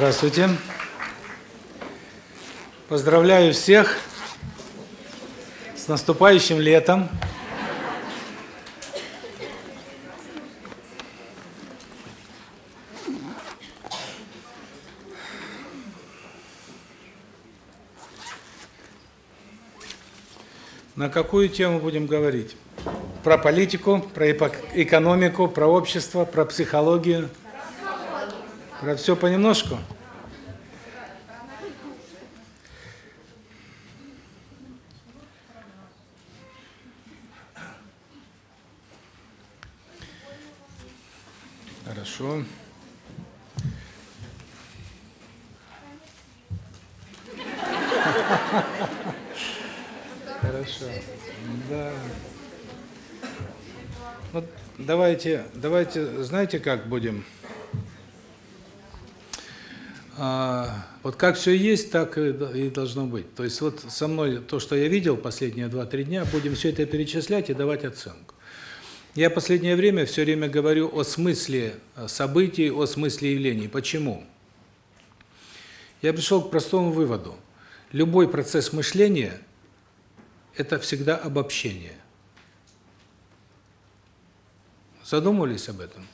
Здравствуйте. Поздравляю всех с наступающим летом. На какую тему будем говорить? Про политику, про экономику, про общество, про психологию. Про все понемножку? Хорошо. Хорошо. Да. Вот давайте, давайте, знаете, как будем? А, вот как все есть, так и должно быть. То есть вот со мной то, что я видел последние 2-3 дня, будем все это перечислять и давать оценку. Я последнее время все время говорю о смысле событий, о смысле явлений. Почему? Я пришел к простому выводу. Любой процесс мышления – это всегда обобщение. Задумывались об этом?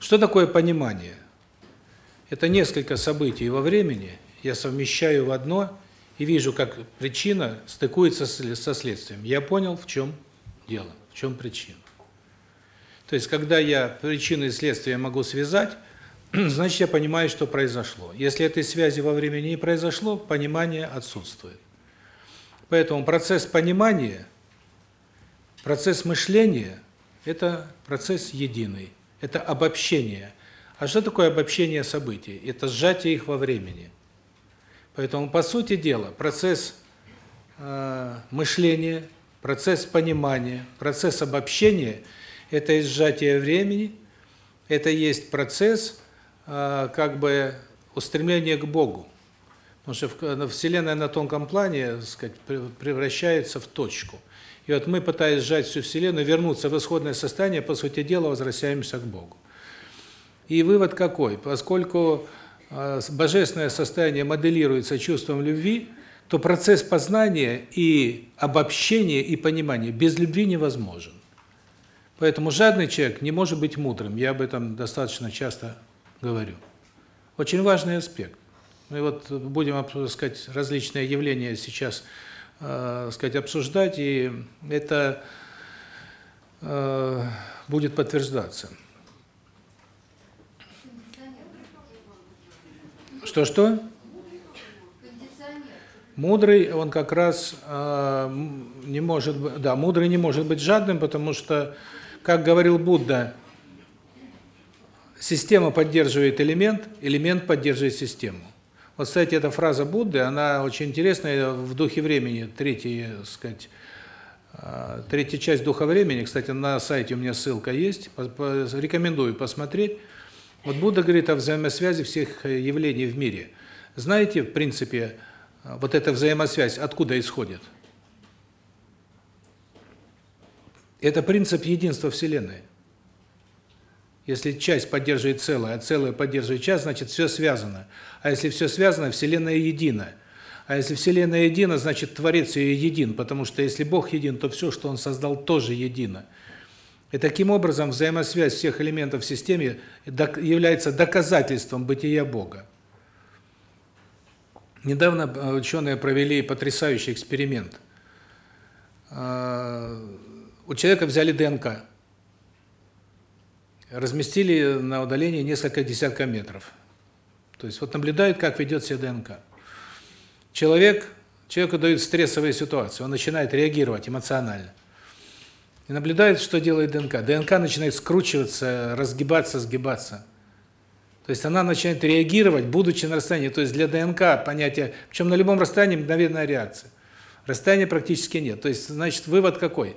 Что такое понимание? Это несколько событий во времени я совмещаю в одно и вижу, как причина стыкуется со следствием. Я понял, в чем дело, в чем причина. То есть, когда я причины и следствия могу связать, значит, я понимаю, что произошло. Если этой связи во времени не произошло, понимание отсутствует. Поэтому процесс понимания, процесс мышления – это процесс единый, это обобщение – а что такое обобщение событий? Это сжатие их во времени. Поэтому, по сути дела, процесс э, мышления, процесс понимания, процесс обобщения – это сжатие времени, это есть процесс э, как бы устремления к Богу. Потому что Вселенная на тонком плане, так сказать, превращается в точку. И вот мы, пытаясь сжать всю Вселенную, вернуться в исходное состояние, по сути дела, возвращаемся к Богу. И вывод какой? Поскольку а, божественное состояние моделируется чувством любви, то процесс познания и обобщения и понимания без любви невозможен. Поэтому жадный человек не может быть мудрым. Я об этом достаточно часто говорю. Очень важный аспект. Мы вот будем, так сказать, различные явления сейчас, э, сказать, обсуждать, и это э, будет подтверждаться. Что-что? Мудрый, он как раз э, не может да, мудрый не может быть жадным, потому что, как говорил Будда, система поддерживает элемент, элемент поддерживает систему. Вот, кстати, эта фраза Будды, она очень интересная в духе времени, третья, сказать, э, третья часть духа времени, кстати, на сайте у меня ссылка есть, рекомендую посмотреть. Вот Будда говорит о взаимосвязи всех э, явлений в мире. Знаете, в принципе, вот эта взаимосвязь откуда исходит? Это принцип единства Вселенной. Если часть поддерживает целое, а целое поддерживает часть, значит все связано. А если все связано, Вселенная едина. А если Вселенная едина, значит Творец ее един, потому что если Бог един, то все, что Он создал, тоже едино. И таким образом взаимосвязь всех элементов в системе является доказательством бытия Бога. Недавно э, ученые провели потрясающий эксперимент. Э, у человека взяли ДНК, разместили на удалении несколько десятков метров. То есть вот наблюдают, как ведет себя ДНК. Человек, человеку дают стрессовые ситуации, он начинает реагировать эмоционально и наблюдает, что делает ДНК. ДНК начинает скручиваться, разгибаться, сгибаться. То есть она начинает реагировать, будучи на расстоянии. То есть для ДНК понятие, причем на любом расстоянии мгновенная реакция. Расстояния практически нет. То есть, значит, вывод какой?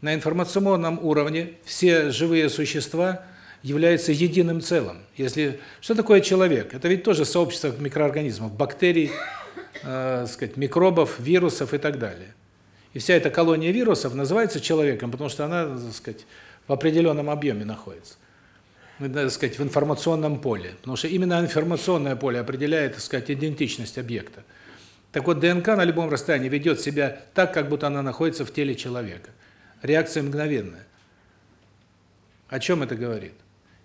На информационном уровне все живые существа являются единым целым. Если Что такое человек? Это ведь тоже сообщество микроорганизмов, бактерий, э, сказать, микробов, вирусов и так далее. И вся эта колония вирусов называется человеком, потому что она, так сказать, в определенном объеме находится. Надо сказать, в информационном поле. Потому что именно информационное поле определяет, так сказать, идентичность объекта. Так вот, ДНК на любом расстоянии ведет себя так, как будто она находится в теле человека. Реакция мгновенная. О чем это говорит?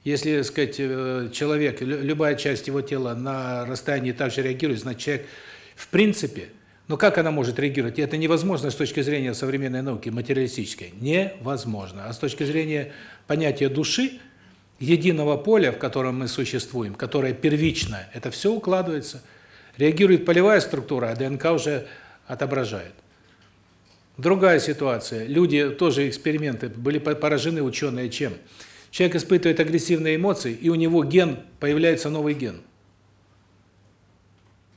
Если, так сказать, э, человек, любая часть его тела на расстоянии также реагирует, значит, человек в принципе, но как она может реагировать? Это невозможно с точки зрения современной науки, материалистической. Невозможно. А с точки зрения понятия души, единого поля, в котором мы существуем, которое первично, это все укладывается. Реагирует полевая структура, а ДНК уже отображает. Другая ситуация. Люди, тоже эксперименты, были поражены ученые чем? Человек испытывает агрессивные эмоции, и у него ген, появляется новый ген.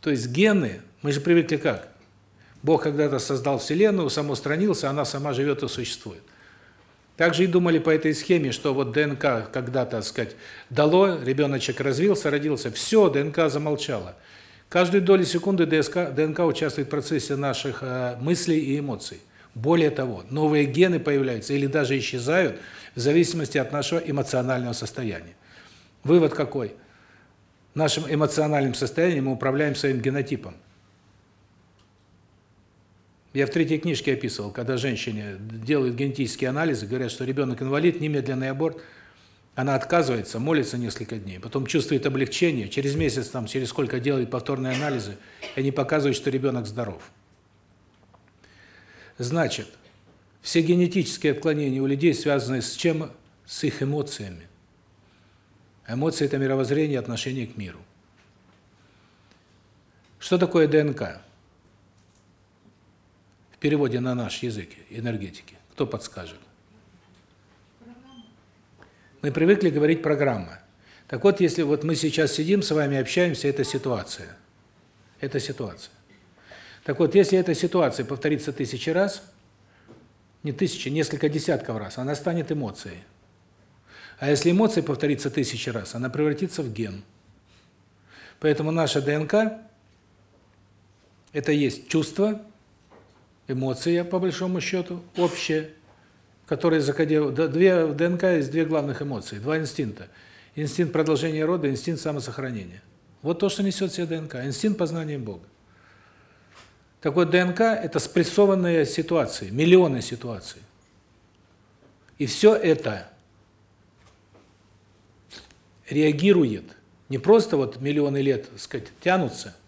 То есть гены, мы же привыкли как? Бог когда-то создал Вселенную, самоустранился, она сама живет и существует. Также и думали по этой схеме, что вот ДНК когда-то, сказать, дало, ребеночек развился, родился, все, ДНК замолчала. Каждую долю секунды ДНК, ДНК участвует в процессе наших э, мыслей и эмоций. Более того, новые гены появляются или даже исчезают в зависимости от нашего эмоционального состояния. Вывод какой? Нашим эмоциональным состоянием мы управляем своим генотипом. Я в третьей книжке описывал, когда женщине делают генетические анализы, говорят, что ребенок инвалид, немедленный аборт, она отказывается, молится несколько дней, потом чувствует облегчение, через месяц, там, через сколько делает повторные анализы, и они показывают, что ребенок здоров. Значит, все генетические отклонения у людей связаны с чем? С их эмоциями. Эмоции – это мировоззрение, отношение к миру. Что такое ДНК? Переводе на наш язык энергетики? Кто подскажет? Мы привыкли говорить программа. Так вот, если вот мы сейчас сидим с вами, общаемся, это ситуация. Это ситуация. Так вот, если эта ситуация повторится тысячи раз, не тысячи, несколько десятков раз, она станет эмоцией. А если эмоция повторится тысячи раз, она превратится в ген. Поэтому наша ДНК – это есть чувство, эмоция, по большому счету, общая, которая закодирована. Две, в ДНК есть две главных эмоции, два инстинкта. Инстинкт продолжения рода, инстинкт самосохранения. Вот то, что несет в себе ДНК, инстинкт познания Бога. Так вот, ДНК – это спрессованные ситуации, миллионы ситуаций. И все это реагирует. Не просто вот миллионы лет, так сказать, тянутся –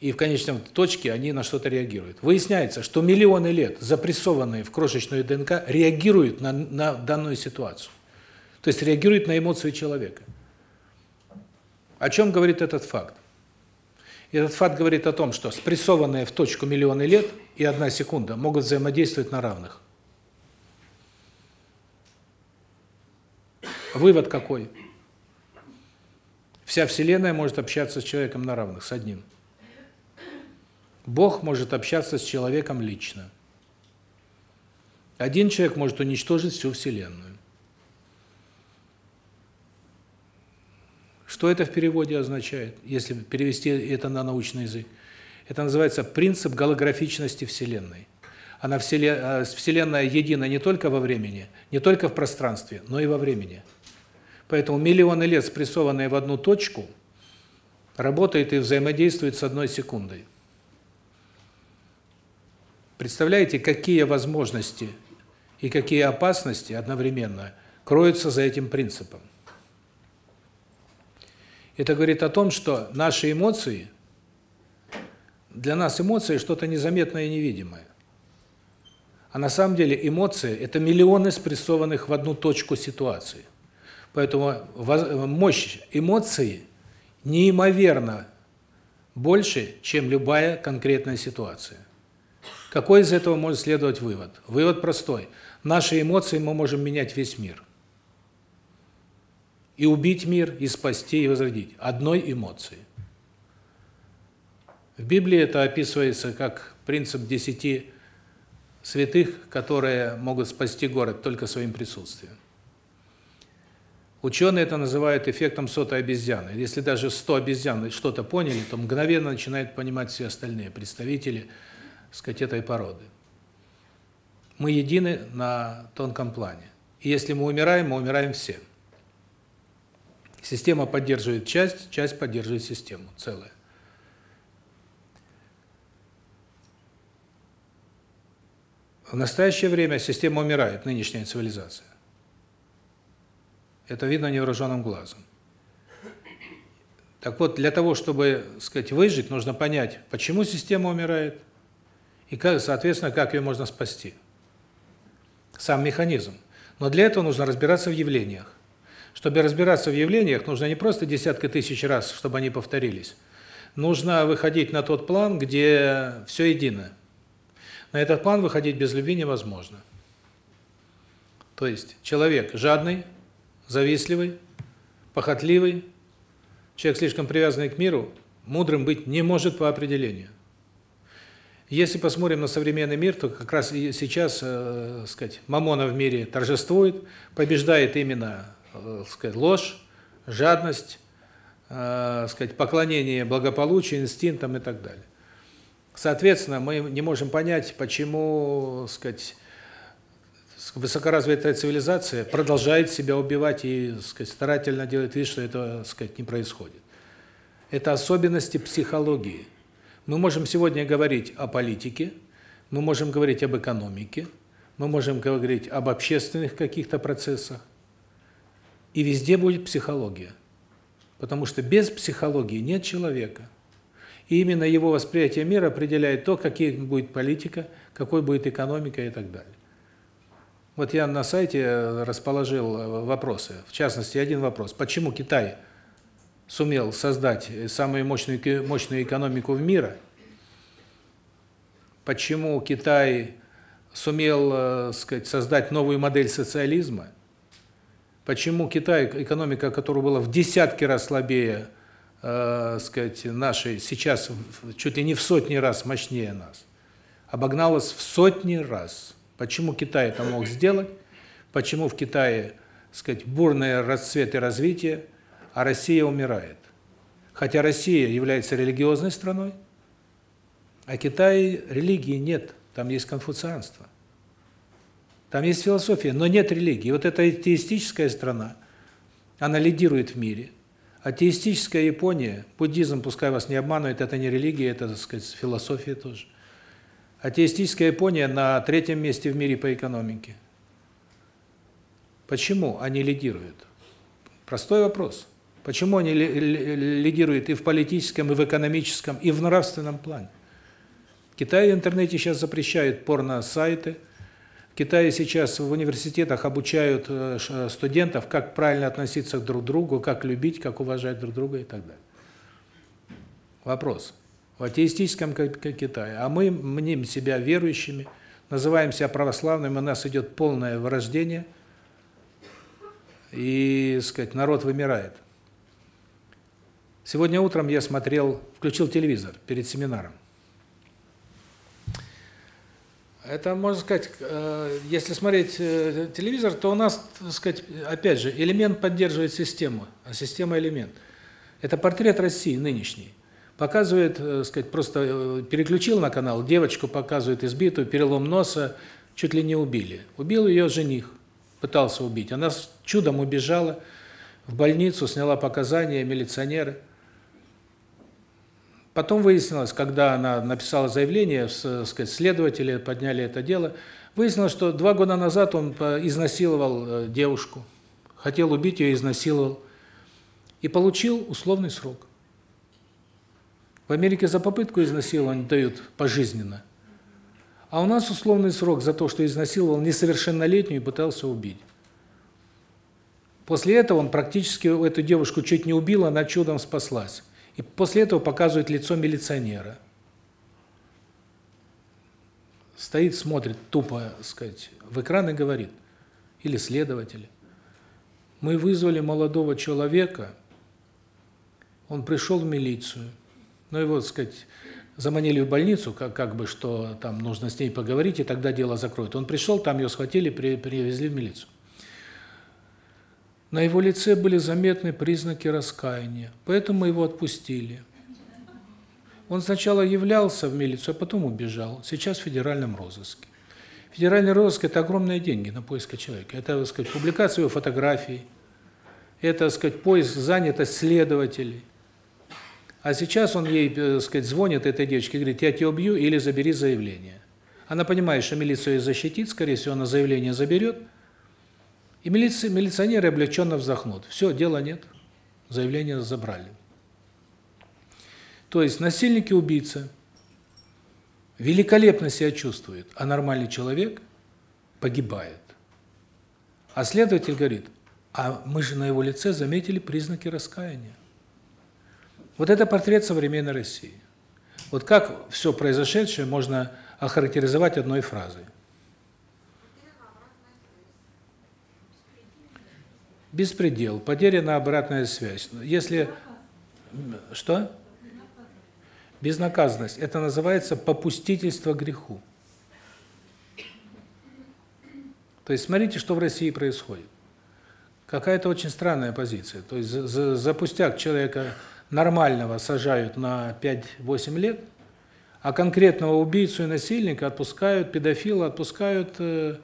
и в конечном точке они на что-то реагируют. Выясняется, что миллионы лет запрессованные в крошечную ДНК реагируют на, на данную ситуацию. То есть реагируют на эмоции человека. О чем говорит этот факт? Этот факт говорит о том, что спрессованные в точку миллионы лет и одна секунда могут взаимодействовать на равных. Вывод какой? Вся Вселенная может общаться с человеком на равных, с одним. Бог может общаться с человеком лично. Один человек может уничтожить всю Вселенную. Что это в переводе означает, если перевести это на научный язык? Это называется принцип голографичности Вселенной. Она э, Вселенная едина не только во времени, не только в пространстве, но и во времени. Поэтому миллионы лет, спрессованные в одну точку, работают и взаимодействуют с одной секундой. Представляете, какие возможности и какие опасности одновременно кроются за этим принципом. Это говорит о том, что наши эмоции, для нас эмоции что-то незаметное и невидимое. А на самом деле эмоции – это миллионы спрессованных в одну точку ситуаций. Поэтому мощь эмоций неимоверно больше, чем любая конкретная ситуация. Какой из этого может следовать вывод? Вывод простой. Наши эмоции мы можем менять весь мир. И убить мир, и спасти, и возродить. Одной эмоцией. В Библии это описывается как принцип десяти святых, которые могут спасти город только своим присутствием. Ученые это называют эффектом сотой обезьяны. Если даже 100 обезьян что-то поняли, то мгновенно начинают понимать все остальные представители – сказать, этой породы. Мы едины на тонком плане. И если мы умираем, мы умираем все. Система поддерживает часть, часть поддерживает систему, целое. В настоящее время система умирает, нынешняя цивилизация. Это видно невооруженным глазом. Так вот, для того, чтобы, сказать, выжить, нужно понять, почему система умирает и как, соответственно, как ее можно спасти. Сам механизм. Но для этого нужно разбираться в явлениях. Чтобы разбираться в явлениях, нужно не просто десятки тысяч раз, чтобы они повторились. Нужно выходить на тот план, где все едино. На этот план выходить без любви невозможно. То есть человек жадный, завистливый, похотливый, человек слишком привязанный к миру, мудрым быть не может по определению. Если посмотрим на современный мир, то как раз сейчас, э, сказать, мамона в мире торжествует, побеждает именно, э, сказать, ложь, жадность, э, сказать, поклонение благополучию, инстинктам и так далее. Соответственно, мы не можем понять, почему, сказать, высокоразвитая цивилизация продолжает себя убивать и, сказать, старательно делает вид, что это, сказать, не происходит. Это особенности психологии. Мы можем сегодня говорить о политике, мы можем говорить об экономике, мы можем говорить об общественных каких-то процессах. И везде будет психология. Потому что без психологии нет человека. И именно его восприятие мира определяет то, какие будет политика, какой будет экономика и так далее. Вот я на сайте расположил вопросы. В частности, один вопрос. Почему Китай сумел создать самую мощную мощную экономику в мире? Почему Китай сумел, э, сказать, создать новую модель социализма? Почему Китай, экономика которого была в десятки раз слабее э, сказать, нашей сейчас чуть ли не в сотни раз мощнее нас. Обогналась в сотни раз. Почему Китай это мог сделать? Почему в Китае, сказать, бурный расцвет и развитие, а Россия умирает? Хотя Россия является религиозной страной, а Китае религии нет, там есть конфуцианство. Там есть философия, но нет религии. Вот эта атеистическая страна, она лидирует в мире. Атеистическая Япония, буддизм, пускай вас не обманывает, это не религия, это, так сказать, философия тоже. Атеистическая Япония на третьем месте в мире по экономике. Почему они лидируют? Простой вопрос. Почему они лидируют и в политическом, и в экономическом, и в нравственном плане? Китай в интернете сейчас запрещает порно-сайты, Китае сейчас в университетах обучают э, студентов, как правильно относиться друг к другу, как любить, как уважать друг друга и так далее. Вопрос. В атеистическом Китае, а мы мним себя верующими, называем себя православными, у нас идет полное вырождение, и, сказать, народ вымирает. Сегодня утром я смотрел, включил телевизор перед семинаром. Это, можно сказать, э, если смотреть э, телевизор, то у нас, так сказать, опять же, элемент поддерживает систему, а система элемент. Это портрет России нынешний. Показывает, так э, сказать, просто переключил на канал, девочку показывает избитую, перелом носа, чуть ли не убили. Убил ее жених, пытался убить. Она чудом убежала в больницу, сняла показания милиционеры. Потом выяснилось, когда она написала заявление, сказать, следователи подняли это дело, выяснилось, что два года назад он изнасиловал э, девушку, хотел убить ее, изнасиловал, и получил условный срок. В Америке за попытку изнасилования дают пожизненно. А у нас условный срок за то, что изнасиловал несовершеннолетнюю и пытался убить. После этого он практически эту девушку чуть не убил, она чудом спаслась. И после этого показывает лицо милиционера. Стоит, смотрит тупо, сказать, в экран и говорит, или следователь, мы вызвали молодого человека, он пришел в милицию, но его, сказать, заманили в больницу, как, как бы, что там нужно с ней поговорить, и тогда дело закроют. Он пришел, там ее схватили, при, привезли в милицию. На его лице были заметны признаки раскаяния, поэтому его отпустили. Он сначала являлся в милицию, а потом убежал. Сейчас в федеральном розыске. Федеральный розыск – это огромные деньги на поиск человека. Это, так сказать, публикация его фотографий, это, так сказать, поиск, занятость следователей. А сейчас он ей, так сказать, звонит этой девочке, говорит, я тебя убью или забери заявление. Она понимает, что милиция ее защитит, скорее всего, она заявление заберет, и милиция, милиционеры облегченно вздохнут. Все, дела нет, заявление забрали. То есть насильник и убийца великолепно себя чувствует, а нормальный человек погибает. А следователь говорит, а мы же на его лице заметили признаки раскаяния. Вот это портрет современной России. Вот как все произошедшее можно охарактеризовать одной фразой. Беспредел, потеряна обратная связь. Если что? Безнаказанность. Это называется попустительство греху. То есть смотрите, что в России происходит. Какая-то очень странная позиция. То есть за, за, человека нормального сажают на 5-8 лет, а конкретного убийцу и насильника отпускают, педофила отпускают, э,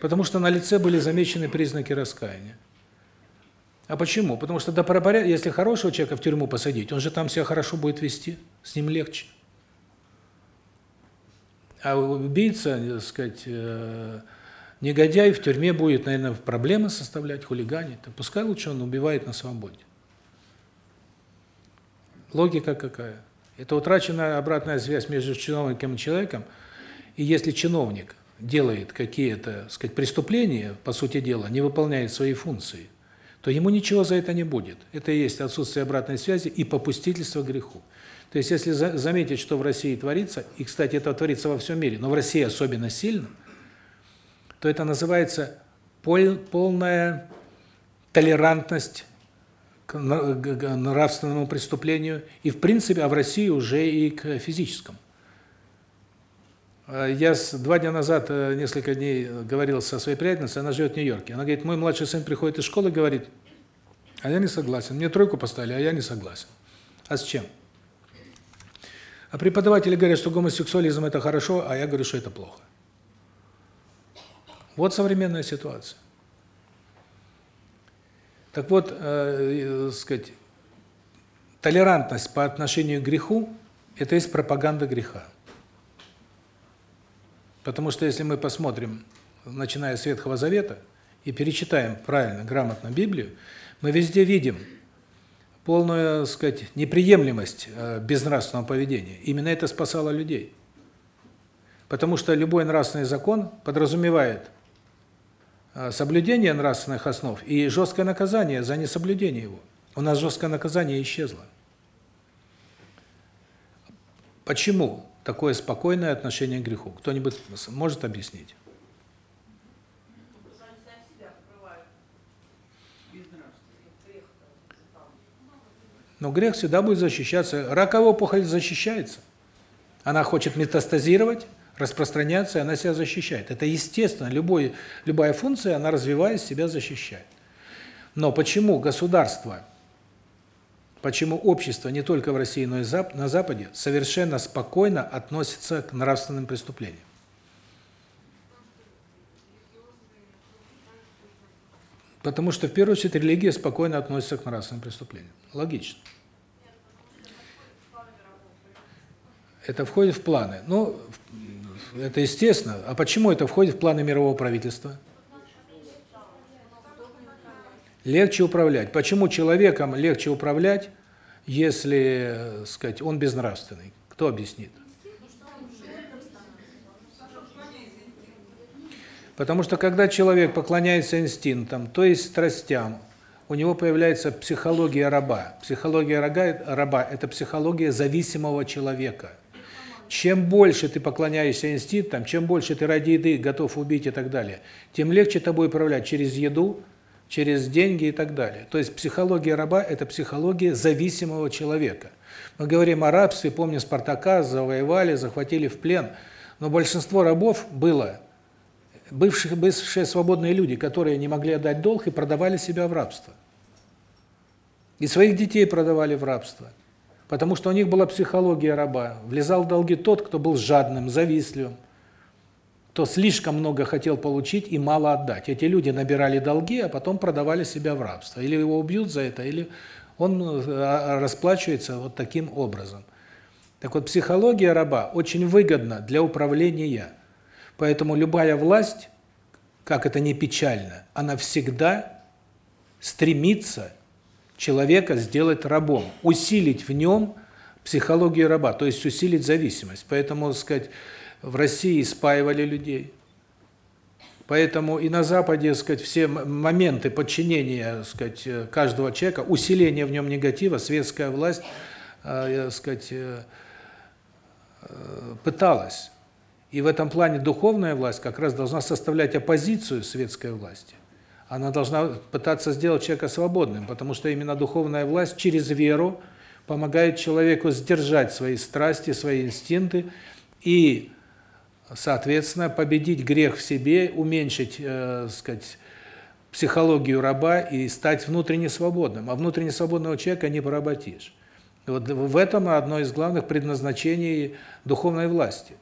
потому что на лице были замечены признаки раскаяния. А почему? Потому что до порядка, если хорошего человека в тюрьму посадить, он же там себя хорошо будет вести, с ним легче. А убийца, так сказать, э, негодяй в тюрьме будет, наверное, проблемы составлять, хулиганить. Пускай лучше он убивает на свободе. Логика какая? Это утраченная обратная связь между чиновником и человеком. И если чиновник делает какие-то, сказать, преступления, по сути дела, не выполняет свои функции – то ему ничего за это не будет. Это и есть отсутствие обратной связи и попустительство греху. То есть если заметить, что в России творится, и, кстати, это творится во всем мире, но в России особенно сильно, то это называется полная толерантность к нравственному преступлению, и в принципе, а в России уже и к физическому. Э, я два дня назад, э, несколько дней говорил со своей приятельницей, она живет в Нью-Йорке. Она говорит, мой младший сын приходит из школы говорит, а я не согласен. Мне тройку поставили, а я не согласен. А с чем? А преподаватели говорят, что гомосексуализм это хорошо, а я говорю, что это плохо. Вот современная ситуация. Так вот, э, э, сказать, толерантность по отношению к греху это есть пропаганда греха. Потому что если мы посмотрим, начиная с Ветхого Завета, и перечитаем правильно, грамотно Библию, мы везде видим полную, так сказать, неприемлемость э, безнравственного поведения. Именно это спасало людей. Потому что любой нравственный закон подразумевает э, соблюдение нравственных основ и жесткое наказание за несоблюдение его. У нас жесткое наказание исчезло. Почему? Такое спокойное отношение к греху? Кто-нибудь может объяснить? Но грех всегда будет защищаться. Раковая опухоль защищается. Она хочет метастазировать, распространяться, и она себя защищает. Это естественно. Любой, любая функция, она развиваясь, себя защищает. Но почему государство почему общество не только в России, но и на Западе совершенно спокойно относится к нравственным преступлениям. Потому что в первую очередь религия спокойно относится к нравственным преступлениям. Логично. Это входит в планы. Ну, это естественно. А почему это входит в планы мирового правительства? Легче управлять. Почему человеком легче управлять, если, сказать, он безнравственный? Кто объяснит? Потому что когда человек поклоняется инстинктам, то есть страстям, у него появляется психология раба. Психология раба – это психология зависимого человека. Чем больше ты поклоняешься инстинктам, чем больше ты ради еды готов убить и так далее, тем легче тобой управлять через еду, через деньги и так далее. То есть психология раба – это психология зависимого человека. Мы говорим о рабстве, помним Спартака, завоевали, захватили в плен, но большинство рабов было бывшие, бывшие свободные люди, которые не могли отдать долг и продавали себя в рабство. И своих детей продавали в рабство. Потому что у них была психология раба. Влезал в долги тот, кто был жадным, завистливым. Кто слишком много хотел получить и мало отдать. Эти люди набирали долги, а потом продавали себя в рабство. Или его убьют за это, или он э, расплачивается вот таким образом. Так вот, психология раба очень выгодна для управления. Поэтому любая власть, как это не печально, она всегда стремится человека сделать рабом, усилить в нем психологию раба, то есть усилить зависимость. Поэтому, сказать, в России спаивали людей. Поэтому и на Западе, сказать, все моменты подчинения, сказать, каждого человека, усиление в нем негатива, светская власть, э, сказать, э, э, пыталась. И в этом плане духовная власть как раз должна составлять оппозицию светской власти. Она должна пытаться сделать человека свободным, потому что именно духовная власть через веру помогает человеку сдержать свои страсти, свои инстинкты и соответственно, победить грех в себе, уменьшить, э, сказать, психологию раба и стать внутренне свободным. А внутренне свободного человека не поработишь. Вот в этом одно из главных предназначений духовной власти.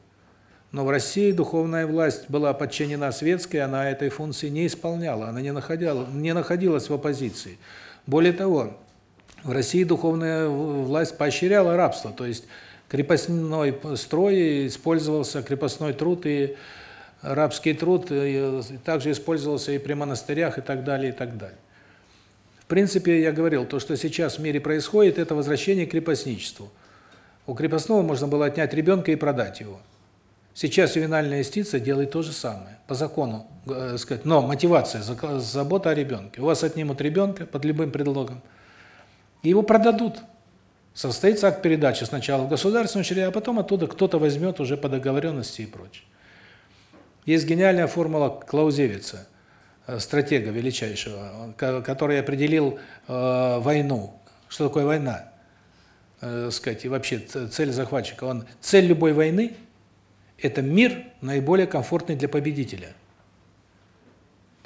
Но в России духовная власть была подчинена светской, она этой функции не исполняла, она не находила, не находилась в оппозиции. Более того, в России духовная власть поощряла рабство, то есть крепостной строй использовался крепостной труд и рабский труд и также использовался и при монастырях и так далее и так далее. В принципе, я говорил, то, что сейчас в мире происходит, это возвращение к крепостничеству. У крепостного можно было отнять ребенка и продать его. Сейчас ювенальная юстиция делает то же самое, по закону, э, сказать, но мотивация, забота о ребенке. У вас отнимут ребенка под любым предлогом, и его продадут. Состоится акт передачи сначала в государственном учреждение, а потом оттуда кто-то возьмет уже по договоренности и прочее. Есть гениальная формула Клаузевица, э, стратега величайшего, который определил э, войну. Что такое война? Э, сказать, и вообще цель захватчика. Он цель любой войны это мир наиболее комфортный для победителя.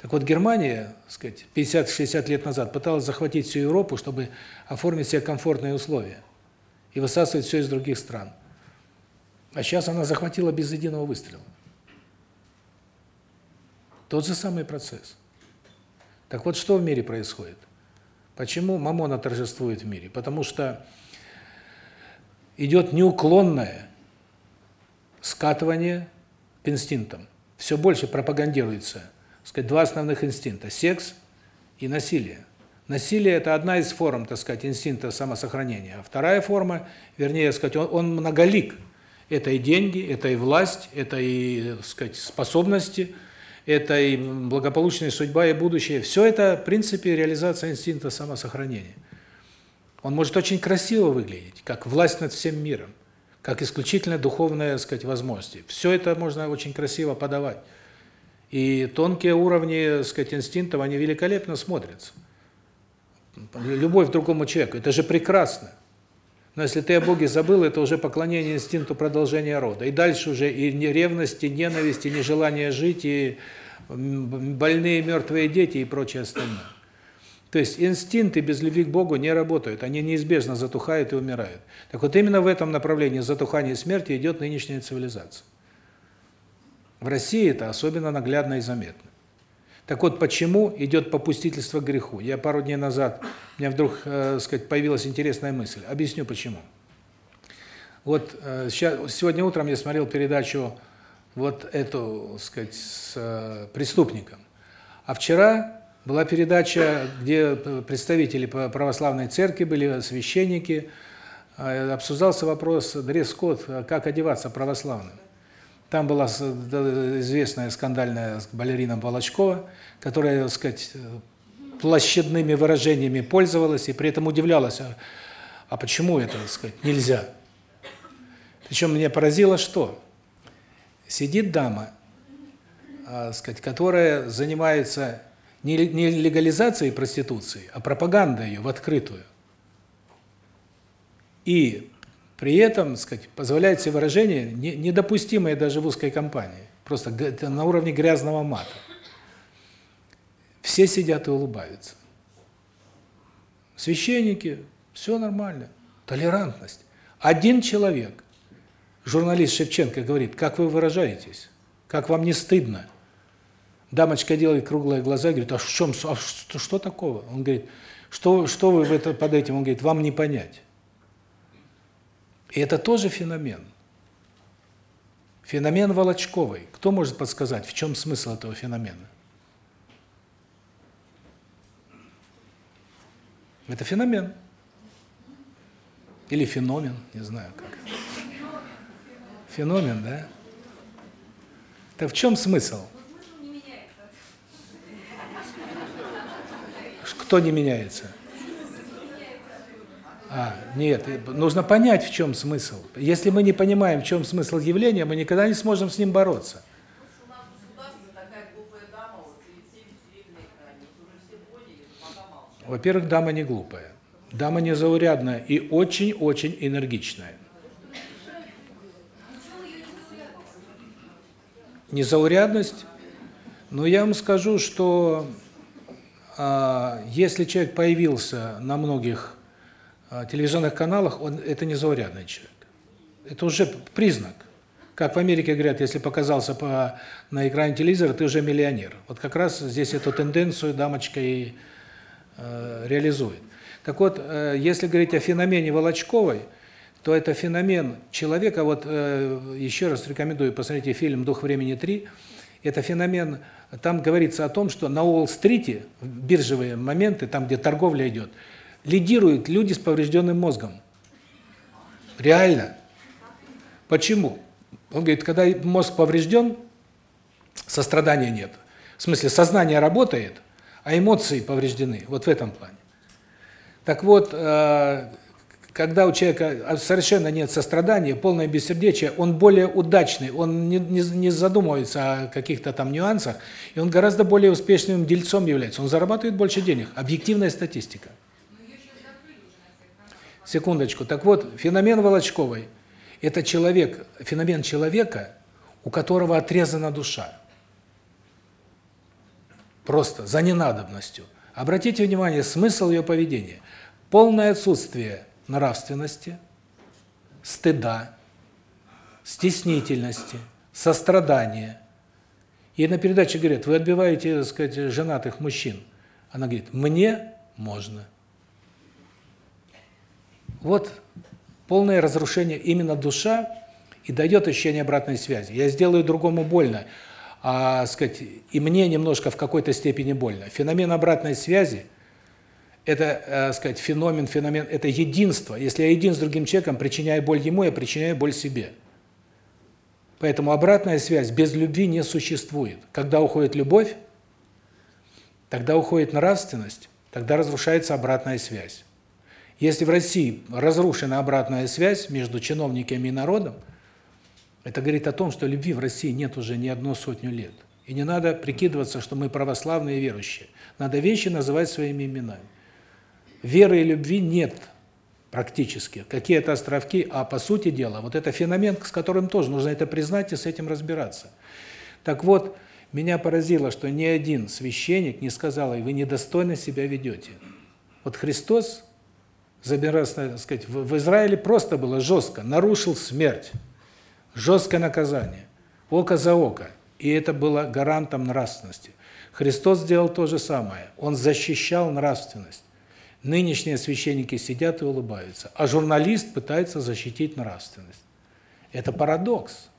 Так вот, Германия, сказать, 50-60 лет назад пыталась захватить всю Европу, чтобы оформить себе комфортные условия и высасывать все из других стран. А сейчас она захватила без единого выстрела. Тот же самый процесс. Так вот, что в мире происходит? Почему мамона торжествует в мире? Потому что идет неуклонное скатывание к инстинктам. Все больше пропагандируется сказать, два основных инстинкта – секс и насилие. Насилие – это одна из форм, так сказать, инстинкта самосохранения. А вторая форма, вернее сказать, он, он многолик. Это и деньги, это и власть, это и, так сказать, способности, это и благополучная судьба и будущее. Все это, в принципе, реализация инстинкта самосохранения. Он может очень красиво выглядеть, как власть над всем миром, как исключительно духовная, так сказать, возможности. Все это можно очень красиво подавать. И тонкие уровни, так сказать, инстинктов, они великолепно смотрятся. Любовь к другому человеку это же прекрасно. Но если ты о Боге забыл, это уже поклонение инстинкту продолжения рода. И дальше уже и не ревность, и ненависть, и нежелание жить, и больные мертвые дети и прочее остальное. То есть инстинкты без любви к Богу не работают, они неизбежно затухают и умирают. Так вот именно в этом направлении затухания и смерти идет нынешняя цивилизация. В России это особенно наглядно и заметно. Так вот, почему идет попустительство к греху? Я пару дней назад, у меня вдруг, э, сказать, появилась интересная мысль. Объясню почему. Вот э, сейчас, сегодня утром я смотрел передачу вот эту, сказать, с э, преступником. А вчера была передача, где представители православной церкви были, священники, э, обсуждался вопрос дресс-код, как одеваться православным. Там была известная скандальная балерина Волочкова, которая, так сказать, площадными выражениями пользовалась и при этом удивлялась, а, а почему это, так сказать, нельзя? Причем меня поразило что? Сидит дама, а, сказать, которая занимается не легализацией проституции, а пропагандой ее в открытую. И при этом, сказать, позволяет себе выражение недопустимое даже в узкой компании. Просто на уровне грязного мата. Все сидят и улыбаются. Священники, все нормально. Толерантность. Один человек, журналист Шевченко говорит, как вы выражаетесь? Как вам не стыдно? Дамочка делает круглые глаза и говорит, а в чем, а что, что такого? Он говорит, что, что вы в это, под этим? Он говорит, вам не понять. И это тоже феномен. Феномен Волочковой. Кто может подсказать, в чем смысл этого феномена? Это феномен. Или феномен, не знаю как. Феномен, да? Так в чем смысл? Кто не меняется? А, нет, нужно понять, в чем смысл. Если мы не понимаем, в чем смысл явления, мы никогда не сможем с ним бороться. Во-первых, дама не глупая. Дама незаурядная и очень-очень энергичная. Незаурядность? Ну, я вам скажу, что а, если человек появился на многих телевизионных каналах, он это не заурядный человек. Это уже признак. Как в Америке говорят, если показался по на экране телевизора, ты уже миллионер. Вот как раз здесь эту тенденцию дамочка и э, реализует. Так вот, э, если говорить о феномене Волочковой, то это феномен человека, вот э, еще раз рекомендую, посмотрите фильм «Дух времени 3», это феномен, там говорится о том, что на Уолл-стрите, биржевые моменты, там, где торговля идет, лидируют люди с поврежденным мозгом. Реально. Почему? Он говорит, когда мозг поврежден, сострадания нет. В смысле, сознание работает, а эмоции повреждены. Вот в этом плане. Так вот, э, когда у человека совершенно нет сострадания, полное бессердечие, он более удачный, он не, не, не задумывается о каких-то там нюансах, и он гораздо более успешным дельцом является. Он зарабатывает больше денег. Объективная статистика. Секундочку. Так вот, феномен Волочковой – это человек, феномен человека, у которого отрезана душа. Просто за ненадобностью. Обратите внимание, смысл ее поведения – полное отсутствие нравственности, стыда, стеснительности, сострадания. И на передаче говорят, вы отбиваете, так сказать, женатых мужчин. Она говорит, мне можно. Вот полное разрушение именно душа и дает ощущение обратной связи. Я сделаю другому больно, а, сказать, и мне немножко в какой-то степени больно. Феномен обратной связи это, э, сказать, феномен, феномен это единство. Если я един с другим человеком, причиняю боль ему, я причиняю боль себе. Поэтому обратная связь без любви не существует. Когда уходит любовь, тогда уходит нравственность, тогда разрушается обратная связь. Если в России разрушена обратная связь между чиновниками и народом, это говорит о том, что любви в России нет уже не одну сотню лет. И не надо прикидываться, что мы православные верующие. Надо вещи называть своими именами. Веры и любви нет практически. Какие-то островки, а по сути дела, вот это феномен, с которым тоже нужно это признать и с этим разбираться. Так вот, меня поразило, что ни один священник не сказал, и вы недостойно себя ведете. Вот Христос, забираясь, так сказать, в, в Израиле просто было жестко, нарушил смерть, жесткое наказание, око за око, и это было гарантом нравственности. Христос сделал то же самое, Он защищал нравственность. Нынешние священники сидят и улыбаются, а журналист пытается защитить нравственность. Это парадокс.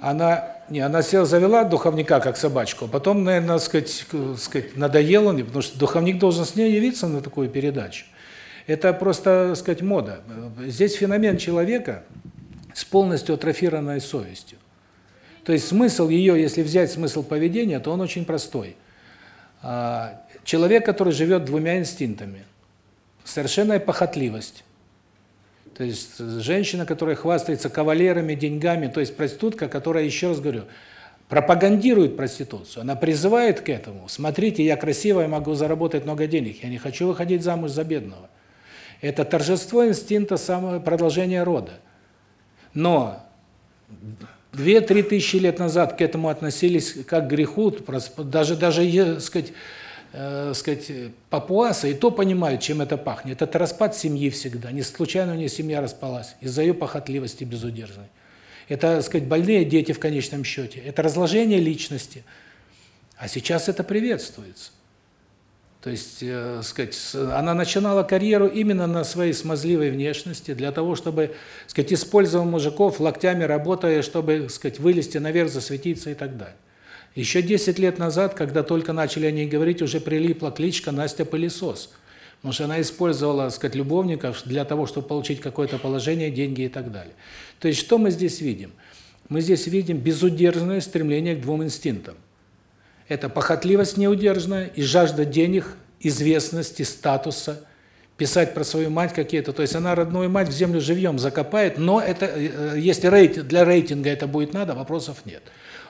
Она не, она села, завела духовника как собачку, а потом, наверное, сказать, сказать, надоело мне, потому что духовник должен с ней явиться на такую передачу. Это просто, сказать, мода. Здесь феномен человека с полностью атрофированной совестью. То есть смысл ее, если взять смысл поведения, то он очень простой. А, человек, который живет двумя инстинктами. Совершенная похотливость. То есть женщина, которая хвастается кавалерами, деньгами, то есть проститутка, которая, еще раз говорю, пропагандирует проституцию. Она призывает к этому. Смотрите, я красивая, могу заработать много денег. Я не хочу выходить замуж за бедного. Это торжество инстинкта самого продолжения рода. Но Две-три тысячи лет назад к этому относились как к греху, даже, даже сказать, э, сказать, папуасы и то понимают, чем это пахнет. Это распад семьи всегда. Не случайно у нее семья распалась из-за ее похотливости безудержной. Это, сказать, больные дети в конечном счете. Это разложение личности. А сейчас это приветствуется. То есть, э, сказать, она начинала карьеру именно на своей смазливой внешности, для того, чтобы, сказать, использовал мужиков локтями работая, чтобы, сказать, вылезти наверх, засветиться и так далее. Еще 10 лет назад, когда только начали о ней говорить, уже прилипла кличка Настя Пылесос. Потому что она использовала, сказать, любовников для того, чтобы получить какое-то положение, деньги и так далее. То есть что мы здесь видим? Мы здесь видим безудержное стремление к двум инстинктам. Это похотливость неудержная и жажда денег, известности, статуса, писать про свою мать какие-то. То есть она родную мать в землю живьем закопает, но это э, если рейтинг, для рейтинга это будет надо, вопросов нет.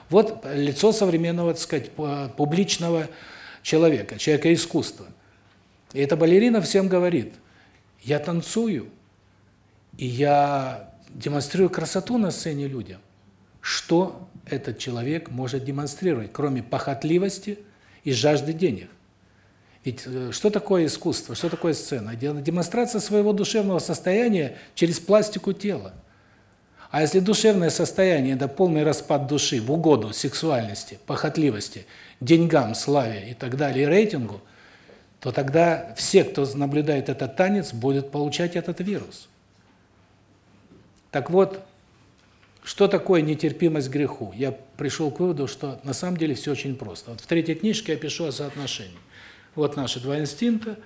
Вот лицо современного, так сказать, публичного человека, человека искусства. И эта балерина всем говорит: "Я танцую, и я демонстрирую красоту на сцене людям". Что этот человек может демонстрировать, кроме похотливости и жажды денег? Ведь э, что такое искусство, что такое сцена? Демонстрация своего душевного состояния через пластику тела. А если душевное состояние – это полный распад души в угоду сексуальности, похотливости, деньгам, славе и так далее, рейтингу, то тогда все, кто наблюдает этот танец, будут получать этот вирус. Так вот, что такое нетерпимость к греху? Я пришел к выводу, что на самом деле все очень просто. Вот в третьей книжке я пишу о соотношении. Вот наши два инстинкта.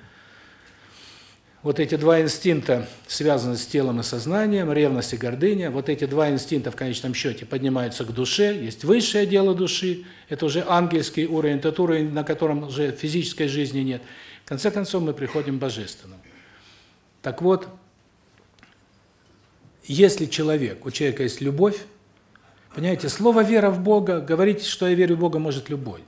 Вот эти два инстинкта связаны с телом и сознанием, ревность и гордыня. Вот эти два инстинкта в конечном счете поднимаются к душе. Есть высшее дело души, это уже ангельский уровень, тот уровень, на котором уже физической жизни нет. В конце концов мы приходим к божественному. Так вот, если человек, у человека есть любовь, понимаете, слово вера в Бога, говорить, что я верю в Бога, может любой.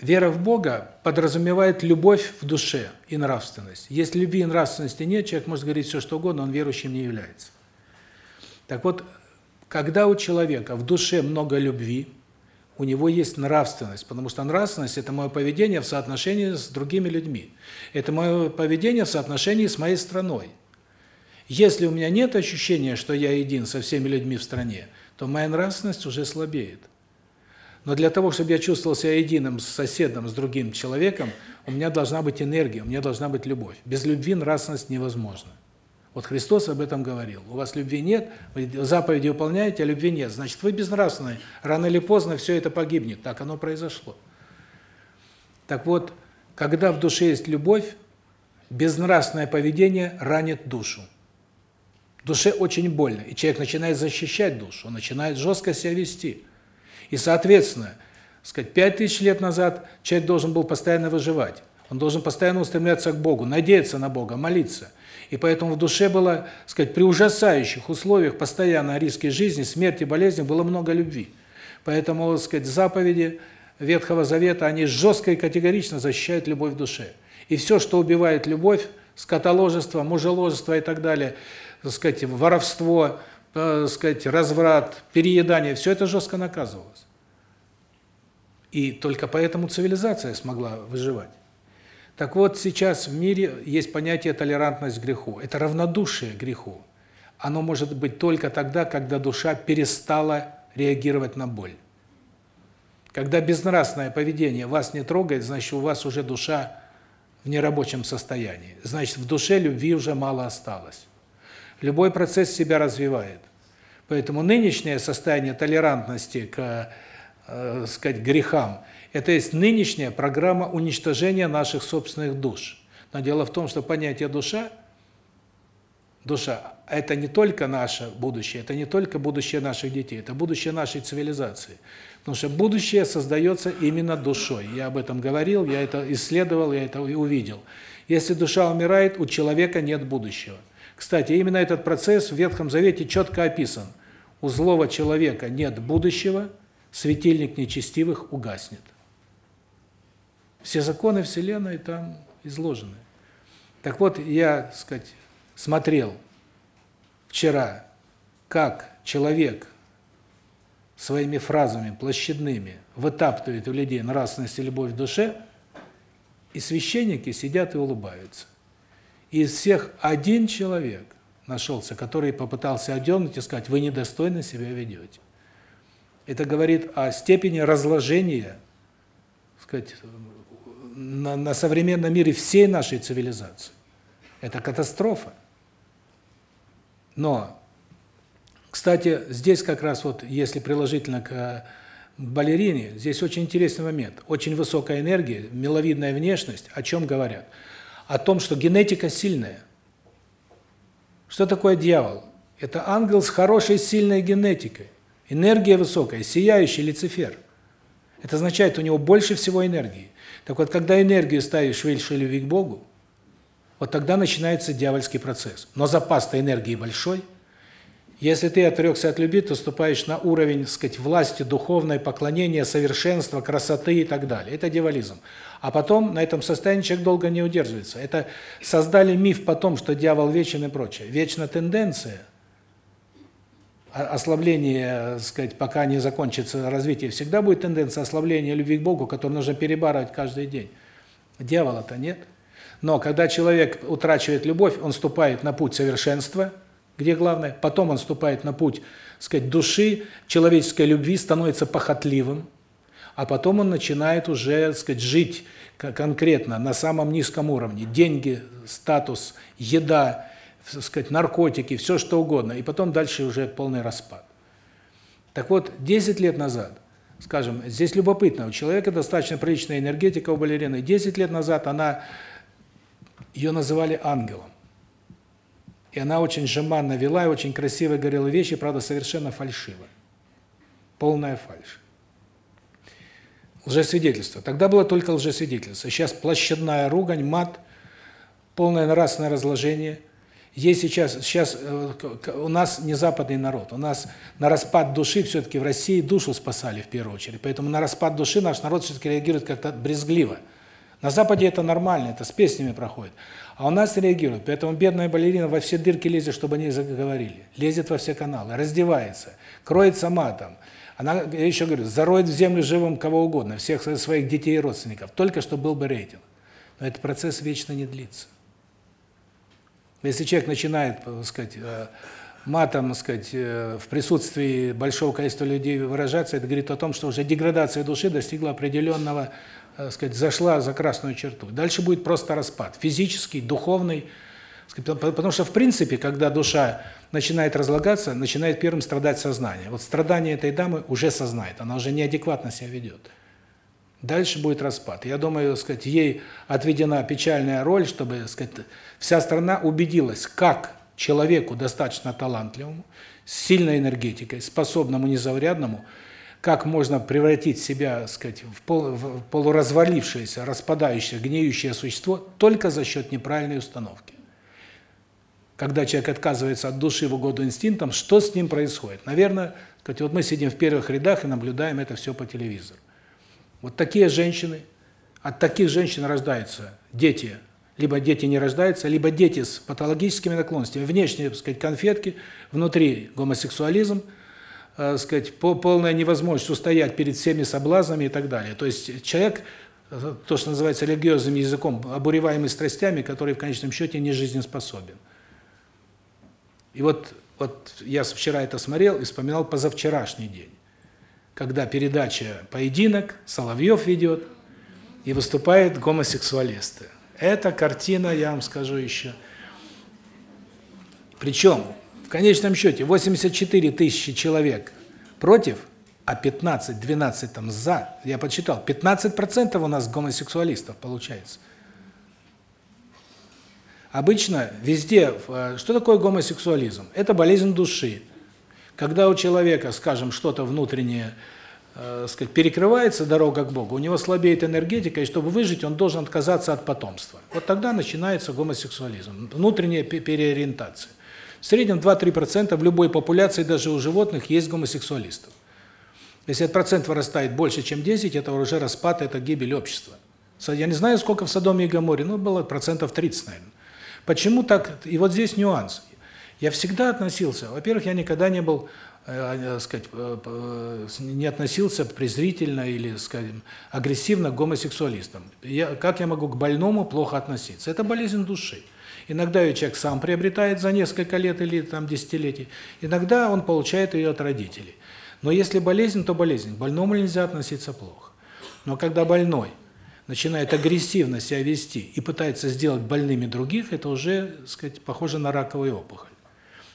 Вера в Бога подразумевает любовь в душе и нравственность. Если любви и нравственности нет, человек может говорить все что угодно, он верующим не является. Так вот, когда у человека в душе много любви, у него есть нравственность, потому что нравственность – это мое поведение в соотношении с другими людьми. Это мое поведение в соотношении с моей страной. Если у меня нет ощущения, что я един со всеми людьми в стране, то моя нравственность уже слабеет. Но для того, чтобы я чувствовал себя единым с соседом, с другим человеком, у меня должна быть энергия, у меня должна быть любовь. Без любви нравственность невозможна. Вот Христос об этом говорил. У вас любви нет, вы заповеди выполняете, а любви нет. Значит, вы безнравственны. Рано или поздно все это погибнет. Так оно произошло. Так вот, когда в душе есть любовь, безнравственное поведение ранит душу душе очень больно, и человек начинает защищать душу, он начинает жестко себя вести. И, соответственно, сказать, пять тысяч лет назад человек должен был постоянно выживать. Он должен постоянно устремляться к Богу, надеяться на Бога, молиться. И поэтому в душе было, сказать, при ужасающих условиях постоянно риске жизни, смерти, болезни было много любви. Поэтому, сказать, заповеди Ветхого Завета, они жестко и категорично защищают любовь в душе. И все, что убивает любовь, скотоложество, мужеложество и так далее – так сказать, воровство, так сказать, разврат, переедание, все это жестко наказывалось. И только поэтому цивилизация смогла выживать. Так вот, сейчас в мире есть понятие толерантность к греху. Это равнодушие к греху. Оно может быть только тогда, когда душа перестала реагировать на боль. Когда безнравственное поведение вас не трогает, значит, у вас уже душа в нерабочем состоянии. Значит, в душе любви уже мало осталось. Любой процесс себя развивает. Поэтому нынешнее состояние толерантности к, э, сказать, грехам это есть нынешняя программа уничтожения наших собственных душ. Но дело в том, что понятие душа душа это не только наше будущее, это не только будущее наших детей, это будущее нашей цивилизации. Потому что будущее создается именно душой. Я об этом говорил, я это исследовал, я это увидел. Если душа умирает, у человека нет будущего. Кстати, именно этот процесс в Ветхом Завете четко описан. У злого человека нет будущего, светильник нечестивых угаснет. Все законы Вселенной там изложены. Так вот, я, так сказать, смотрел вчера, как человек своими фразами площадными вытаптывает у людей нравственность и любовь в душе, и священники сидят и улыбаются. Из всех один человек нашелся, который попытался одернуть и сказать, вы недостойно себя ведете. Это говорит о степени разложения, сказать, на, на современном мире всей нашей цивилизации. Это катастрофа. Но, кстати, здесь как раз вот, если приложительно к балерине, здесь очень интересный момент. Очень высокая энергия, миловидная внешность, о чем говорят? О том, что генетика сильная. Что такое дьявол? Это ангел с хорошей, сильной генетикой. Энергия высокая, сияющий Люцифер. Это означает, у него больше всего энергии. Так вот, когда энергию ставишь выше любви к Богу, вот тогда начинается дьявольский процесс. Но запас-то энергии большой. Если ты отрекся от любви, то ступаешь на уровень, сказать, власти, духовной, поклонения, совершенства, красоты и так далее. Это дьяволизм. А потом на этом состоянии человек долго не удерживается. Это создали миф потом, что дьявол вечен и прочее. Вечна тенденция – ослабление, сказать, пока не закончится развитие, всегда будет тенденция ослабления любви к Богу, которую нужно перебарывать каждый день. Дьявола-то нет. Но когда человек утрачивает любовь, он ступает на путь совершенства, где главное, потом он ступает на путь, сказать, души, человеческой любви, становится похотливым, а потом он начинает уже, сказать, жить конкретно на самом низком уровне. Деньги, статус, еда, сказать, наркотики, все что угодно, и потом дальше уже полный распад. Так вот, 10 лет назад, скажем, здесь любопытно, у человека достаточно приличная энергетика у балерины, 10 лет назад она, ее называли ангелом. И она очень жеманно вела и очень красиво говорила вещи, правда, совершенно фальшиво. Полная фальшь. Лжесвидетельство. Тогда было только лжесвидетельство. Сейчас площадная ругань, мат, полное нравственное разложение – есть сейчас, сейчас э, у нас не западный народ, у нас на распад души все-таки в России душу спасали в первую очередь, поэтому на распад души наш народ все-таки реагирует как-то брезгливо. На Западе это нормально, это с песнями проходит. А у нас реагируют, поэтому бедная балерина во все дырки лезет, чтобы они заговорили. Лезет во все каналы, раздевается, кроется матом. Она, я еще говорю, зароет в землю живым кого угодно, всех своих детей и родственников, только чтобы был бы рейтинг. Но этот процесс вечно не длится. Если человек начинает, так сказать, э, матом, так сказать, э, в присутствии большого количества людей выражаться, это говорит о том, что уже деградация души достигла определенного, так сказать, зашла за красную черту. Дальше будет просто распад, физический, духовный, потому что в принципе, когда душа начинает разлагаться, начинает первым страдать сознание. Вот страдание этой дамы уже сознает, она уже неадекватно себя ведет. Дальше будет распад. Я думаю, сказать, ей отведена печальная роль, чтобы, сказать, вся страна убедилась, как человеку достаточно талантливому, с сильной энергетикой, способному незаурядному, как можно превратить себя, сказать, в, пол, в полуразвалившееся, распадающее, гниющее существо только за счет неправильной установки. Когда человек отказывается от души в угоду инстинктам, что с ним происходит? Наверное, сказать, вот мы сидим в первых рядах и наблюдаем это все по телевизору. Вот такие женщины, от таких женщин рождаются дети, либо дети не рождаются, либо дети с патологическими наклонностями, внешне, так сказать, конфетки, внутри гомосексуализм, э, сказать, полная невозможность устоять перед всеми соблазнами и так далее. То есть человек, э, то, что называется религиозным языком, обуреваемый страстями, который в конечном счете не жизнеспособен. И вот вот я вчера это смотрел и вспоминал позавчерашний день когда передача «Поединок», Соловьев ведет, и выступают гомосексуалисты. Эта картина, я вам скажу еще. Причем, в конечном счете, 84 тысячи человек против, а 15-12 там за. Я подсчитал, 15% у нас гомосексуалистов получается. Обычно везде, э, что такое гомосексуализм? Это болезнь души. Когда у человека, скажем, что-то внутреннее, э, сказать, перекрывается дорога к Богу, у него слабеет энергетика, и чтобы выжить, он должен отказаться от потомства. Вот тогда начинается гомосексуализм, внутренняя переориентация. В среднем 2-3% в любой популяции, даже у животных, есть гомосексуалистов. Если этот процент вырастает больше, чем 10, это уже распад, это гибель общества. Я не знаю, сколько в Содоме и Гоморе, но было процентов 30, наверное. Почему так? И вот здесь нюанс. Я всегда относился, во-первых, я никогда не был э, сказать, э, не относился презрительно или, скажем, агрессивно к гомосексуалистам. Я, как я могу к больному плохо относиться? Это болезнь души. Иногда ее человек сам приобретает за несколько лет или там десятилетий, иногда он получает ее от родителей. Но если болезнь, то болезнь. К больному нельзя относиться плохо. Но когда больной начинает агрессивно себя вести и пытается сделать больными других, это уже, так сказать, похоже на раковую опухоль.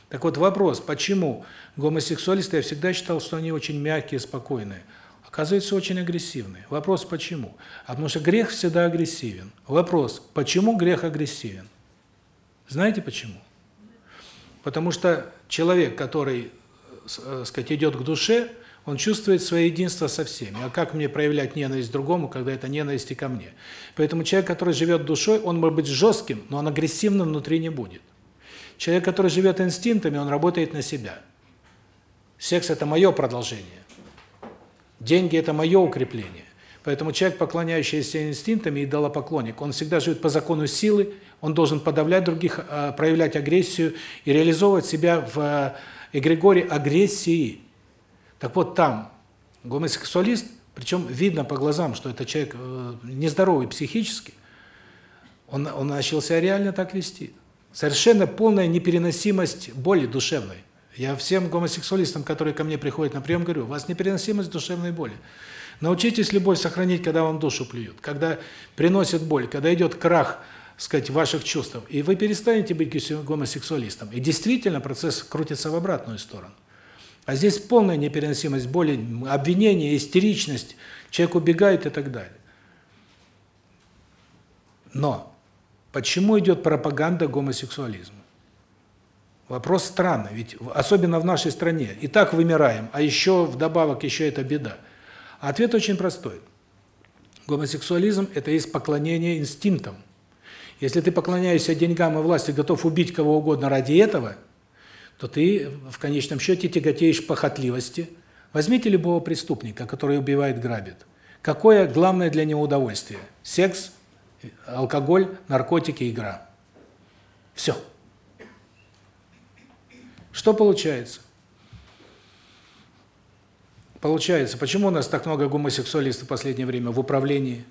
Так вот вопрос, почему гомосексуалисты, я всегда считал, что они очень мягкие, спокойные. Оказывается, очень агрессивные. Вопрос, почему? А потому что грех всегда агрессивен. Вопрос, почему грех агрессивен? Знаете почему? Потому что человек, который, э, сказать, идет к душе, он чувствует свое единство со всеми. А как мне проявлять ненависть другому, когда это ненависть и ко мне? Поэтому человек, который живет душой, он может быть жестким, но он агрессивным внутри не будет. Человек, который живет инстинктами, он работает на себя. Секс – это мое продолжение. Деньги – это мое укрепление. Поэтому человек, поклоняющийся инстинктами, идолопоклонник, он всегда живет по закону силы, он должен подавлять других, а, проявлять агрессию и реализовывать себя в э, эгрегоре агрессии. Так вот там гомосексуалист, причем видно по глазам, что это человек э, нездоровый психически, он, он начал себя реально так вести. Совершенно полная непереносимость боли душевной. Я всем гомосексуалистам, которые ко мне приходят на прием, говорю, у вас непереносимость душевной боли. Научитесь любовь сохранить, когда вам душу плюют, когда приносит боль, когда идет крах, сказать, ваших чувств. И вы перестанете быть гомосексуалистом. И действительно процесс крутится в обратную сторону. А здесь полная непереносимость боли, обвинение, истеричность, человек убегает и так далее. Но почему идет пропаганда гомосексуализма? Вопрос странный, ведь особенно в нашей стране. И так вымираем, а еще вдобавок еще это беда. Ответ очень простой. Гомосексуализм – это есть поклонение инстинктам. Если ты поклоняешься деньгам и власти, готов убить кого угодно ради этого – то ты в конечном счете тяготеешь похотливости. Возьмите любого преступника, который убивает, грабит. Какое главное для него удовольствие? Секс, алкоголь, наркотики, игра. Все. Что получается? Получается, почему у нас так много гомосексуалистов в последнее время в управлении?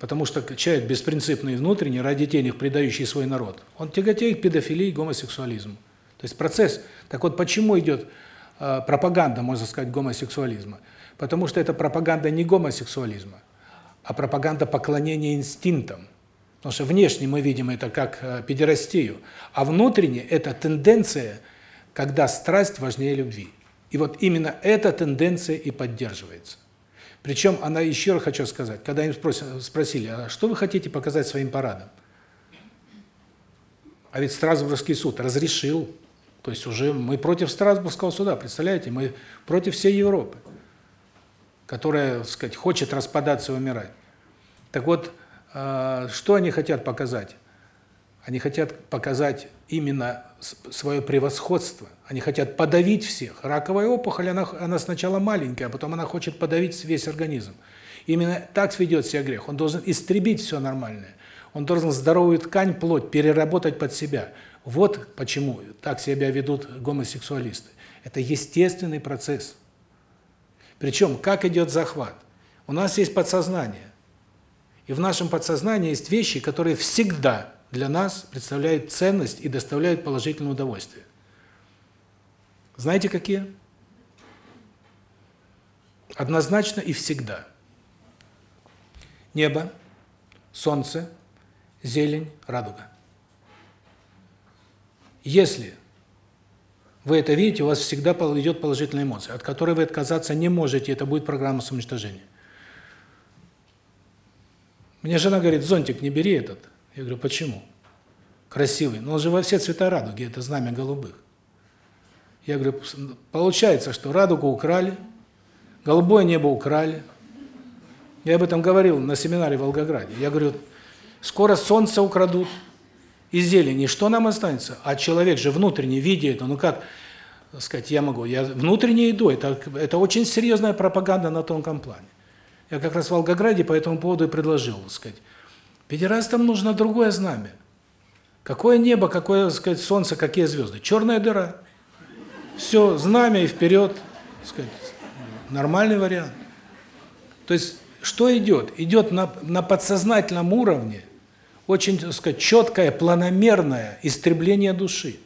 Потому что человек беспринципный внутренний, ради денег предающий свой народ, он тяготеет к педофилии и гомосексуализму. То есть процесс. Так вот, почему идет э, пропаганда, можно сказать, гомосексуализма? Потому что это пропаганда не гомосексуализма, а пропаганда поклонения инстинктам. Потому что внешне мы видим это как э, педерастию, а внутренне это тенденция, когда страсть важнее любви. И вот именно эта тенденция и поддерживается. Причем она еще раз хочу сказать, когда им спросили, а что вы хотите показать своим парадом? А ведь Страсбургский суд разрешил то есть уже мы против Страсбургского суда, представляете? Мы против всей Европы, которая, так сказать, хочет распадаться и умирать. Так вот, а, что они хотят показать? Они хотят показать именно свое превосходство. Они хотят подавить всех. Раковая опухоль, она, она сначала маленькая, а потом она хочет подавить весь организм. Именно так ведет себя грех. Он должен истребить все нормальное. Он должен здоровую ткань, плоть переработать под себя – вот почему так себя ведут гомосексуалисты. Это естественный процесс. Причем, как идет захват? У нас есть подсознание. И в нашем подсознании есть вещи, которые всегда для нас представляют ценность и доставляют положительное удовольствие. Знаете, какие? Однозначно и всегда. Небо, солнце, зелень, радуга. Если вы это видите, у вас всегда идет положительная эмоция, от которой вы отказаться не можете, это будет программа самоуничтожения. Мне жена говорит, зонтик не бери этот. Я говорю, почему? Красивый. Но он же во все цвета радуги, это знамя голубых. Я говорю, получается, что радугу украли, голубое небо украли. Я об этом говорил на семинаре в Волгограде. Я говорю, скоро солнце украдут, и зелени, что нам останется? А человек же внутренне видит ну как сказать, я могу, я внутренне иду, это, это очень серьезная пропаганда на тонком плане. Я как раз в Волгограде по этому поводу и предложил, сказать, педерастам нужно другое знамя. Какое небо, какое, сказать, солнце, какие звезды? Черная дыра. Все, знамя и вперед, сказать, нормальный вариант. То есть, что идет? Идет на, на подсознательном уровне очень, так сказать, четкое, планомерное истребление души.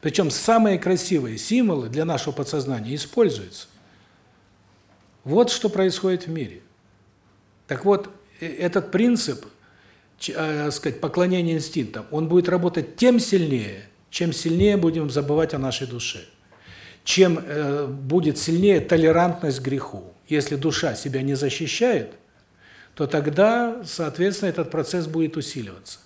Причем самые красивые символы для нашего подсознания используются. Вот что происходит в мире. Так вот, э, этот принцип, э, сказать, поклонения инстинктам, он будет работать тем сильнее, чем сильнее будем забывать о нашей душе. Чем э, будет сильнее толерантность к греху. Если душа себя не защищает, то тогда, соответственно, этот процесс будет усиливаться.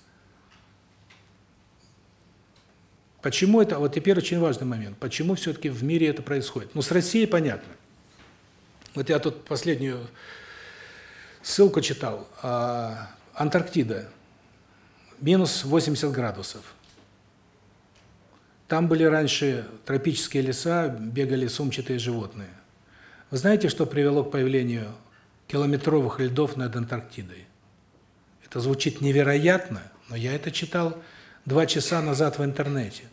Почему это? Вот теперь очень важный момент. Почему все-таки в мире это происходит? Ну, с Россией понятно. Вот я тут последнюю ссылку читал. А, Антарктида. Минус 80 градусов. Там были раньше тропические леса, бегали сумчатые животные. Вы знаете, что привело к появлению километровых льдов над Антарктидой? Это звучит невероятно, но я это читал два часа назад в интернете.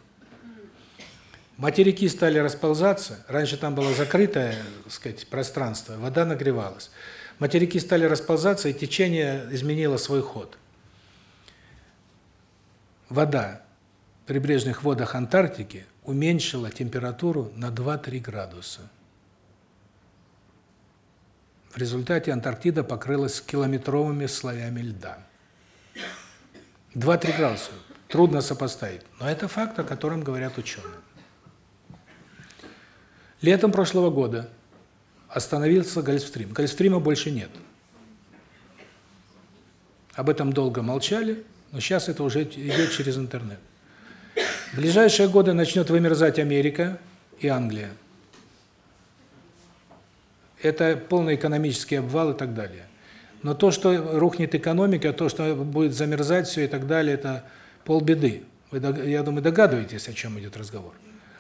Материки стали расползаться, раньше там было закрытое, так сказать, пространство, вода нагревалась. Материки стали расползаться, и течение изменило свой ход. Вода в прибрежных водах Антарктики уменьшила температуру на 2-3 градуса. В результате Антарктида покрылась километровыми слоями льда. 2-3 градуса. Трудно сопоставить. Но это факт, о котором говорят ученые. Летом прошлого года остановился Гольфстрим. Гольфстрима больше нет. Об этом долго молчали, но сейчас это уже идет через интернет. В ближайшие годы начнет вымерзать Америка и Англия. Это полный экономический обвал и так далее. Но то, что рухнет экономика, то, что будет замерзать все и так далее, это полбеды. Вы, я думаю, догадываетесь, о чем идет разговор.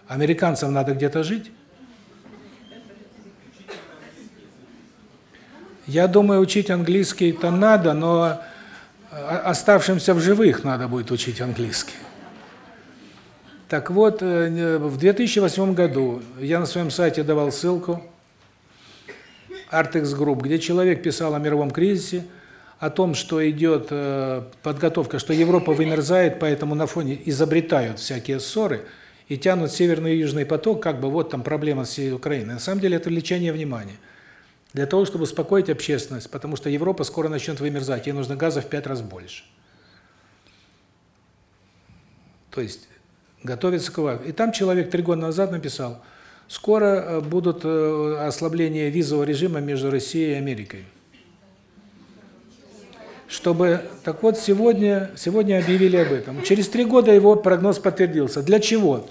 Американцам надо где-то жить, Я думаю, учить английский-то надо, но оставшимся в живых надо будет учить английский. Так вот, э, в 2008 году я на своем сайте давал ссылку Artex Group, где человек писал о мировом кризисе, о том, что идет э, подготовка, что Европа вымерзает, поэтому на фоне изобретают всякие ссоры и тянут северный и южный поток, как бы вот там проблема с Украиной. На самом деле это влечение внимания для того, чтобы успокоить общественность, потому что Европа скоро начнет вымерзать, ей нужно газа в пять раз больше. То есть готовится к И там человек три года назад написал, скоро э, будут э, ослабления визового режима между Россией и Америкой. Чтобы так вот сегодня сегодня объявили об этом. Через три года его прогноз подтвердился. Для чего?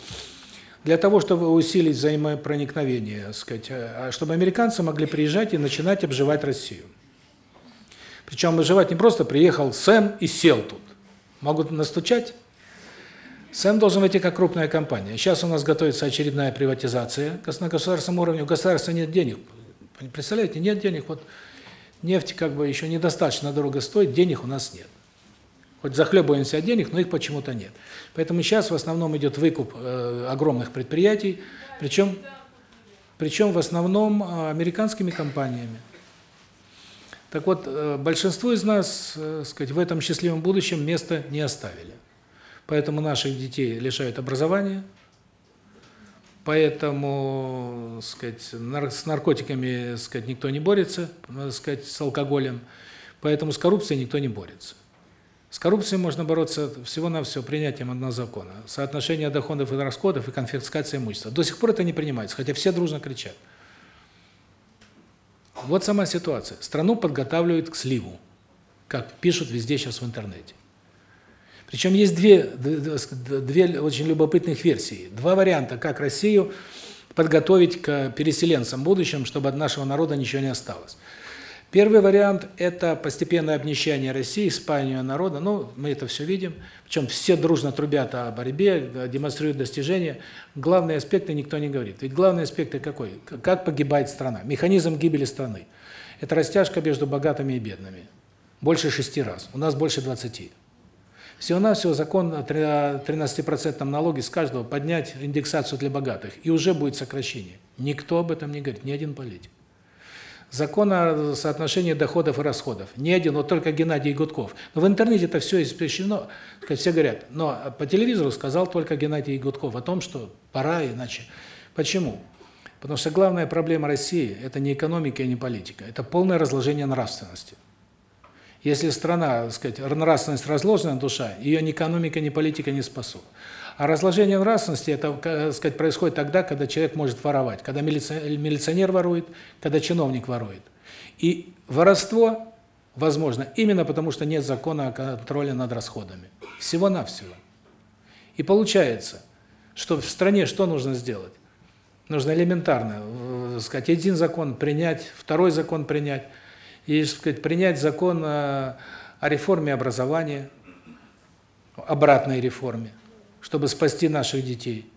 Для того, чтобы усилить взаимопроникновение, сказать, а, а чтобы американцы могли приезжать и начинать обживать Россию. Причем обживать не просто приехал Сэм и сел тут. Могут настучать. Сэм должен войти как крупная компания. Сейчас у нас готовится очередная приватизация на государственном уровне. У государства нет денег. Представляете, нет денег. Вот нефть как бы еще недостаточно дорого стоит, денег у нас нет. Хоть захлебываемся от денег, но их почему-то нет. Поэтому сейчас в основном идет выкуп э, огромных предприятий, причем причем в основном э, американскими компаниями. Так вот, э, большинство из нас, э, сказать, в этом счастливом будущем места не оставили. Поэтому наших детей лишают образования. Поэтому, сказать, с наркотиками, сказать, никто не борется, сказать, с алкоголем. Поэтому с коррупцией никто не борется. С коррупцией можно бороться всего-навсего принятием одного закона. Соотношение доходов и расходов и конфискация имущества. До сих пор это не принимается, хотя все дружно кричат. Вот сама ситуация. Страну подготавливают к сливу, как пишут везде сейчас в интернете. Причем есть две, две очень любопытных версии. Два варианта, как Россию подготовить к переселенцам в будущем, чтобы от нашего народа ничего не осталось. Первый вариант – это постепенное обнищание России, спаяние народа. Ну, мы это все видим. Причем все дружно трубят о борьбе, демонстрируют достижения. Главные аспекты никто не говорит. Ведь главный аспект какой? Как погибает страна? Механизм гибели страны. Это растяжка между богатыми и бедными. Больше шести раз. У нас больше двадцати. Всего-навсего закон о 13% налоге с каждого поднять индексацию для богатых, и уже будет сокращение. Никто об этом не говорит, ни один политик. Закон о соотношении доходов и расходов. Ни один, вот только Геннадий Гудков. Но в интернете это все испрещено, все говорят. Но по телевизору сказал только Геннадий Гудков о том, что пора иначе. Почему? Потому что главная проблема России – это не экономика и не политика. Это полное разложение нравственности. Если страна, так сказать, нравственность разложена душа, ее ни экономика, ни политика не спасут. А разложение нравственности это, так сказать, происходит тогда, когда человек может воровать, когда милиционер ворует, когда чиновник ворует. И воровство возможно именно потому, что нет закона о контроле над расходами. Всего-навсего. И получается, что в стране что нужно сделать? Нужно элементарно, э, сказать, один закон принять, второй закон принять, и, сказать, принять закон о реформе образования, обратной реформе чтобы спасти наших детей.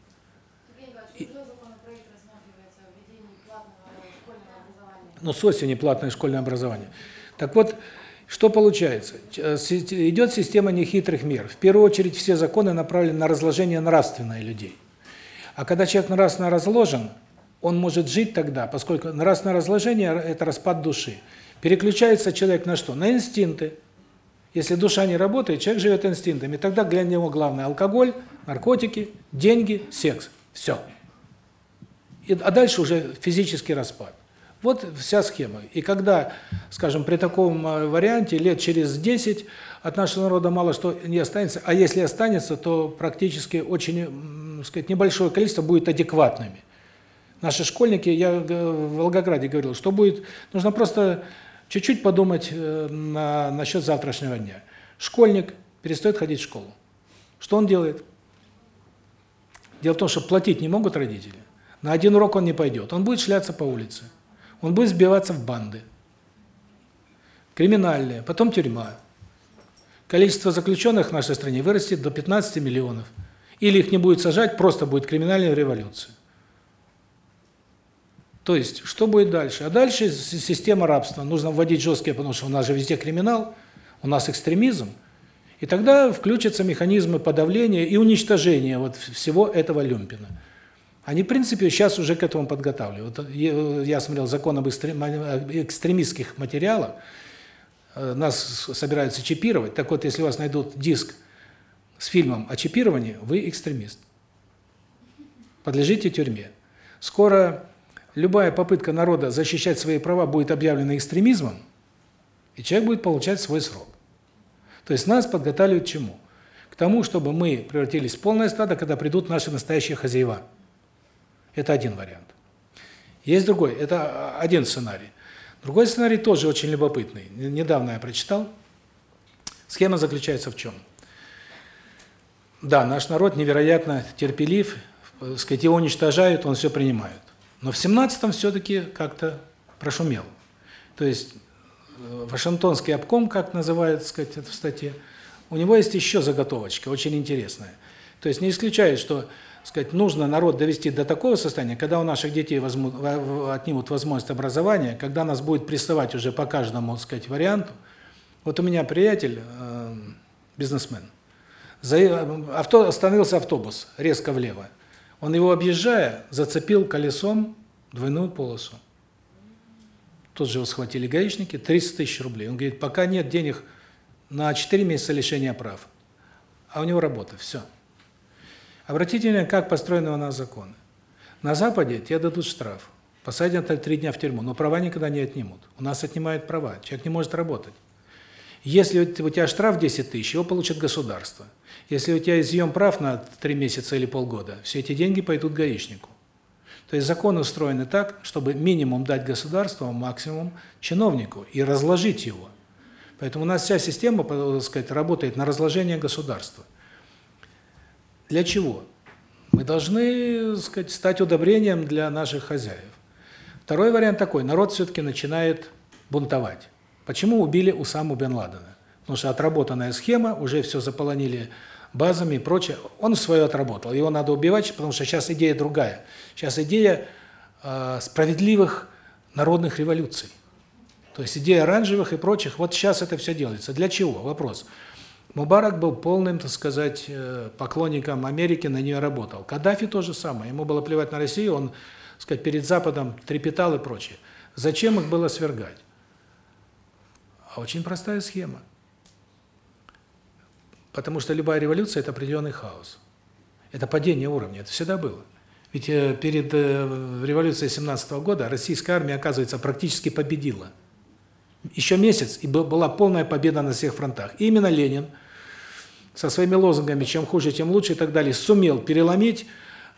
Ну, с осени платное школьное образование. Так вот, что получается? Э, идет система нехитрых мер. В первую очередь все законы направлены на разложение нравственное людей. А когда человек нравственно разложен, он может жить тогда, поскольку нравственное разложение – это распад души. Переключается человек на что? На инстинкты. Если душа не работает, человек живет инстинктами. Тогда для него главное – алкоголь, наркотики, деньги, секс. Все. И, а дальше уже физический распад. Вот вся схема. И когда, скажем, при таком э, варианте лет через 10 от нашего народа мало что не останется, а если останется, то практически очень, сказать, небольшое количество будет адекватными. Наши школьники, я в Волгограде говорил, что будет, нужно просто чуть-чуть подумать э, на насчет завтрашнего дня. Школьник перестает ходить в школу. Что он делает? Дело в том, что платить не могут родители. На один урок он не пойдет. Он будет шляться по улице. Он будет сбиваться в банды. Криминальные, потом тюрьма. Количество заключенных в нашей стране вырастет до 15 миллионов. Или их не будет сажать, просто будет криминальная революция. То есть, что будет дальше? А дальше система рабства. Нужно вводить жесткие, потому что у нас же везде криминал, у нас экстремизм. И тогда включатся механизмы подавления и уничтожения вот всего этого люмпина. Они, в принципе, сейчас уже к этому подготавливают. Вот я смотрел закон об экстремистских материалах, э, нас собираются чипировать. Так вот, если у вас найдут диск с фильмом о чипировании, вы экстремист. Подлежите тюрьме. Скоро любая попытка народа защищать свои права будет объявлена экстремизмом, и человек будет получать свой срок. То есть нас подготавливают к чему? К тому, чтобы мы превратились в полное стадо, когда придут наши настоящие хозяева. Это один вариант. Есть другой, это один сценарий. Другой сценарий тоже очень любопытный. Недавно я прочитал. Схема заключается в чем? Да, наш народ невероятно терпелив, сказать, его уничтожают, он все принимает. Но в 17-м все-таки как-то прошумел. То есть Вашингтонский обком, как называют, сказать, это в статье, у него есть еще заготовочка, очень интересная. То есть не исключает, что, сказать, нужно народ довести до такого состояния, когда у наших детей возьмут, отнимут возможность образования, когда нас будет приставать уже по каждому, сказать, варианту. Вот у меня приятель, э, бизнесмен, за, авто, остановился автобус резко влево. Он его объезжая, зацепил колесом двойную полосу. Тут же его схватили гаишники, 30 тысяч рублей. Он говорит, пока нет денег на 4 месяца лишения прав. А у него работа, все. Обратите внимание, как построены у нас законы. На Западе тебе дадут штраф, посадят на 3 дня в тюрьму, но права никогда не отнимут. У нас отнимают права, человек не может работать. Если у тебя штраф 10 тысяч, его получит государство. Если у тебя изъем прав на 3 месяца или полгода, все эти деньги пойдут гаишнику. То есть законы устроены так, чтобы минимум дать государству, а максимум чиновнику и разложить его. Поэтому у нас вся система, так сказать, работает на разложение государства. Для чего? Мы должны, так сказать, стать удобрением для наших хозяев. Второй вариант такой: народ все таки начинает бунтовать. Почему убили Усаму бен Ладена? Потому что отработанная схема, уже все заполонили базами и прочее. Он свое отработал. Его надо убивать, потому что сейчас идея другая. Сейчас идея э, справедливых народных революций. То есть идея оранжевых и прочих. Вот сейчас это все делается. Для чего? Вопрос. Мубарак был полным, так сказать, э, поклонником Америки, на нее работал. Каддафи то же самое. Ему было плевать на Россию, он, так сказать, перед Западом трепетал и прочее. Зачем их было свергать? А очень простая схема. Потому что любая революция – это определенный хаос. Это падение уровня, это всегда было. Ведь э, перед э, революцией 17 года российская армия, оказывается, практически победила. Еще месяц, и была полная победа на всех фронтах. И именно Ленин со своими лозунгами «чем хуже, тем лучше» и так далее сумел переломить,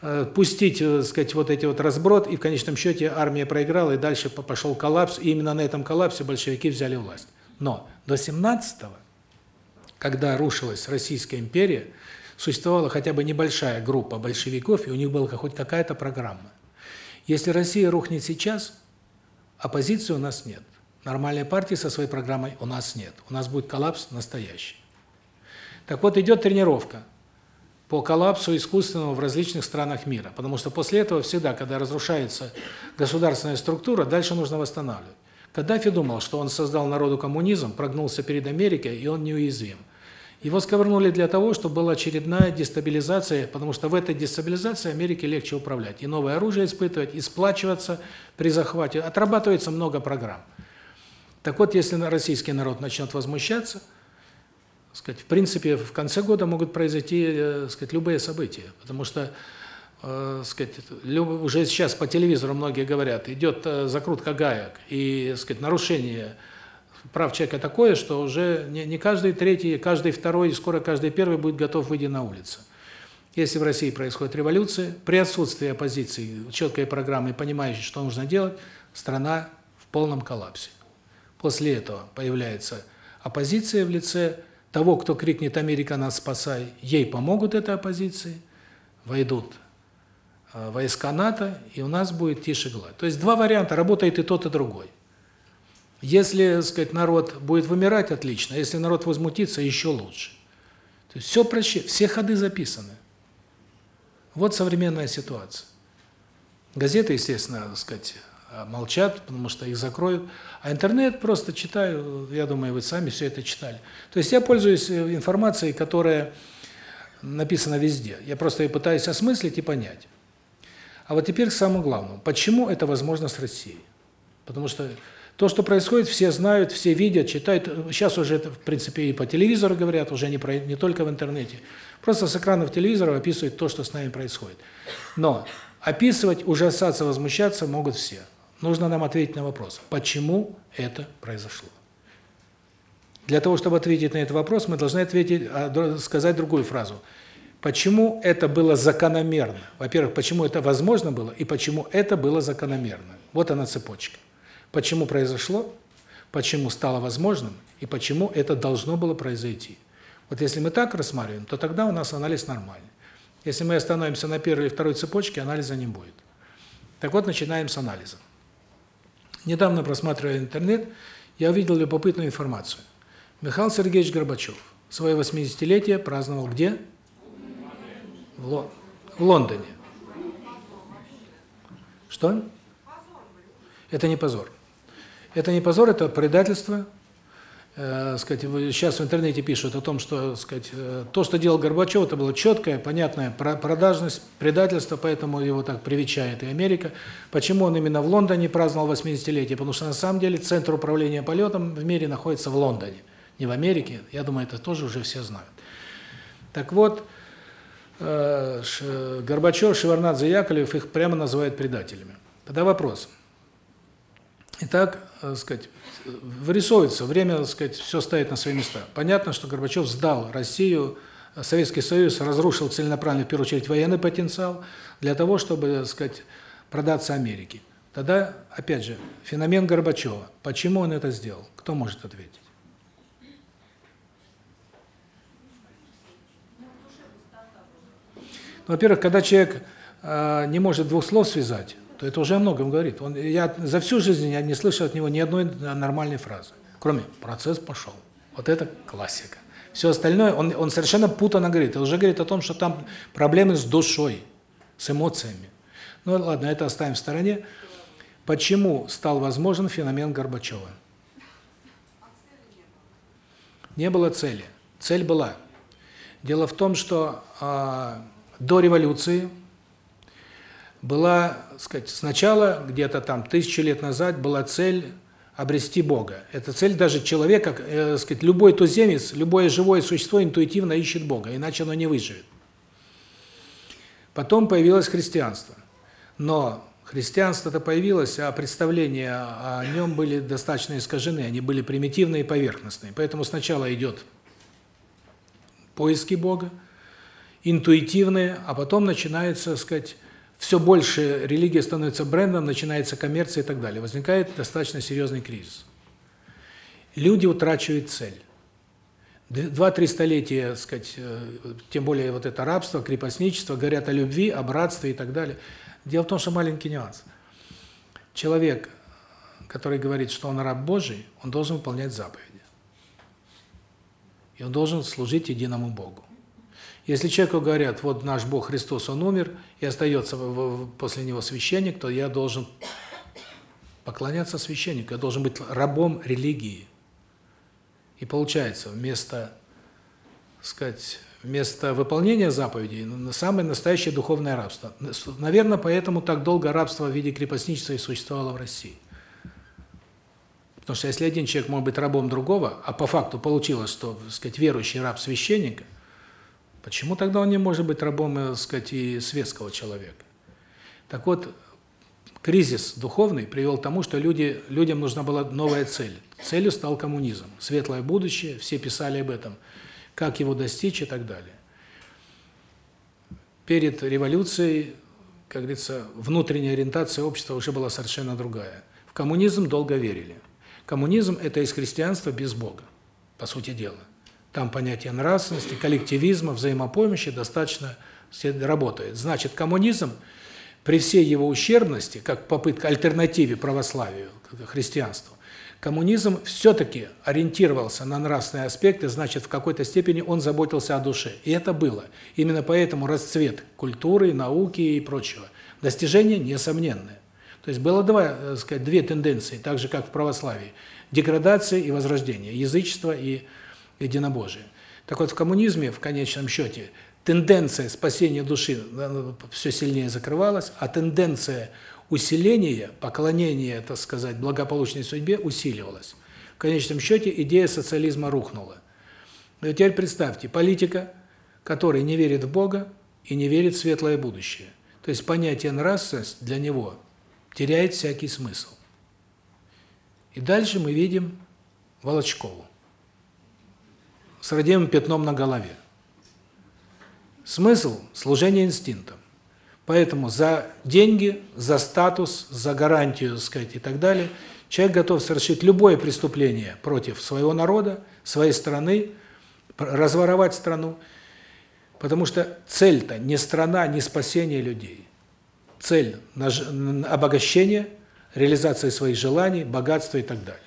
э, пустить, так сказать, вот эти вот разброд, и в конечном счете армия проиграла, и дальше пошел коллапс, и именно на этом коллапсе большевики взяли власть. Но до 17-го, когда рушилась Российская империя, существовала хотя бы небольшая группа большевиков, и у них была хоть какая-то программа. Если Россия рухнет сейчас, оппозиции у нас нет. Нормальной партии со своей программой у нас нет. У нас будет коллапс настоящий. Так вот, идет тренировка по коллапсу искусственного в различных странах мира. Потому что после этого всегда, когда разрушается государственная структура, дальше нужно восстанавливать. Каддафи думал, что он создал народу коммунизм, прогнулся перед Америкой, и он неуязвим. Его сковырнули для того, чтобы была очередная дестабилизация, потому что в этой дестабилизации Америке легче управлять. И новое оружие испытывать, и сплачиваться при захвате. Отрабатывается много программ. Так вот, если российский народ начнет возмущаться, сказать, в принципе, в конце года могут произойти, э, сказать, любые события, потому что, э, сказать, уже сейчас по телевизору многие говорят, идет э, закрутка гаек и, сказать, нарушение прав человека такое, что уже не, не каждый третий, каждый второй, и скоро каждый первый будет готов выйти на улицу. Если в России происходит революция, при отсутствии оппозиции, четкой программы понимающей, что нужно делать, страна в полном коллапсе. После этого появляется оппозиция в лице того, кто крикнет «Америка, нас спасай!», ей помогут этой оппозиции, войдут войска НАТО, и у нас будет тише гладь. То есть два варианта, работает и тот, и другой. Если, так сказать, народ будет вымирать, отлично. Если народ возмутится, еще лучше. То есть все проще, все ходы записаны. Вот современная ситуация. Газеты, естественно, так сказать, молчат, потому что их закроют. А интернет просто читаю, я думаю, вы сами все это читали. То есть я пользуюсь э, информацией, которая написана везде. Я просто ее пытаюсь осмыслить и понять. А вот теперь к самому главному. Почему это возможно с Россией? Потому что то, что происходит, все знают, все видят, читают. Сейчас уже это, в принципе, и по телевизору говорят, уже не про не только в интернете. Просто с экранов телевизора описывают то, что с нами происходит. Но описывать, ужасаться, возмущаться могут все. Нужно нам ответить на вопрос, почему это произошло. Для того, чтобы ответить на этот вопрос, мы должны ответить, а, сказать другую фразу. Почему это было закономерно? Во-первых, почему это возможно было, и почему это было закономерно. Вот она цепочка. Почему произошло, почему стало возможным и почему это должно было произойти. Вот если мы так рассматриваем, то тогда у нас анализ нормальный. Если мы остановимся на первой или второй цепочке, анализа не будет. Так вот, начинаем с анализа. Недавно просматривая интернет, я увидел любопытную информацию. Михаил Сергеевич Горбачев свое 80-летие праздновал где? В, Ло... в Лондоне. Что? Это не позор. Это не позор, это предательство. Э, сказать, сейчас в интернете пишут о том, что, сказать, э, то, что делал Горбачев, это было четкое, понятная продажность, предательство, поэтому его так привечает и Америка. Почему он именно в Лондоне праздновал 80-летие? Потому что на самом деле центр управления полетом в мире находится в Лондоне, не в Америке. Я думаю, это тоже уже все знают. Так вот, Горбачев, Шеварнадзе, Яковлев их прямо называют предателями. Тогда вопрос – Итак, так сказать, вырисовывается, время, сказать, все стоит на свои места. Понятно, что Горбачев сдал Россию, Советский Союз разрушил целенаправленно, в первую очередь, военный потенциал для того, чтобы, сказать, продаться Америке. Тогда, опять же, феномен Горбачева. Почему он это сделал? Кто может ответить? Во-первых, когда человек э, не может двух слов связать, то это уже о многом говорит. Он, я за всю жизнь я не слышал от него ни одной нормальной фразы, кроме «процесс пошел». Вот это классика. Все остальное, он, он совершенно путано говорит. Он уже говорит о том, что там проблемы с душой, с эмоциями. Ну ладно, это оставим в стороне. Почему стал возможен феномен Горбачева? Не было цели. Цель была. Дело в том, что а, до революции была, сказать, сначала, где-то там тысячу лет назад, была цель обрести Бога. Это цель даже человека, э, сказать, любой туземец, любое живое существо интуитивно ищет Бога, иначе оно не выживет. Потом появилось христианство. Но христианство-то появилось, а представления о нем были достаточно искажены, они были примитивные и поверхностные. Поэтому сначала идет поиски Бога, интуитивные, а потом начинается, сказать, все больше религия становится брендом, начинается коммерция и так далее. Возникает достаточно серьезный кризис. Люди утрачивают цель. Два-три столетия, сказать, э, тем более вот это рабство, крепостничество, говорят о любви, о братстве и так далее. Дело в том, что маленький нюанс. Человек, который говорит, что он раб Божий, он должен выполнять заповеди. И он должен служить единому Богу. Если человеку говорят, вот наш Бог Христос, Он умер, и остается после Него священник, то я должен поклоняться священнику, я должен быть рабом религии. И получается, вместо, сказать, вместо выполнения заповедей, самое настоящее духовное рабство. Наверное, поэтому так долго рабство в виде крепостничества и существовало в России. Потому что если один человек может быть рабом другого, а по факту получилось, что, сказать, верующий раб священника, почему тогда он не может быть рабом, так сказать, и светского человека? Так вот, кризис духовный привел к тому, что люди людям нужна была новая цель. Целью стал коммунизм. Светлое будущее, все писали об этом, как его достичь и так далее. Перед революцией, как говорится, внутренняя ориентация общества уже была совершенно другая. В коммунизм долго верили. Коммунизм – это из христианства без Бога, по сути дела. Там понятие нравственности, коллективизма, взаимопомощи достаточно работает. Значит, коммунизм при всей его ущербности, как попытка альтернативе православию, христианству, коммунизм все-таки ориентировался на нравственные аспекты, значит, в какой-то степени он заботился о душе. И это было. Именно поэтому расцвет культуры, науки и прочего. Достижения несомненные. То есть было два, э, сказать, две тенденции, так же как в православии: деградация и возрождение, язычество и единобожие. Так вот в коммунизме в конечном счете тенденция спасения души ну, все сильнее закрывалась, а тенденция усиления, поклонения, так сказать, благополучной судьбе усиливалась. В конечном счете идея социализма рухнула. Но теперь представьте, политика, который не верит в Бога и не верит в светлое будущее. То есть понятие нравственность для него теряет всякий смысл. И дальше мы видим Волочкову с родимым пятном на голове. Смысл – служение инстинктам. Поэтому за деньги, за статус, за гарантию, так сказать, и так далее, человек готов совершить любое преступление против своего народа, своей страны, разворовать страну, потому что цель-то не страна, не спасение людей цель обогащение, реализация своих желаний, богатства и так далее.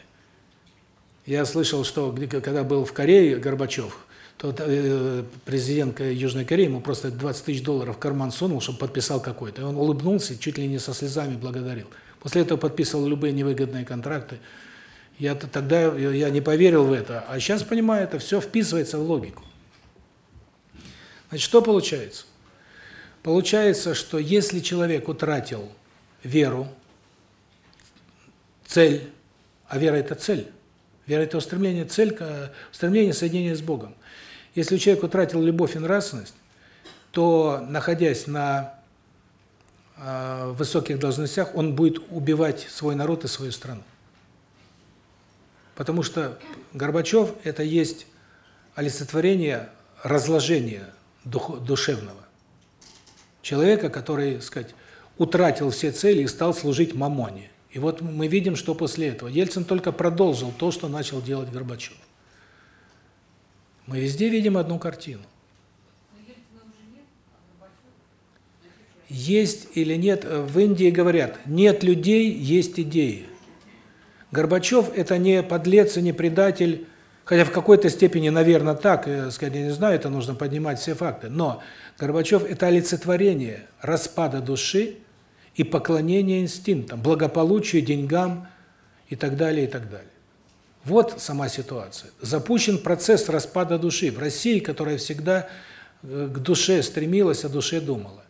Я слышал, что когда был в Корее Горбачев, то э, президент Южной Кореи ему просто 20 тысяч долларов в карман сунул, чтобы подписал какой-то. И он улыбнулся, чуть ли не со слезами благодарил. После этого подписывал любые невыгодные контракты. Я тогда я не поверил в это, а сейчас понимаю, это все вписывается в логику. Значит, что получается? Получается, что если человек утратил веру, цель, а вера – это цель, вера – это устремление, цель, устремление соединения с Богом. Если человек утратил любовь и нравственность, то, находясь на э, высоких должностях, он будет убивать свой народ и свою страну. Потому что Горбачев – это есть олицетворение разложения дух, душевного человека, который, сказать, утратил все цели и стал служить мамоне. И вот мы видим, что после этого Ельцин только продолжил то, что начал делать Горбачев. Мы везде видим одну картину. Есть или нет, в Индии говорят, нет людей, есть идеи. Горбачев – это не подлец и не предатель, хотя в какой-то степени, наверное, так, я, сказать, я не знаю, это нужно поднимать все факты, но Горбачев – это олицетворение распада души и поклонения инстинктам, благополучию, деньгам и так далее, и так далее. Вот сама ситуация. Запущен процесс распада души в России, которая всегда э, к душе стремилась, о душе думала.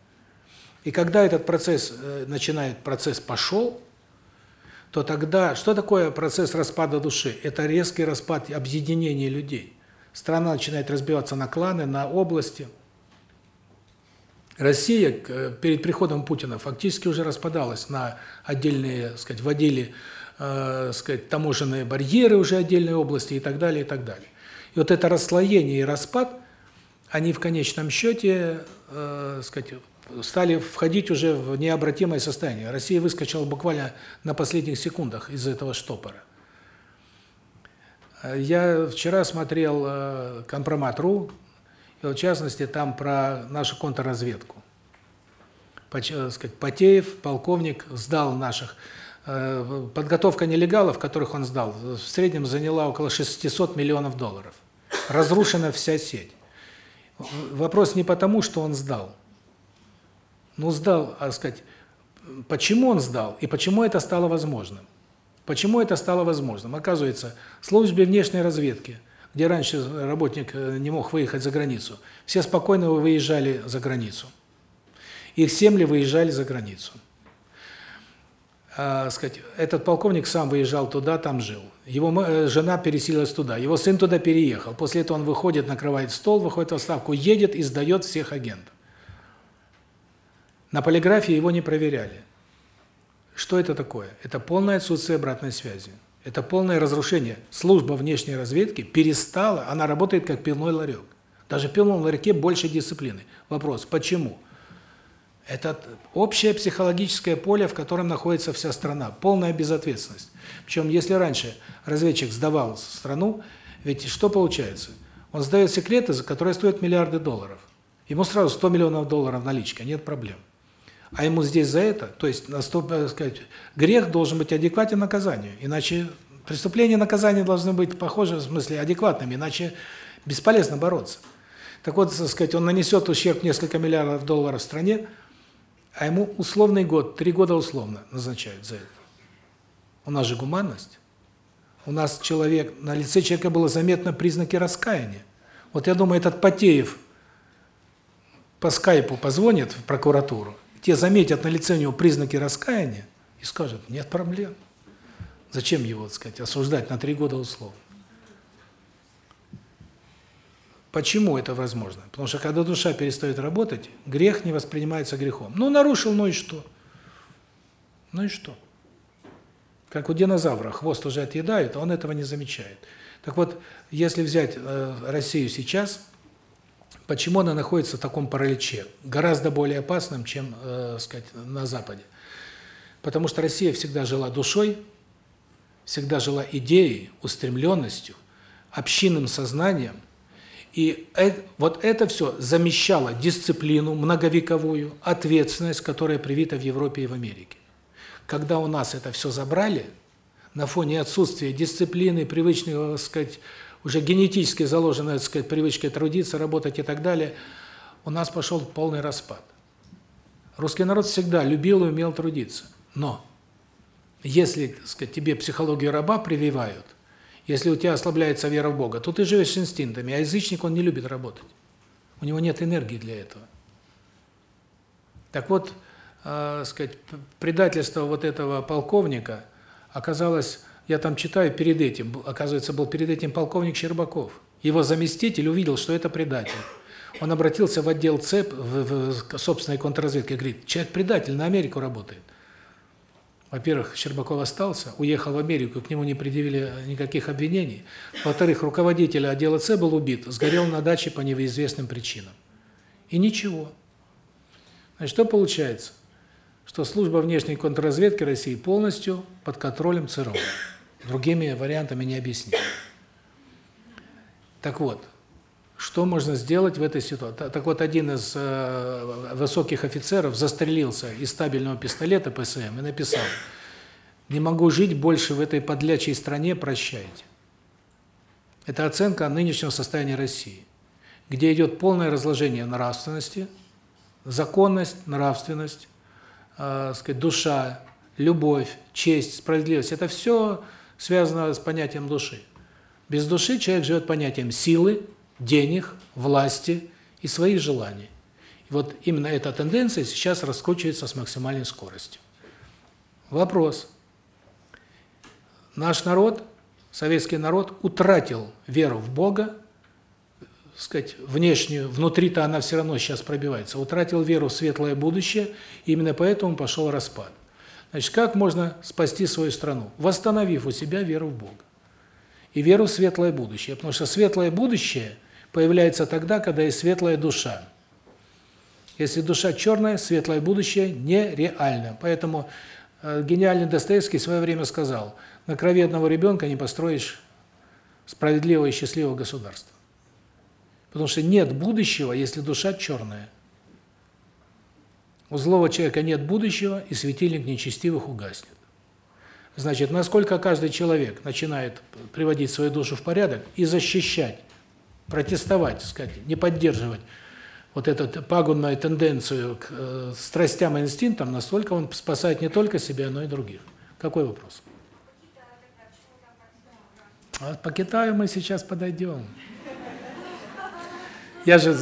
И когда этот процесс э, начинает, процесс пошел, то тогда, что такое процесс распада души? Это резкий распад объединения людей. Страна начинает разбиваться на кланы, на области. Россия э, перед приходом Путина фактически уже распадалась на отдельные, так сказать, вводили, э, сказать, таможенные барьеры уже отдельные области и так далее, и так далее. И вот это расслоение и распад, они в конечном счете, э, сказать, стали входить уже в необратимое состояние. Россия выскочила буквально на последних секундах из этого штопора. Я вчера смотрел э, Компромат.ру, в частности там про нашу контрразведку. Э, сказать, Потеев, полковник, сдал наших. Э, подготовка нелегалов, которых он сдал, в среднем заняла около 600 миллионов долларов. Разрушена вся сеть. Вопрос не потому, что он сдал. Ну, сдал, а сказать, почему он сдал и почему это стало возможным? Почему это стало возможным? Оказывается, службе внешней разведки, где раньше работник э, не мог выехать за границу, все спокойно выезжали за границу. Их семьи выезжали за границу. А, сказать, этот полковник сам выезжал туда, там жил. Его э, жена переселилась туда, его сын туда переехал. После этого он выходит, накрывает стол, выходит в отставку, едет и сдает всех агентов. На полиграфии его не проверяли. Что это такое? Это полное отсутствие обратной связи. Это полное разрушение. Служба внешней разведки перестала, она работает как пивной ларек. Даже в пивном ларьке больше дисциплины. Вопрос, почему? Это общее психологическое поле, в котором находится вся страна, полная безответственность. Причем, если раньше разведчик сдавал страну, ведь что получается? Он сдает секреты, за которые стоят миллиарды долларов. Ему сразу 100 миллионов долларов наличка, нет проблем. А ему здесь за это, то есть, так сказать, грех должен быть адекватен наказанию, иначе преступление и наказание должны быть похожи, в смысле, адекватными, иначе бесполезно бороться. Так вот, так сказать, он нанесет ущерб несколько миллиардов долларов стране, а ему условный год, три года условно назначают за это. У нас же гуманность. У нас человек, на лице человека было заметно признаки раскаяния. Вот я думаю, этот Потеев по скайпу позвонит в прокуратуру те заметят на лице у него признаки раскаяния и скажут, нет проблем. Зачем его, так сказать, осуждать на три года условно? Почему это возможно? Потому что когда душа перестает работать, грех не воспринимается грехом. Ну, нарушил, ну и что? Ну и что? Как у динозавра, хвост уже отъедают, а он этого не замечает. Так вот, если взять э, Россию сейчас, Почему она находится в таком параличе? Гораздо более опасным, чем, э, сказать, на Западе. Потому что Россия всегда жила душой, всегда жила идеей, устремленностью, общинным сознанием. И э, вот это все замещало дисциплину многовековую, ответственность, которая привита в Европе и в Америке. Когда у нас это все забрали, на фоне отсутствия дисциплины, привычного, сказать, уже генетически заложенная, так сказать, привычка трудиться, работать и так далее, у нас пошел полный распад. Русский народ всегда любил и умел трудиться. Но если, так сказать, тебе психологию раба прививают, если у тебя ослабляется вера в Бога, то ты живешь инстинктами, а язычник, он не любит работать. У него нет энергии для этого. Так вот, э, сказать, предательство вот этого полковника оказалось я там читаю перед этим, оказывается, был перед этим полковник Щербаков. Его заместитель увидел, что это предатель. Он обратился в отдел ЦЭП, в, в собственной контрразведке, говорит, человек предатель, на Америку работает. Во-первых, Щербаков остался, уехал в Америку, к нему не предъявили никаких обвинений. Во-вторых, руководитель отдела Ц был убит, сгорел на даче по неизвестным причинам. И ничего. Значит, что получается? Что служба внешней контрразведки России полностью под контролем ЦРУ. Другими вариантами не объяснить. Так вот, что можно сделать в этой ситуации? Так вот, один из э, высоких офицеров застрелился из стабильного пистолета ПСМ и написал, «Не могу жить больше в этой подлячей стране, прощайте». Это оценка нынешнего состояния России, где идет полное разложение нравственности, законность, нравственность, э, сказать, душа, любовь, честь, справедливость. Это все связано с понятием души. Без души человек живет понятием силы, денег, власти и своих желаний. И вот именно эта тенденция сейчас раскручивается с максимальной скоростью. Вопрос. Наш народ, советский народ, утратил веру в Бога, сказать, внешнюю, внутри-то она все равно сейчас пробивается, утратил веру в светлое будущее, именно поэтому пошел распад. Значит, как можно спасти свою страну? Восстановив у себя веру в Бога. И веру в светлое будущее. Потому что светлое будущее появляется тогда, когда есть светлая душа. Если душа черная, светлое будущее нереально. Поэтому э, гениальный Достоевский в свое время сказал, на крови одного ребенка не построишь справедливого и счастливого государства. Потому что нет будущего, если душа черная. У злого человека нет будущего, и светильник нечестивых угаснет. Значит, насколько каждый человек начинает приводить свою душу в порядок и защищать, протестовать, сказать, не поддерживать вот эту пагубную тенденцию к э, страстям и инстинктам, настолько он спасает не только себя, но и других. Какой вопрос? А по Китаю мы сейчас подойдем. Я же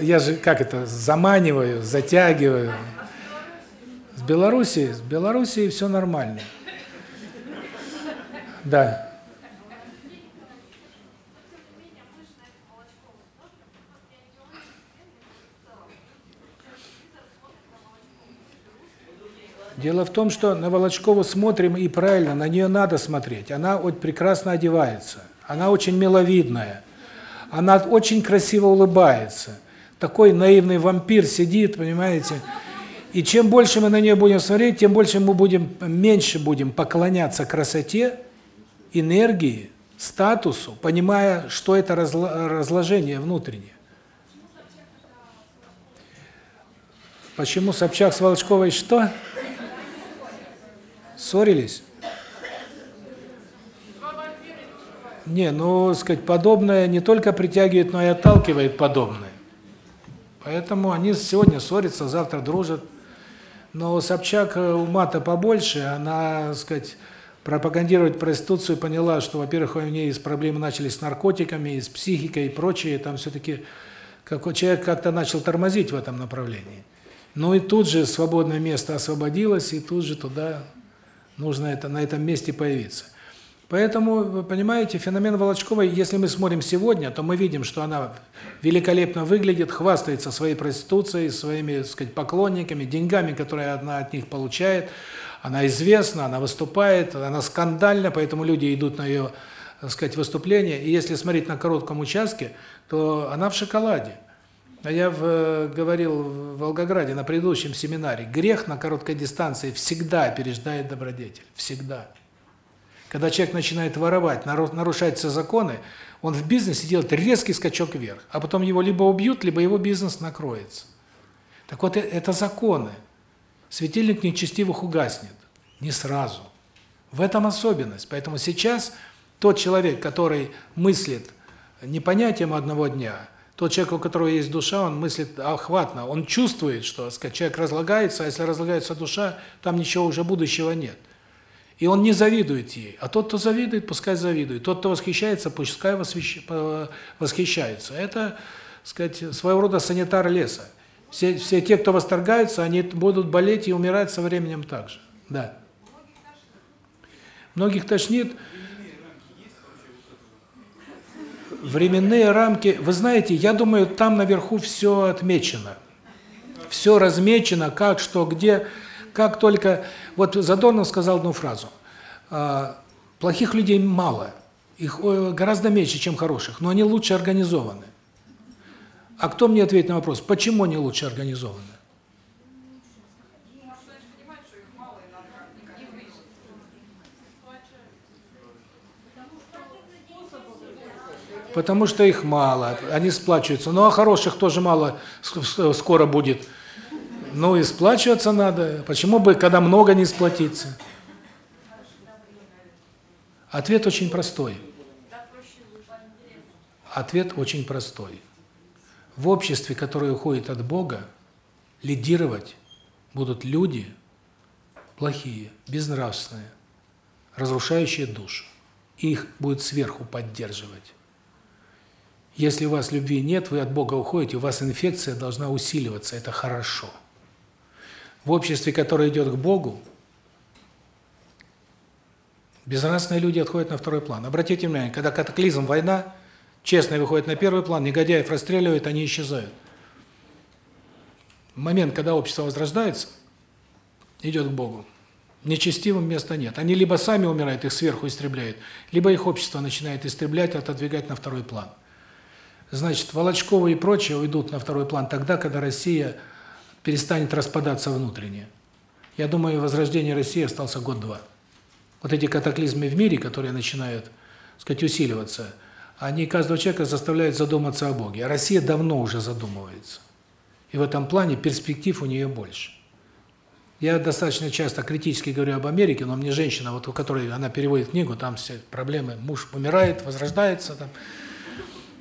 я же как это заманиваю, затягиваю. С Белоруссией, с Белоруссией все нормально. Да. Дело в том, что на Волочкову смотрим и правильно, на нее надо смотреть. Она вот прекрасно одевается. Она очень миловидная. Она очень красиво улыбается. Такой наивный вампир сидит, понимаете? И чем больше мы на нее будем смотреть, тем больше мы будем меньше будем поклоняться красоте, энергии, статусу, понимая, что это разложение внутреннее. Почему Собчак с Волчковой что? Ссорились? Не, ну, сказать, подобное не только притягивает, но и отталкивает подобное. Поэтому они сегодня ссорятся, завтра дружат. Но Собчак э, ума-то побольше, она, сказать, пропагандировать проституцию поняла, что, во-первых, у нее есть проблемы начались с наркотиками, с психикой и прочее, там все-таки какой человек как-то начал тормозить в этом направлении. Ну и тут же свободное место освободилось, и тут же туда нужно это на этом месте появиться. Поэтому, понимаете, феномен Волочковой, если мы смотрим сегодня, то мы видим, что она великолепно выглядит, хвастается своей проституцией, своими, так сказать, поклонниками, деньгами, которые она от них получает. Она известна, она выступает, она скандальна, поэтому люди идут на ее, так сказать, выступления. И если смотреть на коротком участке, то она в шоколаде. А я в, говорил в Волгограде на предыдущем семинаре, грех на короткой дистанции всегда опереждает добродетель. Всегда. Когда человек начинает воровать, нарушать все законы, он в бизнесе делает резкий скачок вверх, а потом его либо убьют, либо его бизнес накроется. Так вот, э, это законы. Светильник нечестивых угаснет. Не сразу. В этом особенность. Поэтому сейчас тот человек, который мыслит не понятием одного дня – тот человек, у которого есть душа, он мыслит охватно, он чувствует, что человек разлагается, а если разлагается душа, там ничего уже будущего нет. И он не завидует ей. А тот, кто завидует, пускай завидует. Тот, кто восхищается, пускай восхищается. Это, сказать, своего рода санитар леса. Все, все те, кто восторгаются, они будут болеть и умирать со временем также. Да. Многих тошнит. Временные рамки, вы знаете, я думаю, там наверху все отмечено. Все размечено, как, что, где, как только... Вот Задорнов сказал одну фразу. «А, плохих людей мало, их гораздо меньше, чем хороших, но они лучше организованы. А кто мне ответит на вопрос, почему они лучше организованы? Потому что их мало, они сплачиваются. Ну, а хороших тоже мало скоро будет. Ну, и сплачиваться надо. Почему бы, когда много, не сплотиться? Ответ очень простой. Ответ очень простой. В обществе, которое уходит от Бога, лидировать будут люди плохие, безнравственные, разрушающие душу. их будет сверху поддерживать. Если у вас любви нет, вы от Бога уходите, у вас инфекция должна усиливаться, это хорошо. В обществе, которое идет к Богу, безнравственные люди отходят на второй план. Обратите внимание, когда катаклизм, война, честные выходят на первый план, негодяев расстреливают, они исчезают. Момент, когда общество возрождается, идет к Богу, нечестивым места нет. Они либо сами умирают, их сверху истребляют, либо их общество начинает истреблять, отодвигать на второй план. Значит, Волочковы и прочие уйдут на второй план тогда, когда Россия перестанет распадаться внутренне. Я думаю, возрождение России остался год-два. Вот эти катаклизмы в мире, которые начинают, сказать, усиливаться, они каждого человека заставляют задуматься о Боге. А Россия давно уже задумывается. И в этом плане перспектив у нее больше. Я достаточно часто критически говорю об Америке, но мне женщина, вот у которой она переводит книгу, там все проблемы, муж умирает, возрождается там.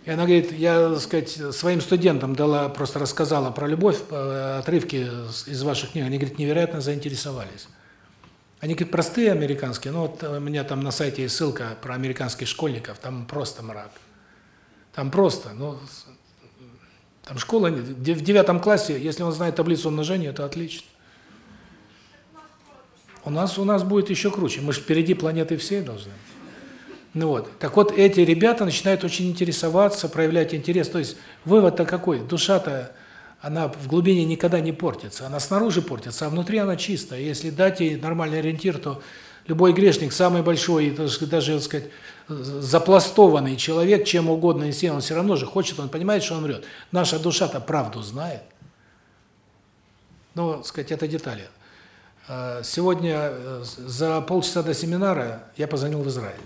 И она говорит, я, так сказать, своим студентам дала, просто рассказала про любовь, э, отрывки из ваших книг, они, говорит, невероятно заинтересовались. Они, говорит, простые американские, ну вот у меня там на сайте есть ссылка про американских школьников, там просто мрак. Там просто, ну, там школа, в девятом классе, если он знает таблицу умножения, это отлично. У нас у нас будет еще круче. Мы же впереди планеты всей должны. Ну вот. Так вот, эти ребята начинают очень интересоваться, проявлять интерес. То есть вывод-то какой? Душа-то, она в глубине никогда не портится. Она снаружи портится, а внутри она чистая. Если дать ей нормальный ориентир, то любой грешник, самый большой, даже, так сказать, запластованный человек, чем угодно неси, он все равно же хочет, он понимает, что он врет. Наша душа-то правду знает. Ну, сказать, это детали. А, сегодня э, за полчаса до семинара я позвонил в Израиль.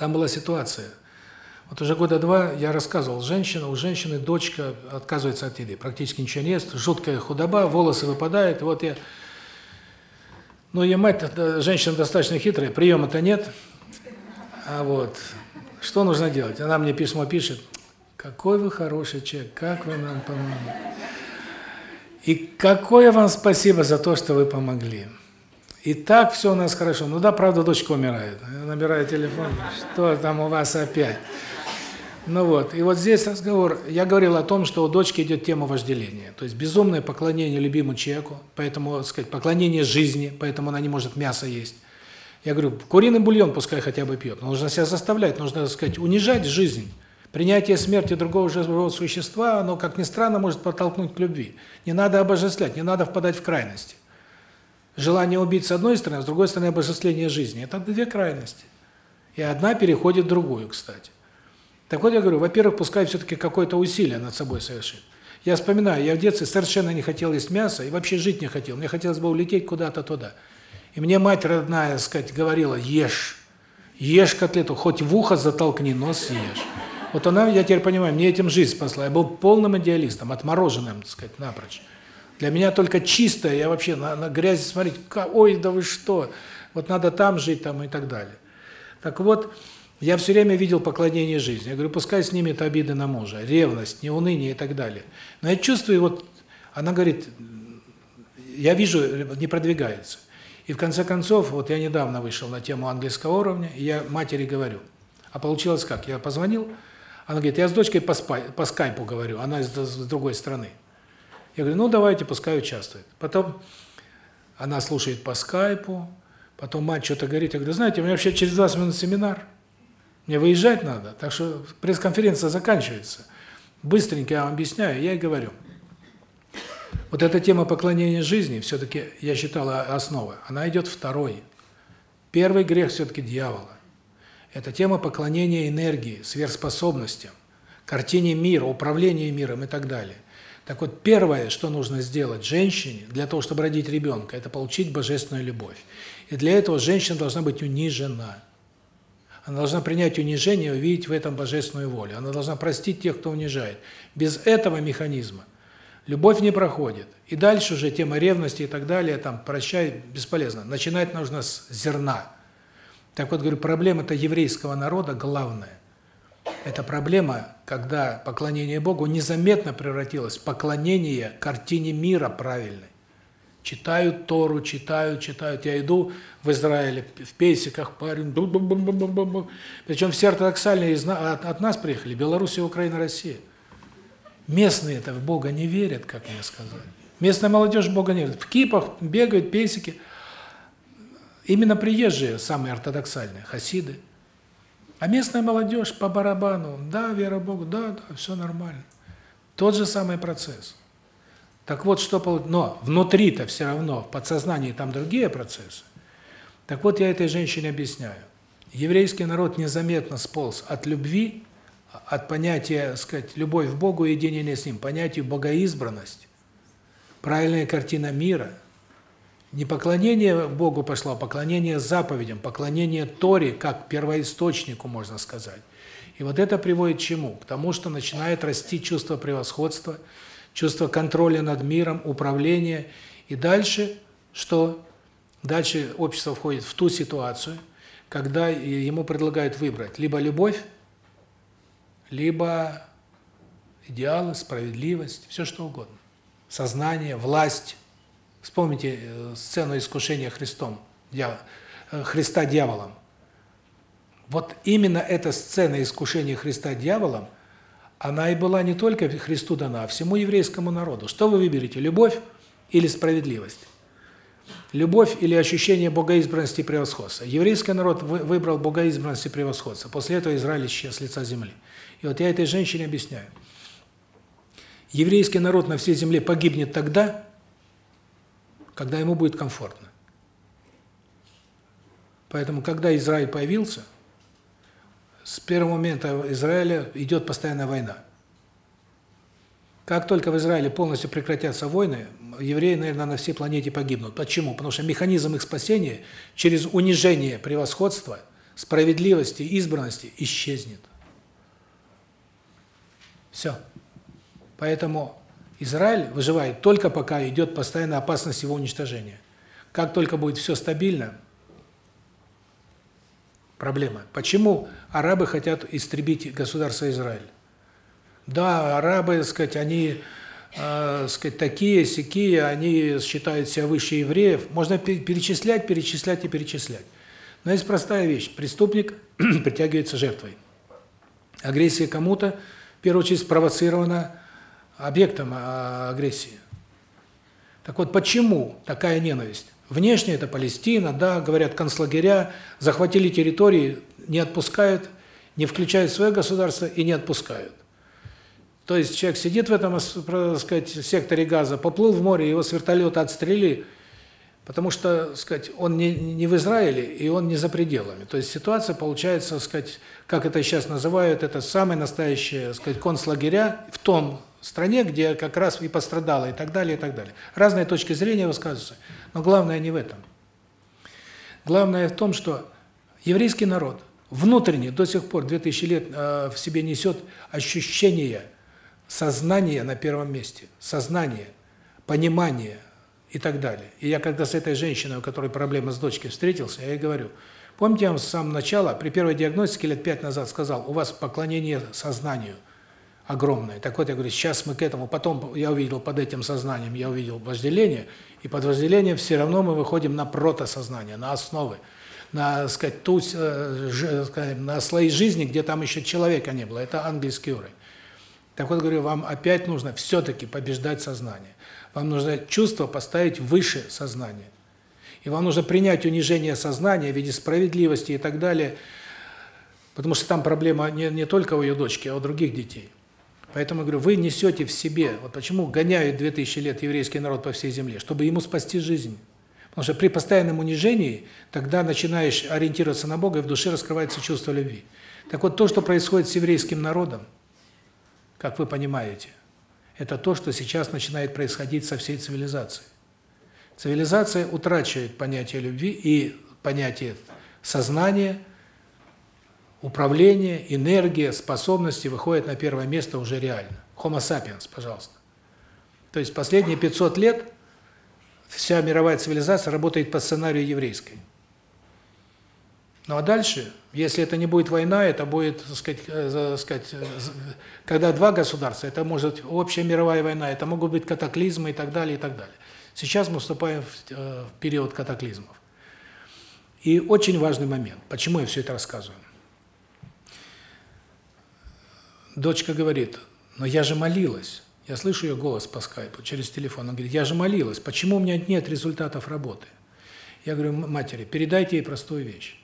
Там была ситуация. Вот уже года два я рассказывал, женщина, у женщины дочка отказывается от еды, практически ничего не ест, жуткая худоба, волосы выпадают. Вот я... Ну, ее мать, женщина достаточно хитрая, приема-то нет. А вот, что нужно делать? Она мне письмо пишет, какой вы хороший человек, как вы нам помогли. И какое вам спасибо за то, что вы помогли. И так все у нас хорошо. Ну да, правда, дочка умирает. Набираю телефон, что там у вас опять? Ну вот, и вот здесь разговор, я говорил о том, что у дочки идет тема вожделения. То есть безумное поклонение любимому человеку, поэтому, так сказать, поклонение жизни, поэтому она не может мясо есть. Я говорю, куриный бульон пускай хотя бы пьет. Но нужно себя заставлять, нужно, так сказать, унижать жизнь. Принятие смерти другого живого существа, оно, как ни странно, может подтолкнуть к любви. Не надо обожествлять, не надо впадать в крайности желание убить с одной стороны, а с другой стороны обожествление жизни. Это две крайности. И одна переходит в другую, кстати. Так вот я говорю, во-первых, пускай все-таки какое-то усилие над собой совершит. Я вспоминаю, я в детстве совершенно не хотел есть мясо и вообще жить не хотел. Мне хотелось бы улететь куда-то туда. И мне мать родная, сказать, говорила, ешь, ешь котлету, хоть в ухо затолкни, но съешь. Вот она, я теперь понимаю, мне этим жизнь спасла. Я был полным идеалистом, отмороженным, так сказать, напрочь. Для меня только чистое, я вообще на, на грязи смотреть, ой, да вы что, вот надо там жить там и так далее. Так вот, я все время видел поклонение жизни. Я говорю, пускай снимет обиды на мужа, ревность, неуныние и так далее. Но я чувствую, вот она говорит, я вижу, не продвигается. И в конце концов, вот я недавно вышел на тему английского уровня, и я матери говорю. А получилось как? Я позвонил, она говорит, я с дочкой по, спай, по скайпу говорю, она с, с другой стороны. Я говорю, ну давайте, пускай участвует. Потом она слушает по скайпу, потом мать что-то говорит. Я говорю, знаете, у меня вообще через 20 минут семинар, мне выезжать надо, так что пресс-конференция заканчивается. Быстренько я вам объясняю, я и говорю. Вот эта тема поклонения жизни, все-таки, я считала, основа, она идет второй. Первый грех все-таки дьявола. Это тема поклонения энергии, сверхспособностям, картине мира, управления миром и так далее. Так вот, первое, что нужно сделать женщине для того, чтобы родить ребенка, это получить божественную любовь. И для этого женщина должна быть унижена. Она должна принять унижение и увидеть в этом божественную волю. Она должна простить тех, кто унижает. Без этого механизма любовь не проходит. И дальше уже тема ревности и так далее, там, прощай, бесполезно. Начинать нужно с зерна. Так вот, говорю, проблема-то еврейского народа главная. Это проблема, когда поклонение Богу незаметно превратилось в поклонение картине мира правильной. Читают Тору, читают, читают. Я иду в Израиле, в пейсиках парень, причем все ортодоксальные от нас приехали, Белоруссия, Украина, Россия. Местные это в Бога не верят, как мне сказали. Местная молодежь в Бога не верит. В кипах бегают пейсики. Именно приезжие самые ортодоксальные, хасиды. А местная молодежь по барабану, да, вера Богу, да, да, все нормально. Тот же самый процесс. Так вот, что но внутри-то все равно, в подсознании там другие процессы. Так вот, я этой женщине объясняю. Еврейский народ незаметно сполз от любви, от понятия, сказать, любовь к Богу и единение с Ним, понятию богоизбранность, правильная картина мира. Не поклонение Богу пошло, а поклонение заповедям, поклонение Торе, как первоисточнику, можно сказать. И вот это приводит к чему? К тому, что начинает расти чувство превосходства, чувство контроля над миром, управления. И дальше что? Дальше общество входит в ту ситуацию, когда ему предлагают выбрать либо любовь, либо идеалы, справедливость, все что угодно. Сознание, власть. Вспомните э, сцену искушения Христом, э, Христа дьяволом. Вот именно эта сцена искушения Христа дьяволом – она и была не только Христу дана, а всему еврейскому народу. Что вы выберете, любовь или справедливость? Любовь или ощущение богоизбранности и превосходства. Еврейский народ выбрал богоизбранность и превосходство. После этого Израиль исчез с лица земли. И вот я этой женщине объясняю. Еврейский народ на всей земле погибнет тогда, когда ему будет комфортно. Поэтому, когда Израиль появился, с первого момента Израиля идет постоянная война. Как только в Израиле полностью прекратятся войны, евреи, наверное, на всей планете погибнут. Почему? Потому что механизм их спасения через унижение превосходства, справедливости, избранности исчезнет. Все. Поэтому Израиль выживает только пока идет постоянная опасность его уничтожения. Как только будет все стабильно, проблема. Почему арабы хотят истребить государство Израиль? Да, арабы, так сказать, они, э, сказать, такие, сякие, они считают себя выше евреев. Можно перечислять, перечислять и перечислять. Но есть простая вещь. Преступник притягивается жертвой. Агрессия кому-то, в первую очередь, спровоцирована объектом а, агрессии. Так вот, почему такая ненависть? Внешне это Палестина, да, говорят, концлагеря, захватили территории, не отпускают, не включают свое государство и не отпускают. То есть человек сидит в этом, так сказать, секторе газа, поплыл в море, его с вертолета отстрелили, потому что, так сказать, он не не в Израиле и он не за пределами. То есть ситуация получается, так сказать, как это сейчас называют, это самые настоящие, так сказать, концлагеря в том стране, где как раз и пострадало и так далее, и так далее. Разные точки зрения высказываются. Но главное не в этом. Главное в том, что еврейский народ внутренне до сих пор 2000 лет э, в себе несет ощущение сознания на первом месте, сознание, понимание и так далее. И я когда с этой женщиной, у которой проблема с дочкой, встретился, я ей говорю, помните, я вам с самого начала, при первой диагностике лет пять назад сказал, у вас поклонение сознанию – огромное. Так вот, я говорю, сейчас мы к этому, потом я увидел под этим сознанием, я увидел вожделение, и под вожделением все равно мы выходим на протосознание, на основы, на, сказать, ту, э, на слои жизни, где там еще человека не было. Это английский уровень. Так вот, говорю, вам опять нужно все-таки побеждать сознание. Вам нужно чувство поставить выше сознания. И вам нужно принять унижение сознания в виде справедливости и так далее, потому что там проблема не, не только у ее дочки, а у других детей. Поэтому, говорю, вы несете в себе, вот почему гоняют 2000 лет еврейский народ по всей земле, чтобы ему спасти жизнь. Потому что при постоянном унижении тогда начинаешь ориентироваться на Бога, и в душе раскрывается чувство любви. Так вот, то, что происходит с еврейским народом, как вы понимаете, это то, что сейчас начинает происходить со всей цивилизацией. Цивилизация утрачивает понятие любви и понятие сознания, управление, энергия, способности выходят на первое место уже реально. Homo sapiens, пожалуйста. То есть последние 500 лет вся мировая цивилизация работает по сценарию еврейской. Ну а дальше, если это не будет война, это будет, так сказать, э, так сказать, э, когда два государства, это может общая мировая война, это могут быть катаклизмы и так далее, и так далее. Сейчас мы вступаем в, э, в период катаклизмов. И очень важный момент. Почему я все это рассказываю? Дочка говорит, но я же молилась. Я слышу ее голос по скайпу через телефон. Она говорит, я же молилась, почему у меня нет результатов работы? Я говорю, матери, передайте ей простую вещь.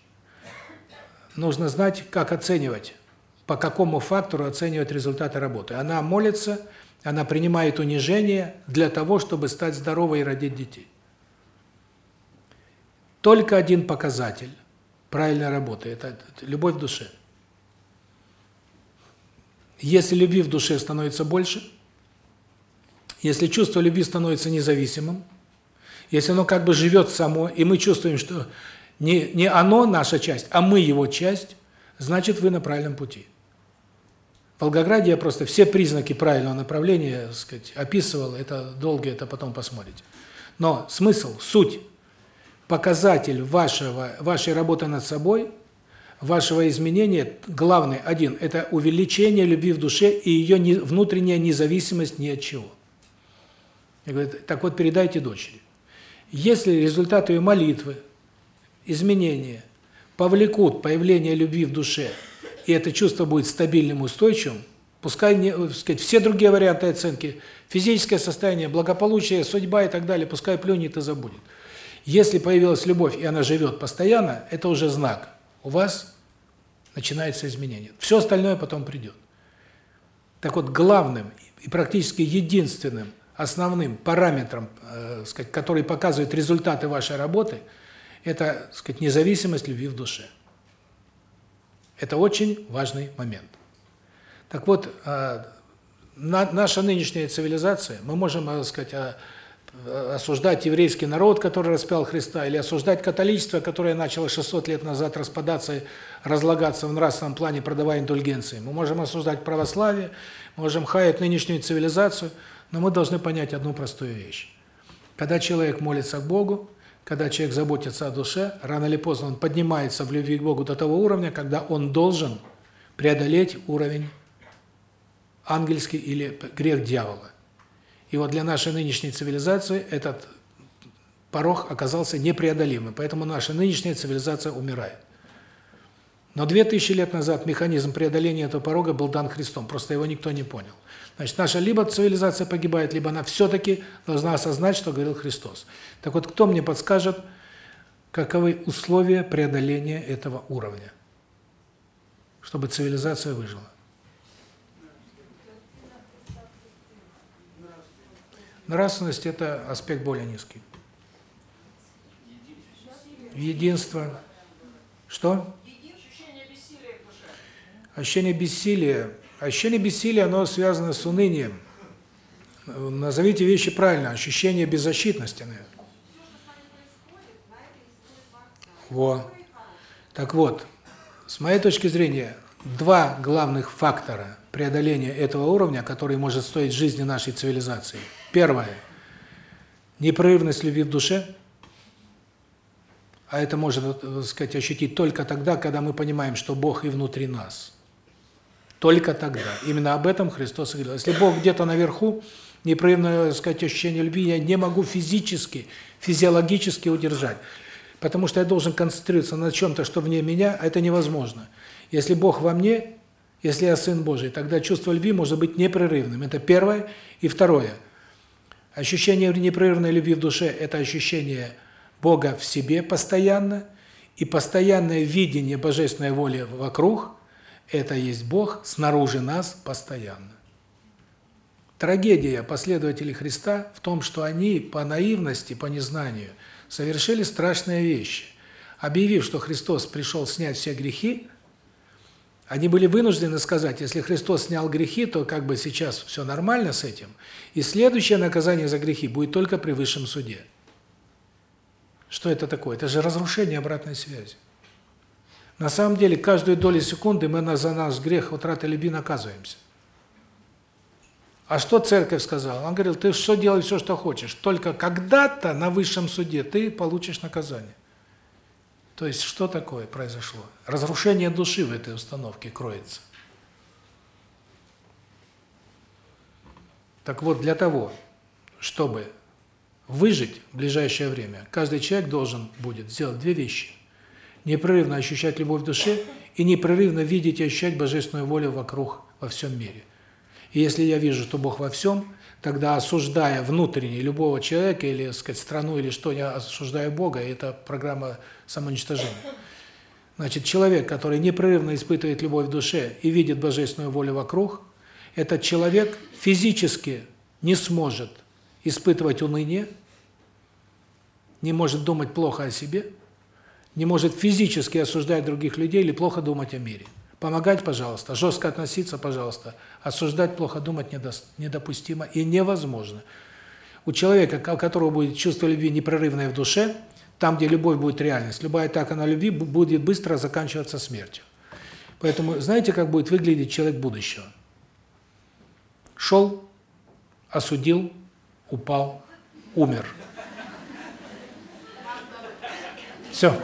Нужно знать, как оценивать, по какому фактору оценивать результаты работы. Она молится, она принимает унижение для того, чтобы стать здоровой и родить детей. Только один показатель правильной работы – это любовь в душе. Если любви в душе становится больше, если чувство любви становится независимым, если оно как бы живет само, и мы чувствуем, что не, не оно наша часть, а мы его часть, значит вы на правильном пути. В Волгограде я просто все признаки правильного направления, так сказать, описывал, это долго это потом посмотрите. Но смысл, суть, показатель вашего вашей работы над собой, вашего изменения главный один это увеличение любви в душе и ее не, внутренняя независимость ни от чего. Я говорю, так вот передайте дочери. Если результаты ее молитвы, изменения повлекут появление любви в душе, и это чувство будет стабильным, устойчивым, пускай, не, сказать, все другие варианты оценки, физическое состояние, благополучие, судьба и так далее, пускай плюнет и забудет. Если появилась любовь, и она живет постоянно, это уже знак. У вас начинается изменение. Все остальное потом придет. Так вот, главным и практически единственным основным параметром, э, сказать, который показывает результаты вашей работы, это, сказать, независимость любви в душе. Это очень важный момент. Так вот, э, на, наша нынешняя цивилизация, мы можем, так сказать, э, осуждать еврейский народ, который распял Христа, или осуждать католичество, которое начало 600 лет назад распадаться разлагаться в нравственном плане, продавая индульгенции. Мы можем осуждать православие, можем хаять нынешнюю цивилизацию – но мы должны понять одну простую вещь. Когда человек молится к Богу, когда человек заботится о душе, рано или поздно он поднимается в любви к Богу до того уровня, когда он должен преодолеть уровень ангельский или грех дьявола. И вот для нашей нынешней цивилизации этот порог оказался непреодолимым, поэтому наша нынешняя цивилизация умирает. Но две тысячи лет назад механизм преодоления этого порога был дан Христом, просто его никто не понял. Значит, наша либо цивилизация погибает, либо она все-таки должна осознать, что говорил Христос. Так вот, кто мне подскажет, каковы условия преодоления этого уровня, чтобы цивилизация выжила? Нравственность – это аспект более низкий. Единство. Что? Ощущение бессилия Ощущение бессилия, оно связано с унынием. Назовите вещи правильно. Ощущение беззащитности, наверное. Во. Так вот, с моей точки зрения, два главных фактора преодоления этого уровня, который может стоить жизни нашей цивилизации. Первое – непрерывность любви в душе, а это можно, так сказать, ощутить только тогда, когда мы понимаем, что Бог и внутри нас – только тогда. Именно об этом Христос говорил. Если Бог где-то наверху, непрерывное, так сказать, ощущение любви я не могу физически, физиологически удержать. Потому что я должен концентрироваться на чем-то, что вне меня, а это невозможно. Если Бог во мне, если я Сын Божий, тогда чувство любви может быть непрерывным. Это первое. И второе. Ощущение непрерывной любви в душе – это ощущение Бога в себе постоянно, и постоянное видение божественной воли вокруг – это есть Бог снаружи нас постоянно. Трагедия последователей Христа в том, что они по наивности, по незнанию совершили страшные вещи. Объявив, что Христос пришел снять все грехи, они были вынуждены сказать, если Христос снял грехи, то как бы сейчас все нормально с этим, и следующее наказание за грехи будет только при высшем суде. Что это такое? Это же разрушение обратной связи. На самом деле, каждую долю секунды мы за наш грех утраты любви наказываемся. А что церковь сказала? Он говорил, ты что делай все, что хочешь, только когда-то на высшем суде ты получишь наказание. То есть, что такое произошло? Разрушение души в этой установке кроется. Так вот, для того, чтобы выжить в ближайшее время, каждый человек должен будет сделать две вещи. Непрерывно ощущать любовь в душе и непрерывно видеть и ощущать божественную волю вокруг, во всем мире. И если я вижу, что Бог во всем, тогда осуждая внутренне любого человека или, сказать, страну или что, я осуждаю Бога, это программа самоуничтожения. Значит, человек, который непрерывно испытывает любовь в душе и видит божественную волю вокруг, этот человек физически не сможет испытывать уныние, не может думать плохо о себе, не может физически осуждать других людей или плохо думать о мире. Помогать, пожалуйста, жестко относиться, пожалуйста. Осуждать, плохо думать недопустимо и невозможно. У человека, у которого будет чувство любви непрерывное в душе, там, где любовь будет реальность, любая атака на любви будет быстро заканчиваться смертью. Поэтому знаете, как будет выглядеть человек будущего? Шел, осудил, упал, умер. Все.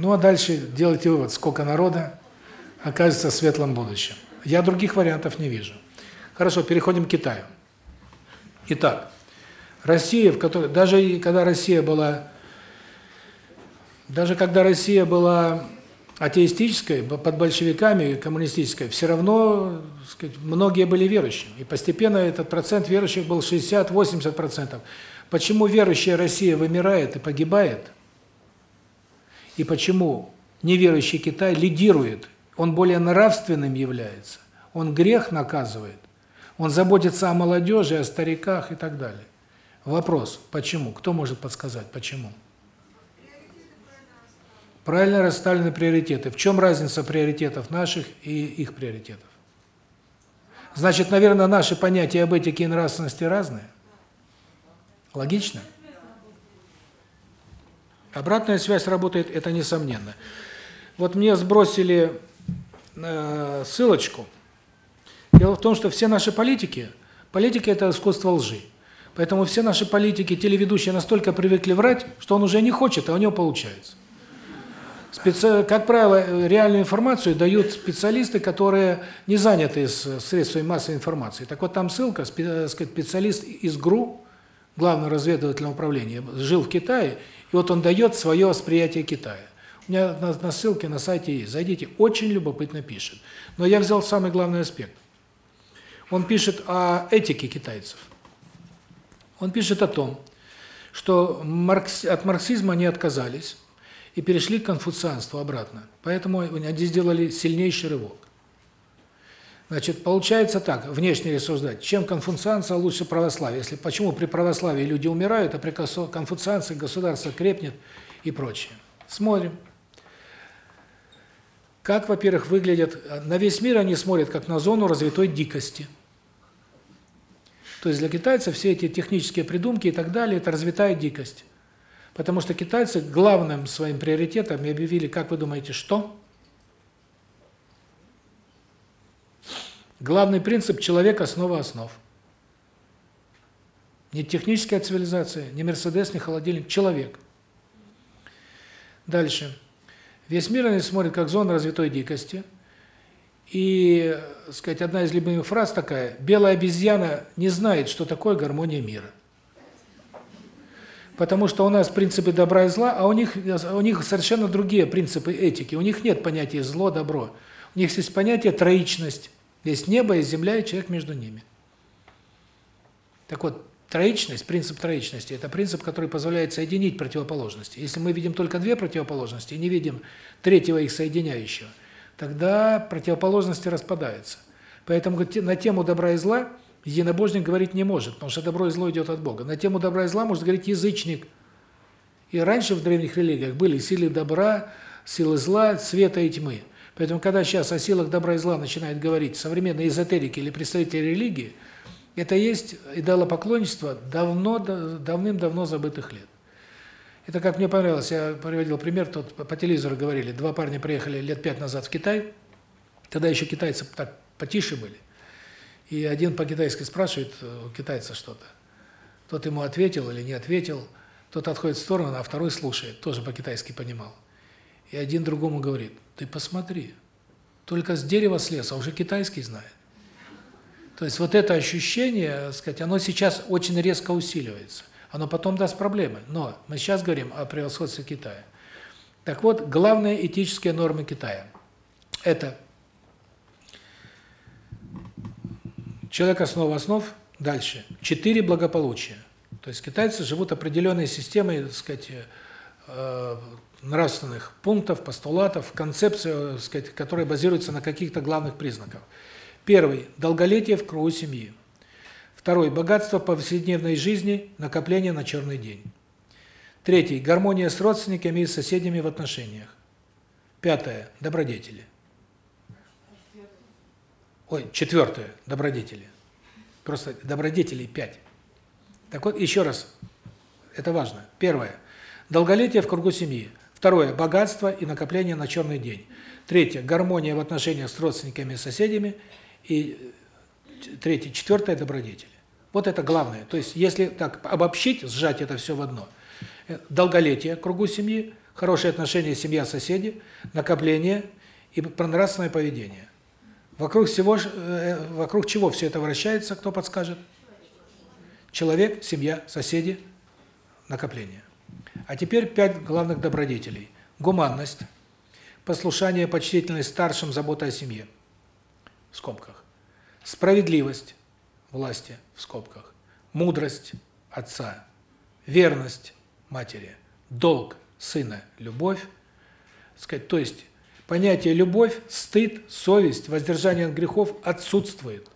Ну а дальше делайте вывод, сколько народа окажется в светлом будущем. Я других вариантов не вижу. Хорошо, переходим к Китаю. Итак, Россия, в которой даже когда Россия была даже когда Россия была атеистической, под большевиками, коммунистической, все равно, сказать, многие были верующими. И постепенно этот процент верующих был 60-80%. Почему верующая Россия вымирает и погибает? И почему неверующий Китай лидирует? Он более нравственным является. Он грех наказывает. Он заботится о молодежи, о стариках и так далее. Вопрос, почему? Кто может подсказать, почему? Правильно расставлены приоритеты. В чем разница приоритетов наших и их приоритетов? Значит, наверное, наши понятия об этике и нравственности разные? Логично? Обратная связь работает, это несомненно. Вот мне сбросили э, ссылочку. Дело в том, что все наши политики, политика – это искусство лжи. Поэтому все наши политики, телеведущие настолько привыкли врать, что он уже не хочет, а у него получается. Специ... Как правило, реальную информацию дают специалисты, которые не заняты средствами массовой информации. Так вот, там ссылка, специалист из ГРУ, Главного разведывательного управления, жил в Китае, и вот он дает свое восприятие Китая. У меня на, на ссылке на сайте есть. Зайдите, очень любопытно пишет. Но я взял самый главный аспект. Он пишет о этике китайцев. Он пишет о том, что маркс... от марксизма они отказались и перешли к конфуцианству обратно. Поэтому они сделали сильнейший рывок. Значит, получается так, внешне рассуждать, чем конфуцианство лучше православия. Если почему при православии люди умирают, а при конфуцианции государство крепнет и прочее. Смотрим. Как, во-первых, выглядят на весь мир они смотрят как на зону развитой дикости. То есть для китайцев все эти технические придумки и так далее это развитая дикость. Потому что китайцы главным своим приоритетом объявили, как вы думаете, что? Главный принцип человек основа основ. Не техническая цивилизация, не Мерседес, не холодильник, человек. Дальше. Весь мир они смотрят как зона развитой дикости. И, сказать, одна из любимых фраз такая: белая обезьяна не знает, что такое гармония мира. Потому что у нас принципы добра и зла, а у них у них совершенно другие принципы этики. У них нет понятия зло, добро. У них есть понятие троичность. Есть небо и земля, и человек между ними. Так вот, троичность, принцип троичности это принцип, который позволяет соединить противоположности. Если мы видим только две противоположности и не видим третьего их соединяющего, тогда противоположности распадаются. Поэтому на тему добра и зла единобожник говорить не может, потому что добро и зло идет от Бога. На тему добра и зла может говорить язычник. И раньше в древних религиях были силы добра, силы зла, света и тьмы. Поэтому когда сейчас о силах добра и зла начинают говорить современные эзотерики или представители религии, это есть идолопоклонничество давно давным-давно забытых лет. Это как мне понравилось, я приводил пример, тут по телевизору говорили, два парня приехали лет пять назад в Китай, тогда еще китайцы так потише были. И один по-китайски спрашивает у китайца что-то. Тот ему ответил или не ответил, тот отходит в сторону, а второй слушает, тоже по-китайски понимал. И один другому говорит: "Ты посмотри. Только с дерева слез, а уже китайский знает". То есть вот это ощущение, сказать, оно сейчас очень резко усиливается. Оно потом даст проблемы. Но мы сейчас говорим о превосходстве Китая. Так вот, главные этические нормы Китая – это человек основа основ, дальше, четыре благополучия. То есть китайцы живут определенной системой, так сказать, э, нравственных пунктов, постулатов, концепций, сказать, которые базируются на каких-то главных признаках. Первый – долголетие в кругу семьи. Второй – богатство повседневной жизни, накопление на черный день. Третий – гармония с родственниками и соседями в отношениях. Пятое – добродетели. Ой, четвертое – добродетели. Просто добродетелей пять. Так вот, еще раз, это важно. Первое – долголетие в кругу семьи. Второе – богатство и накопление на черный день. Третье – гармония в отношениях с родственниками и соседями. И третье, четвертое – добродетели. Вот это главное. То есть, если так обобщить, сжать это все в одно – долголетие кругу семьи, хорошие отношения семья-соседи, накопление и нравственное поведение. Вокруг всего э, вокруг чего все это вращается, кто подскажет? Человек, семья, соседи, накопление. А теперь пять главных добродетелей. Гуманность, послушание, почтительность старшим, забота о семье. В скобках. Справедливость власти в скобках. Мудрость отца. Верность матери, долг сына любовь, сказать, то есть понятие любовь, стыд, совесть, воздержание от грехов отсутствует.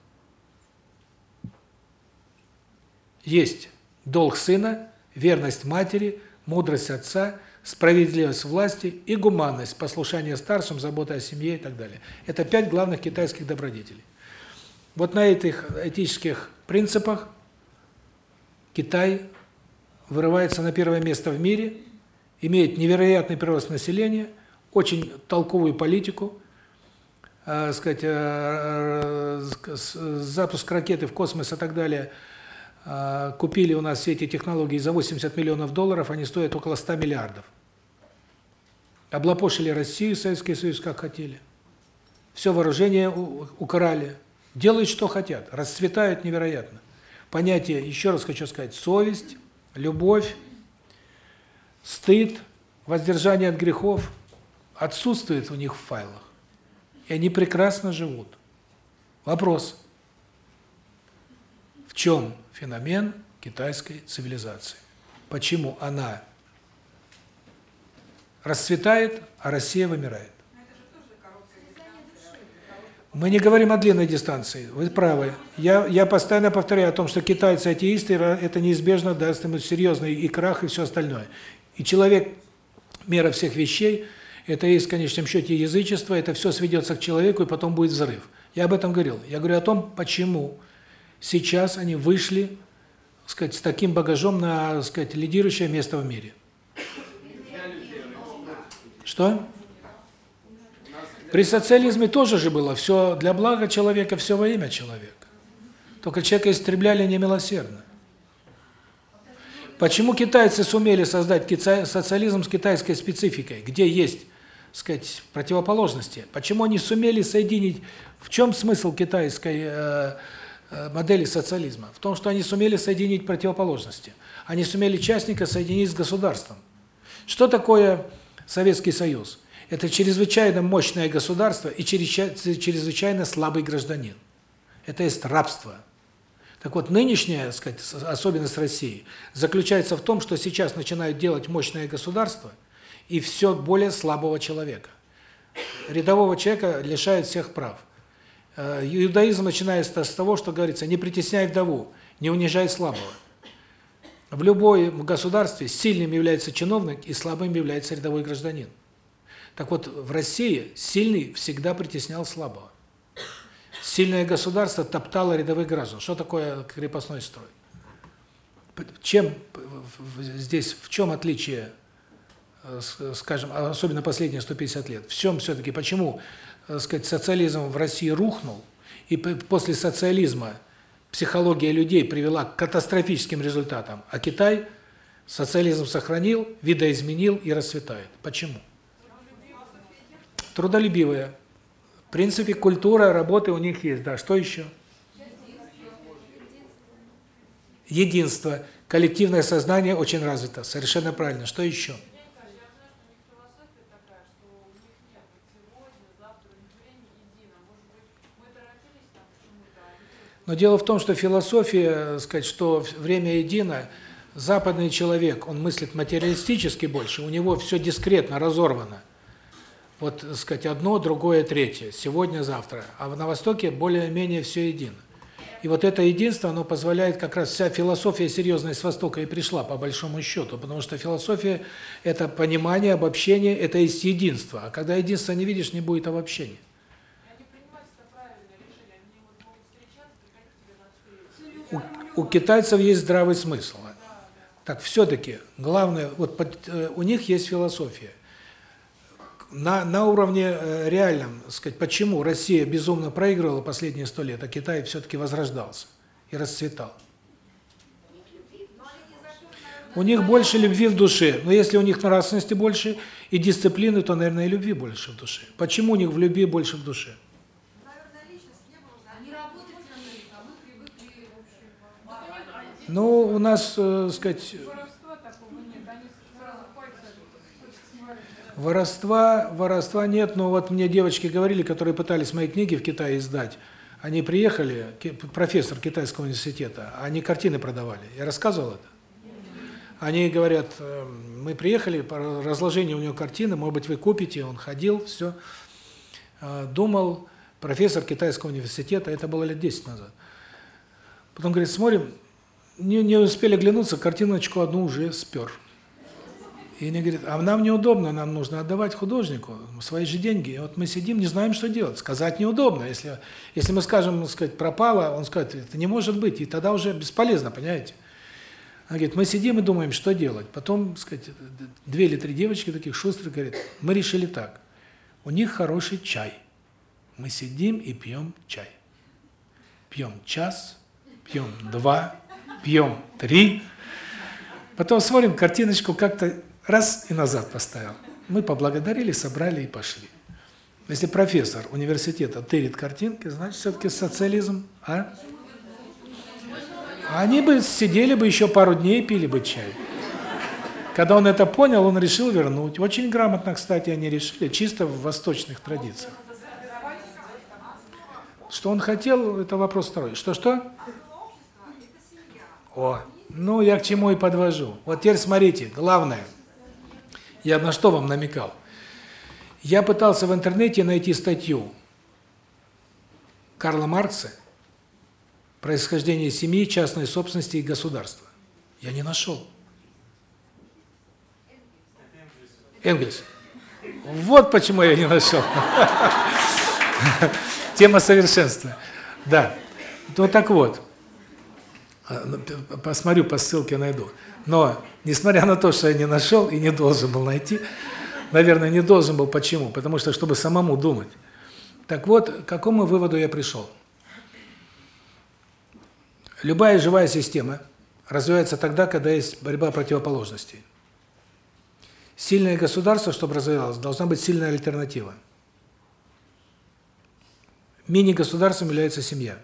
Есть долг сына, верность матери, мудрость отца, справедливость власти и гуманность, послушание старшим, забота о семье и так далее. Это пять главных китайских добродетелей. Вот на этих этических принципах Китай вырывается на первое место в мире, имеет невероятный прирост населения, очень толковую политику, э, сказать, э, запуск ракеты в космос и так далее. Э, купили у нас все эти технологии за 80 миллионов долларов, они стоят около 100 миллиардов. Облапошили Россию, Советский Союз как хотели. Все вооружение украли. Делают, что хотят. Расцветают невероятно. Понятие, еще раз хочу сказать, совесть, любовь, стыд, воздержание от грехов отсутствует у них в файлах. И они прекрасно живут. Вопрос. В чем феномен китайской цивилизации? Почему она расцветает, а Россия вымирает? Мы не говорим о длинной дистанции. Вы правы. Я я постоянно повторяю о том, что китайцы атеисты это неизбежно даст им серьезный и крах и все остальное. И человек мера всех вещей это есть в конечном счете язычество, это все сведется к человеку и потом будет взрыв. Я об этом говорил. Я говорю о том, почему сейчас они вышли, сказать, с таким багажом на, сказать, лидирующее место в мире. Что? При социализме тоже же было все для блага человека, все во имя человека. Только человека истребляли немилосердно. Почему китайцы сумели создать социализм с китайской спецификой, где есть, сказать, противоположности? Почему они сумели соединить в чем смысл китайской э, модели социализма? В том, что они сумели соединить противоположности. Они сумели частника соединить с государством. Что такое Советский Союз? Это чрезвычайно мощное государство и чрезвычайно слабый гражданин. Это есть рабство. Так вот, нынешняя, сказать, особенность России заключается в том, что сейчас начинают делать мощное государство и все более слабого человека. Рядового человека лишают всех прав. Э, иудаизм начинается с того, что говорится: "Не притесняй вдову, не унижай слабого". В любом государстве сильным является чиновник и слабым является рядовой гражданин. Так вот, в России сильный всегда притеснял слабого. Сильное государство топтало рядовых граждан. Что такое крепостной строй? Чем здесь, в чем отличие, э, скажем, особенно последние 150 лет? В чем все-таки, почему, э, сказать, социализм в России рухнул, и после социализма психология людей привела к катастрофическим результатам, а Китай социализм сохранил, видоизменил и расцветает. Почему? трудолюбивые. В принципе, культура работы у них есть, да. Что еще? единство, коллективное сознание очень развито. Совершенно правильно. Что еще? Но дело в том, что философия, сказать, что время едино, западный человек, он мыслит материалистически больше, у него все дискретно, разорвано. Вот, сказать, одно, другое, третье, сегодня, завтра. А на Востоке более-менее все едино. И вот это единство, оно позволяет, как раз вся философия серьезная с Востока и пришла, по большому счету, потому что философия – это понимание, обобщение, это есть единство. А когда единства не видишь, не будет обобщения. У, китайцев есть здравый смысл. Так все-таки, главное, вот под, э, у них есть философия. На, на уровне э, реальном, сказать, почему Россия безумно проигрывала последние сто лет, а Китай все-таки возрождался и расцветал. У них больше любви в душе. Но если у них нравственности больше и дисциплины, то, наверное, и любви больше в душе. Почему у них в любви больше в душе? Ну, у нас, э, сказать, воровства, воровства нет, но вот мне девочки говорили, которые пытались мои книги в Китае издать, они приехали, профессор китайского университета, они картины продавали. Я рассказывал это? Они говорят, э, мы приехали, по разложению у него картины, может быть, вы купите, он ходил, все. Э, думал, профессор китайского университета, это было лет 10 назад. Потом говорит, смотрим, не, не успели глянуться, картиночку одну уже спер. И они говорят, а нам неудобно, нам нужно отдавать художнику свои же деньги. И вот мы сидим, не знаем, что делать. Сказать неудобно. Если если мы скажем, так сказать, пропало, он скажет, это не может быть. И тогда уже бесполезно, понимаете? Она говорит, мы сидим и думаем, что делать. Потом, сказать, две или три девочки таких шустрых говорят, мы решили так. У них хороший чай. Мы сидим и пьем чай. Пьем час, пьем два, пьем три. Потом смотрим, картиночку как-то раз и назад поставил. Мы поблагодарили, собрали и пошли. Если профессор университета тырит картинки, значит, все-таки социализм, а? Они бы сидели бы еще пару дней пили бы чай. Когда он это понял, он решил вернуть. Очень грамотно, кстати, они решили, чисто в восточных традициях. Что он хотел, это вопрос второй. Что-что? О, ну я к чему и подвожу. Вот теперь смотрите, главное. Я на что вам намекал? Я пытался в интернете найти статью Карла Маркса «Происхождение семьи, частной собственности и государства». Я не нашел. Энгельс. Вот почему я не нашел. Тема совершенства. Да. Ну так вот. А, ну, посмотрю по ссылке найду. Но несмотря на то, что я не нашел и не должен был найти, наверное, не должен был почему? Потому что чтобы самому думать. Так вот, к какому выводу я пришел? Любая живая система развивается тогда, когда есть борьба противоположностей. Сильное государство, чтобы развивалось, должна быть сильная альтернатива. Мини-государством является семья.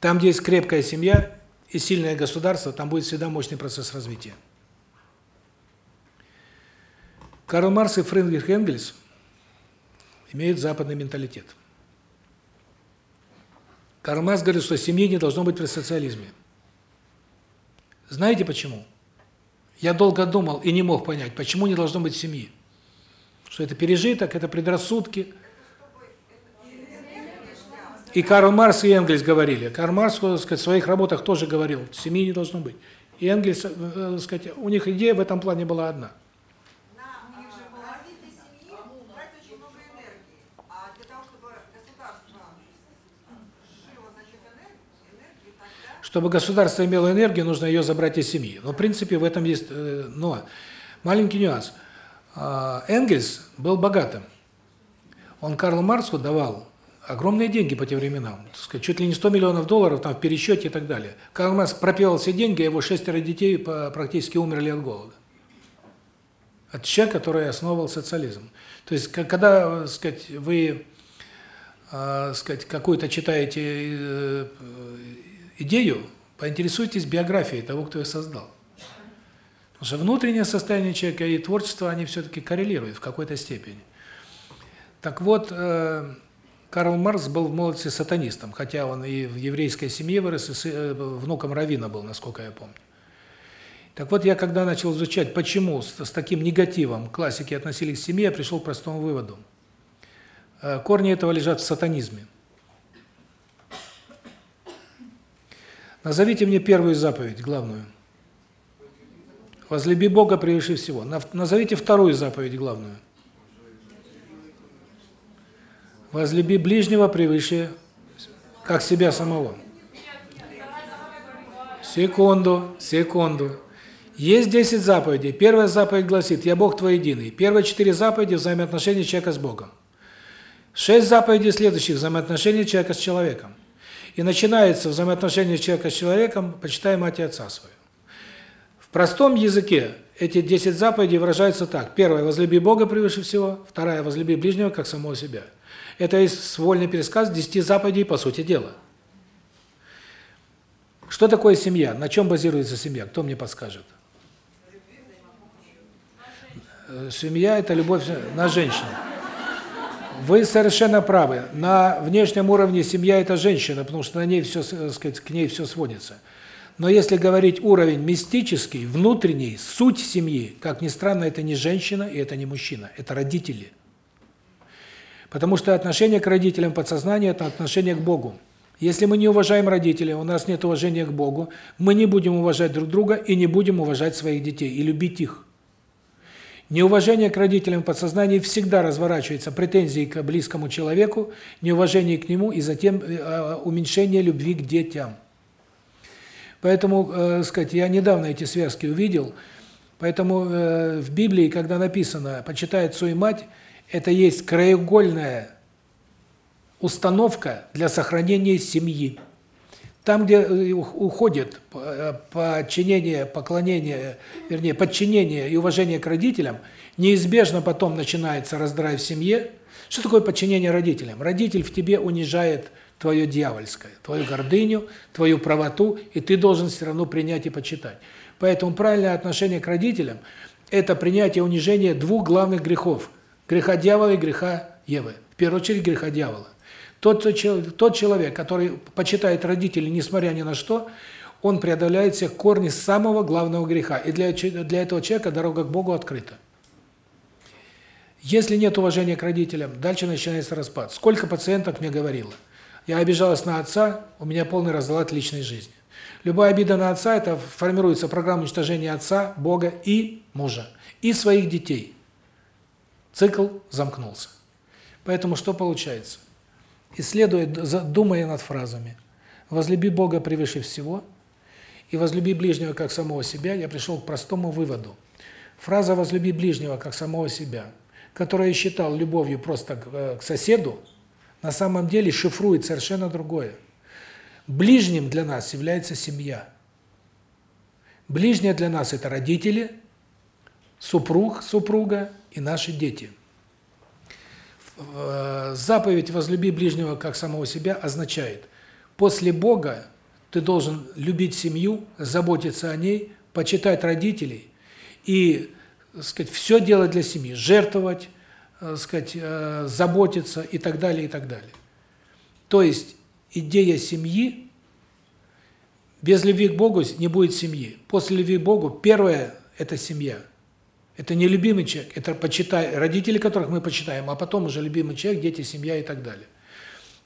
Там, где есть крепкая семья и сильное государство, там будет всегда мощный процесс развития. Карл Маркс и Фридрих Энгельс имеют западный менталитет. Карл Маркс говорит, что семьи не должно быть при социализме. Знаете почему? Я долго думал и не мог понять, почему не должно быть семьи. Что это пережиток, это предрассудки, и Карл Марс, и Энгельс говорили. Карл Марс, так сказать, в своих работах тоже говорил, семьи не должно быть. И Энгельс, э, э, так сказать, у них идея в этом плане была одна. Чтобы государство имело энергию, нужно ее забрать из семьи. Но, в принципе, в этом есть э, но. Маленький нюанс. А, Энгельс был богатым. Он Карлу Марсу давал огромные деньги по тем временам, так сказать, чуть ли не 100 миллионов долларов там в пересчете и так далее. Карл Маркс пропил все деньги, а его шестеро детей практически умерли от голода. От человека, который основывал социализм. То есть, когда, сказать, вы, э, сказать, какую-то читаете э, идею Поинтересуйтесь биографией того, кто ее создал. Потому что внутреннее состояние человека и творчество, они все-таки коррелируют в какой-то степени. Так вот, э, Карл Маркс был в молодости сатанистом, хотя он и в еврейской семье вырос, и э, внуком равина был, насколько я помню. Так вот, я когда начал изучать, почему с, с таким негативом классики относились к семье, я пришел к простому выводу. Э, корни этого лежат в сатанизме. Назовите мне первую заповедь, главную. Возлюби Бога превыше всего. Назовите вторую заповедь, главную. Возлюби ближнего превыше как себя самого. Секунду, секунду. Есть 10 заповедей. Первая заповедь гласит: "Я Бог твой единый". Первые четыре заповеди взаимоотношения человека с Богом. Шесть заповедей следующих взаимоотношения человека с человеком. И начинается взаимоотношение человека с человеком, почитай мать и отца свою. В простом языке эти 10 заповедей выражаются так: первая возлюби Бога превыше всего, вторая возлюби ближнего как самого себя. Это вольный пересказ 10 заповедей по сути дела. Что такое семья? На чем базируется семья? Кто мне подскажет? Семья это любовь на женщину. Вы совершенно правы. На внешнем уровне семья это женщина, потому что на ней все, сказать, к ней все сводится. Но если говорить уровень мистический, внутренний, суть семьи, как ни странно, это не женщина и это не мужчина, это родители. Потому что отношение к родителям подсознания – это отношение к Богу. Если мы не уважаем родителей, у нас нет уважения к Богу, мы не будем уважать друг друга и не будем уважать своих детей и любить их. Неуважение к родителям в подсознании всегда разворачивается претензией к близкому человеку, неуважение к нему и затем э, уменьшение любви к детям. Поэтому, э, сказать, я недавно эти связки увидел. Поэтому э, в Библии, когда написано "почитай отцу и мать", это есть краеугольная установка для сохранения семьи. Там, где э, уходит э, подчинение, поклонение, вернее, подчинение и уважение к родителям, неизбежно потом начинается раздрай в семье. Что такое подчинение родителям? Родитель в тебе унижает твое дьявольское, твою гордыню, твою правоту, и ты должен все равно принять и почитать. Поэтому правильное отношение к родителям – это принятие унижения двух главных грехов – Греха дьявола и греха Евы. В первую очередь греха дьявола. Тот, тот человек, который почитает родителей, несмотря ни на что, он преодоляет все корни самого главного греха. И для, для этого человека дорога к Богу открыта. Если нет уважения к родителям, дальше начинается распад. Сколько пациенток мне говорило, я обижалась на отца, у меня полный разлад личной жизни. Любая обида на отца – это формируется программа уничтожения отца, Бога и мужа, и своих детей. Цикл замкнулся. Поэтому что получается? Исследуя, думая над фразами «возлюби Бога превыше всего» и «возлюби ближнего как самого себя», я пришел к простому выводу. Фраза «возлюби ближнего как самого себя», которую я считал любовью просто к, э, соседу, на самом деле шифрует совершенно другое. Ближним для нас является семья. Ближние для нас – это родители, супруг, супруга и наши дети. Э, заповедь «возлюби ближнего, как самого себя» означает, после Бога ты должен любить семью, заботиться о ней, почитать родителей и, сказать, все делать для семьи, жертвовать, э, сказать, э, заботиться и так далее, и так далее. То есть идея семьи без любви к Богу не будет семьи. После любви к Богу первое это семья. Это не любимый человек, это почитай, родители которых мы почитаем, а потом уже любимый человек, дети, семья и так далее.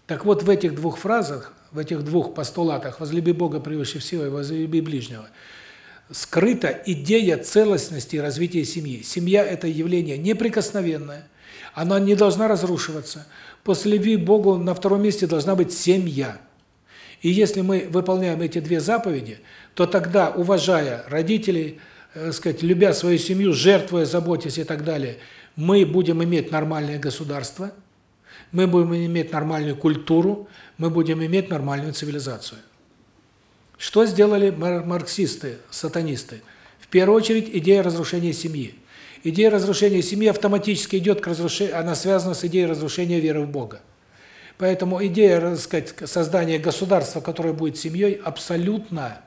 Так вот, в этих двух фразах, в этих двух постулатах «возлюби Бога превыше всего» и «возлюби ближнего» скрыта идея целостности и развития семьи. Семья – это явление неприкосновенное, она не должна разрушиваться. После любви Богу на втором месте должна быть семья. И если мы выполняем эти две заповеди, то тогда, уважая родителей, э, сказать, любя свою семью, жертвуя, заботясь и так далее, мы будем иметь нормальное государство, мы будем иметь нормальную культуру, мы будем иметь нормальную цивилизацию. Что сделали марксисты, сатанисты? В первую очередь идея разрушения семьи. Идея разрушения семьи автоматически идет к разрушению, она связана с идеей разрушения веры в Бога. Поэтому идея, так сказать, создания государства, которое будет семьей, абсолютно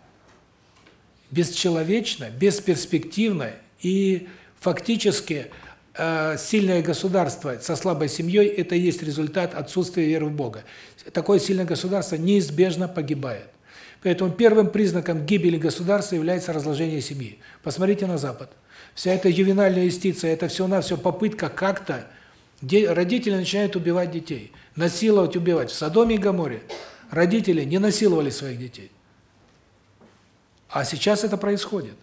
бесчеловечна, бесперспективна и фактически э, сильное государство со слабой семьей – это и есть результат отсутствия веры в Бога. Такое сильное государство неизбежно погибает. Поэтому первым признаком гибели государства является разложение семьи. Посмотрите на Запад. Вся эта ювенальная юстиция – это все-навсего попытка как-то… Родители начинают убивать детей, насиловать, убивать. В Содоме и Гоморе родители не насиловали своих детей. А сейчас это происходит.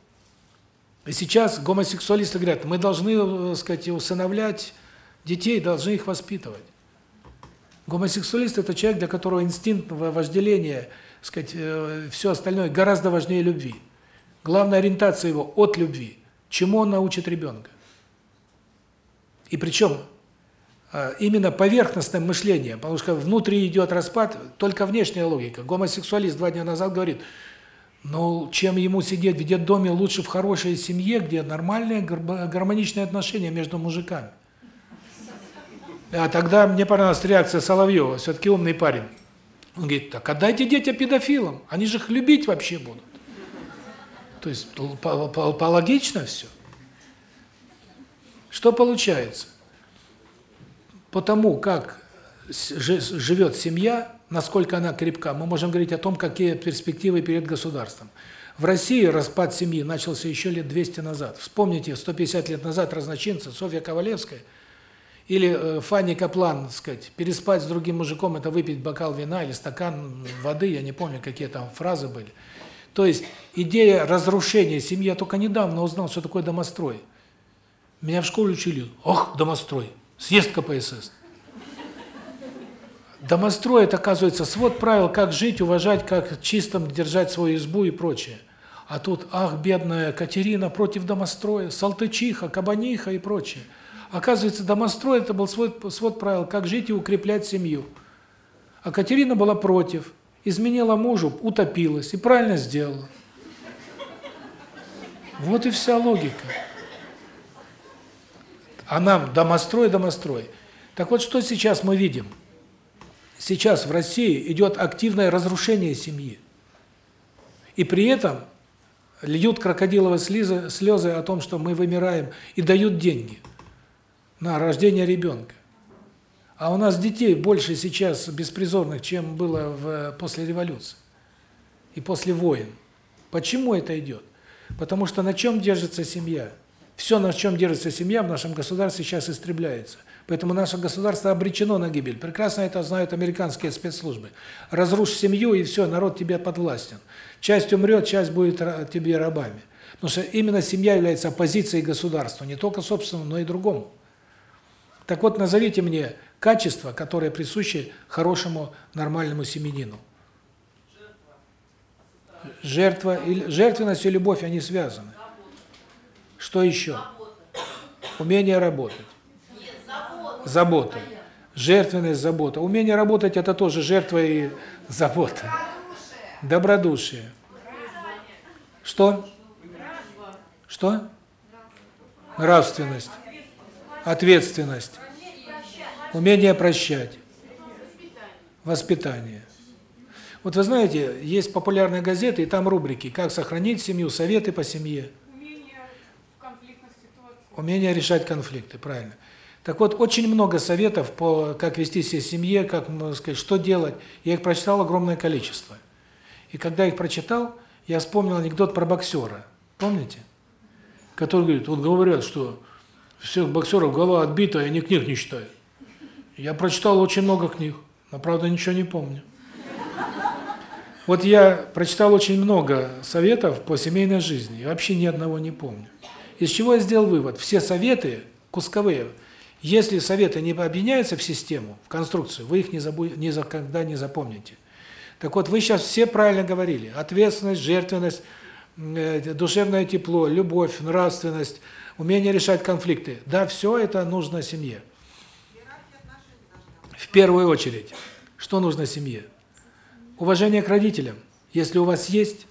И сейчас гомосексуалисты говорят, мы должны, так э, сказать, усыновлять детей, должны их воспитывать. Гомосексуалист – это человек, для которого инстинкт вожделения, сказать, э, все остальное гораздо важнее любви. Главная ориентация его от любви. Чему он научит ребенка? И причем э, именно поверхностным мышлением, потому что внутри идет распад, только внешняя логика. Гомосексуалист два дня назад говорит, ну, чем ему сидеть в детдоме, лучше в хорошей семье, где нормальные гармоничные отношения между мужиками. А тогда мне понравилась реакция Соловьева, все-таки умный парень. Он говорит, так отдайте дети педофилам, они же их любить вообще будут. То есть по, по, по логично все. Что получается? Потому как живет семья, насколько она крепка, мы можем говорить о том, какие перспективы перед государством. В России распад семьи начался еще лет 200 назад. Вспомните, 150 лет назад разночинцы Софья Ковалевская – или э, Фанни Каплан, так сказать, переспать с другим мужиком – это выпить бокал вина или стакан воды, я не помню, какие там фразы были. То есть идея разрушения семьи, я только недавно узнал, что такое домострой. Меня в школе учили, ох, домострой, съезд КПСС. Домострой – оказывается, свод правил, как жить, уважать, как чистым держать свою избу и прочее. А тут, ах, бедная Катерина против домостроя, Салтычиха, Кабаниха и прочее. Оказывается, домострой – это был свой свод правил, как жить и укреплять семью. А Катерина была против, изменила мужу, утопилась и правильно сделала. Вот и вся логика. А нам домострой, домострой. Так вот, что сейчас мы видим? Сейчас в России идет активное разрушение семьи. И при этом льют крокодиловые слезы, слезы о том, что мы вымираем, и дают деньги – на рождение ребенка. А у нас детей больше сейчас беспризорных, чем было в после революции и после войн. Почему это идет? Потому что на чем держится семья? Все, на чем держится семья, в нашем государстве сейчас истребляется. Поэтому наше государство обречено на гибель. Прекрасно это знают американские спецслужбы. Разрушь семью, и все, народ тебе подвластен. Часть умрет, часть будет тебе рабами. Потому что именно семья является оппозицией государству, не только собственному, но и другому. Так вот, назовите мне качества, которые присущи хорошему нормальному семенину. Жертва, и жертвенность и любовь они связаны. Что еще? Умение работать. Забота. Жертвенность, забота. Умение работать это тоже жертва и забота. Добродушие. Что? Что? Нравственность ответственность, умение прощать, воспитание. Вот вы знаете, есть популярные газеты, и там рубрики «Как сохранить семью», «Советы по семье». Умение решать конфликты, правильно. Так вот, очень много советов по как вести себя в семье, как, можно сказать, что делать. Я их прочитал огромное количество. И когда их прочитал, я вспомнил анекдот про боксера. Помните? Который говорит, вот говорят, что всех боксеров голова отбита, и они книг не читают. Я прочитал очень много книг, но, правда, ничего не помню. Вот я прочитал очень много советов по семейной жизни, и вообще ни одного не помню. Из чего я сделал вывод? Все советы кусковые. Если советы не объединяются в систему, в конструкцию, вы их не забудете, никогда не запомните. Так вот, вы сейчас все правильно говорили. Ответственность, жертвенность, э, душевное тепло, любовь, нравственность – умение решать конфликты. Да, все это нужно семье. В первую очередь, что нужно семье? Уважение к родителям. Если у вас есть,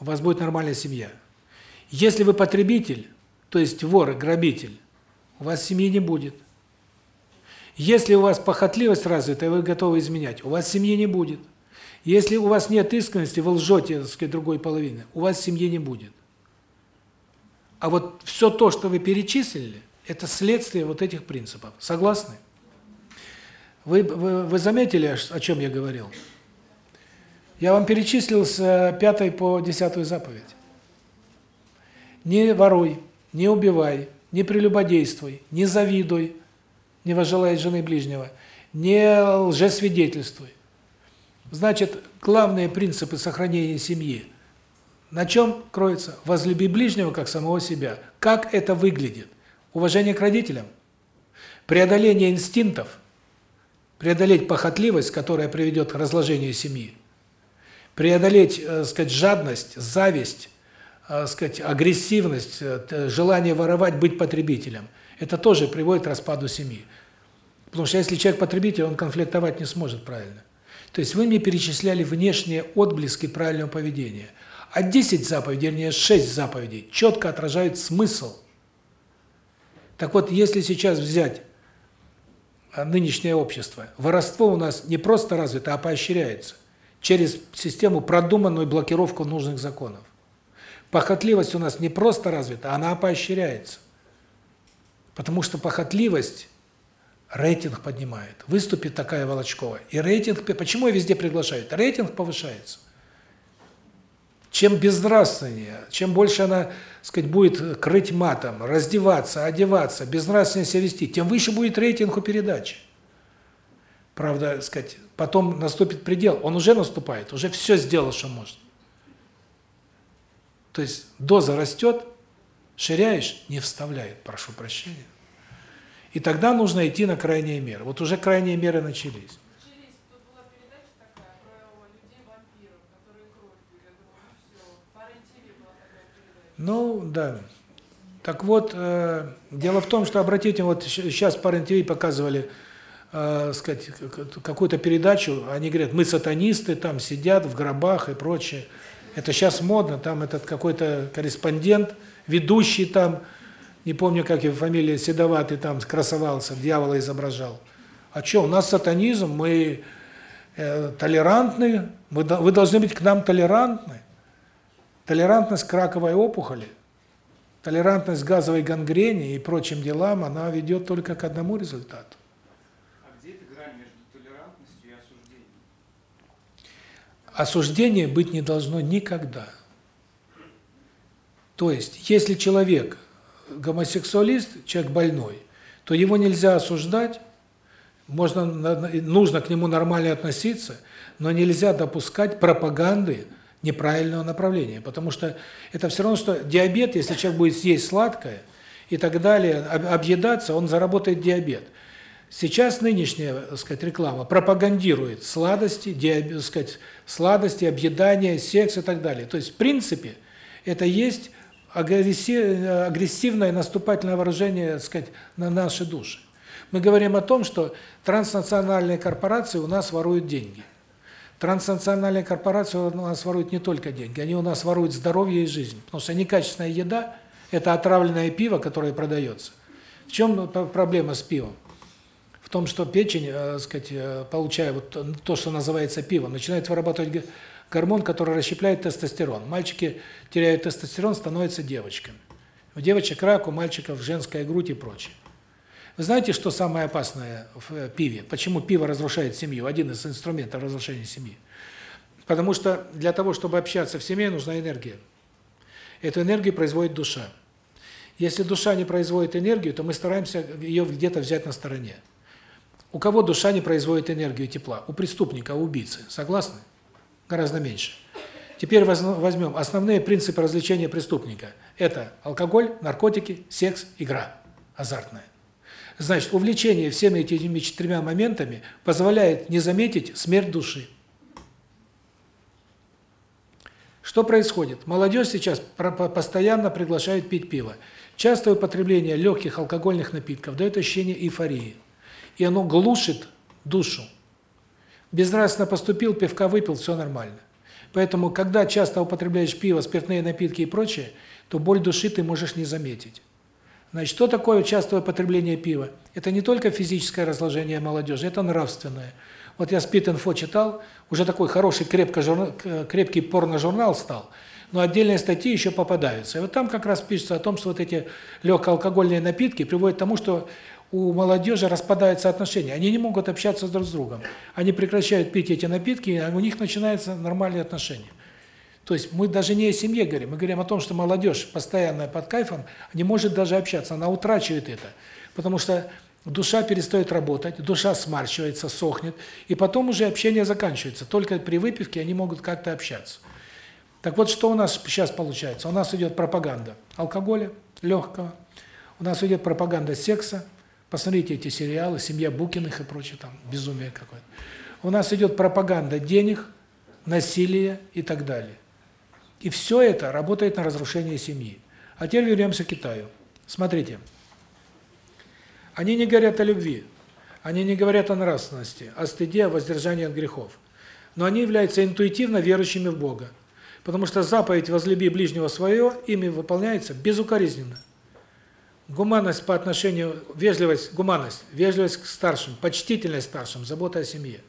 у вас будет нормальная семья. Если вы потребитель, то есть вор грабитель, у вас семьи не будет. Если у вас похотливость развита, и вы готовы изменять, у вас семьи не будет. Если у вас нет искренности, вы лжете, так другой половины, у вас семьи не будет. А вот все то, что вы перечислили, это следствие вот этих принципов. Согласны? Вы, вы, вы заметили, о чем я говорил? Я вам перечислил с пятой по десятую заповедь. Не воруй, не убивай, не прелюбодействуй, не завидуй, не возжелай жены ближнего, не лжесвидетельствуй. Значит, главные принципы сохранения семьи на чем кроется? Возлюби ближнего, как самого себя. Как это выглядит? Уважение к родителям, преодоление инстинктов, преодолеть похотливость, которая приведет к разложению семьи, преодолеть, э, сказать, жадность, зависть, э, сказать, агрессивность, э, желание воровать, быть потребителем. Это тоже приводит к распаду семьи. Потому что если человек потребитель, он конфликтовать не сможет правильно. То есть вы мне перечисляли внешние отблески правильного поведения. А 10 заповедей, вернее 6 заповедей, четко отражают смысл. Так вот, если сейчас взять а, нынешнее общество, воровство у нас не просто развито, а поощряется через систему продуманную блокировку нужных законов. Похотливость у нас не просто развита, она поощряется. Потому что похотливость рейтинг поднимает. Выступит такая Волочкова. И рейтинг, почему я везде приглашают? Рейтинг повышается. Чем безнравственнее, чем больше она, сказать, будет крыть матом, раздеваться, одеваться, безнравственно себя вести, тем выше будет рейтинг у передачи. Правда, сказать, потом наступит предел. Он уже наступает, уже все сделал, что может. То есть доза растет, ширяешь, не вставляет, прошу прощения. И тогда нужно идти на крайние меры. Вот уже крайние меры начались. Ну, да. Так вот, э, дело в том, что, обратите, вот сейчас по РЕН-ТВ показывали, э, сказать, какую-то передачу, они говорят, мы сатанисты, там сидят в гробах и прочее. Это сейчас модно, там этот какой-то корреспондент, ведущий там, не помню, как его фамилия, Седоватый там красовался, дьявола изображал. А что, у нас сатанизм, мы э, толерантны, мы, вы должны быть к нам толерантны. Толерантность к раковой опухоли, толерантность к газовой гангрене и прочим делам, она ведет только к одному результату. А где эта грань между толерантностью и осуждением? Осуждение быть не должно никогда. То есть, если человек гомосексуалист, человек больной, то его нельзя осуждать, можно нужно к нему нормально относиться, но нельзя допускать пропаганды неправильного направления. Потому что это все равно, что диабет, если человек будет съесть сладкое и так далее, объедаться, он заработает диабет. Сейчас нынешняя, так сказать, реклама пропагандирует сладости, диабет, так сказать, сладости, объедание, секс и так далее. То есть, в принципе, это есть агрессивное наступательное выражение, так сказать, на наши души. Мы говорим о том, что транснациональные корпорации у нас воруют деньги. Транснациональные корпорации у нас воруют не только деньги, они у нас воруют здоровье и жизнь. Потому что некачественная еда – это отравленное пиво, которое продается. В чем проблема с пивом? Том, что печень, э, сказать, э, получая вот то, что называется пивом, начинает вырабатывать гормон, который расщепляет тестостерон. Мальчики теряют тестостерон, становятся девочками. У девочек рак, у мальчиков женская грудь и прочее. Вы знаете, что самое опасное в э, пиве? Почему пиво разрушает семью? Один из инструментов разрушения семьи. Потому что для того, чтобы общаться в семье, нужна энергия. Эту энергию производит душа. Если душа не производит энергию, то мы стараемся ее где-то взять на стороне. У кого душа не производит энергию тепла? У преступника, у убийцы. Согласны? Гораздо меньше. Теперь возьмем основные принципы развлечения преступника. Это алкоголь, наркотики, секс, игра азартная. Значит, увлечение всеми этими четырьмя моментами позволяет не заметить смерть души. Что происходит? Молодежь сейчас постоянно приглашает пить пиво. Частое употребление легких алкогольных напитков дает ощущение эйфории. И оно глушит душу. Безнравственно поступил, пивка выпил, все нормально. Поэтому, когда часто употребляешь пиво, спиртные напитки и прочее, то боль души ты можешь не заметить. Значит, что такое частое потребление пива? Это не только физическое разложение молодежи, это нравственное. Вот я Спит-инфо читал, уже такой хороший крепко журнал, крепкий порно-журнал стал, но отдельные статьи еще попадаются. И вот там как раз пишется о том, что вот эти легкоалкогольные напитки приводят к тому, что у молодежи распадаются отношения. Они не могут общаться друг с другом. Они прекращают пить эти напитки, и у них начинаются нормальные отношения. То есть мы даже не о семье говорим, мы говорим о том, что молодежь постоянно под кайфом не может даже общаться, она утрачивает это. Потому что душа перестает работать, душа смарчивается, сохнет, и потом уже общение заканчивается. Только при выпивке они могут как-то общаться. Так вот, что у нас сейчас получается? У нас идет пропаганда алкоголя легкого, у нас идет пропаганда секса, посмотрите эти сериалы, «Семья Букиных» и прочее, там, безумие какое-то. У нас идет пропаганда денег, насилия и так далее. И все это работает на разрушение семьи. А теперь вернемся к Китаю. Смотрите. Они не говорят о любви, они не говорят о нравственности, о стыде, о воздержании от грехов. Но они являются интуитивно верующими в Бога. Потому что заповедь «возлюби ближнего своего» ими выполняется безукоризненно. Гуманность по отношению, вежливость, гуманность, вежливость к старшим, почтительность старшим, забота о семье.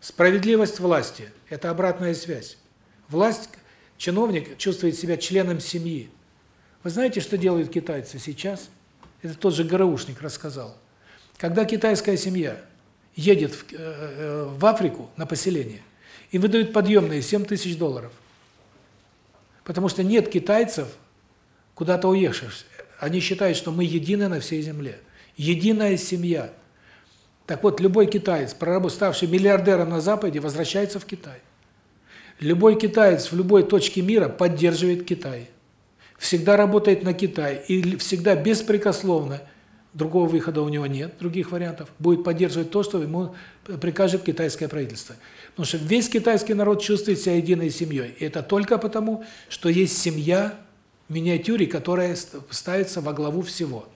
Справедливость власти – это обратная связь. Власть, чиновник чувствует себя членом семьи. Вы знаете, что делают китайцы сейчас? Это тот же ГРУшник рассказал. Когда китайская семья едет в, э, э, в Африку на поселение, им выдают подъемные 7 тысяч долларов. Потому что нет китайцев, куда-то уехавших. Они считают, что мы едины на всей земле. Единая семья. Так вот, любой китаец, ставший миллиардером на Западе, возвращается в Китай. Любой китаец в любой точке мира поддерживает Китай всегда работает на Китай и всегда беспрекословно, другого выхода у него нет, других вариантов, будет поддерживать то, что ему прикажет китайское правительство. Потому что весь китайский народ чувствует себя единой семьей. И это только потому, что есть семья миниатюре, которая ставится во главу всего.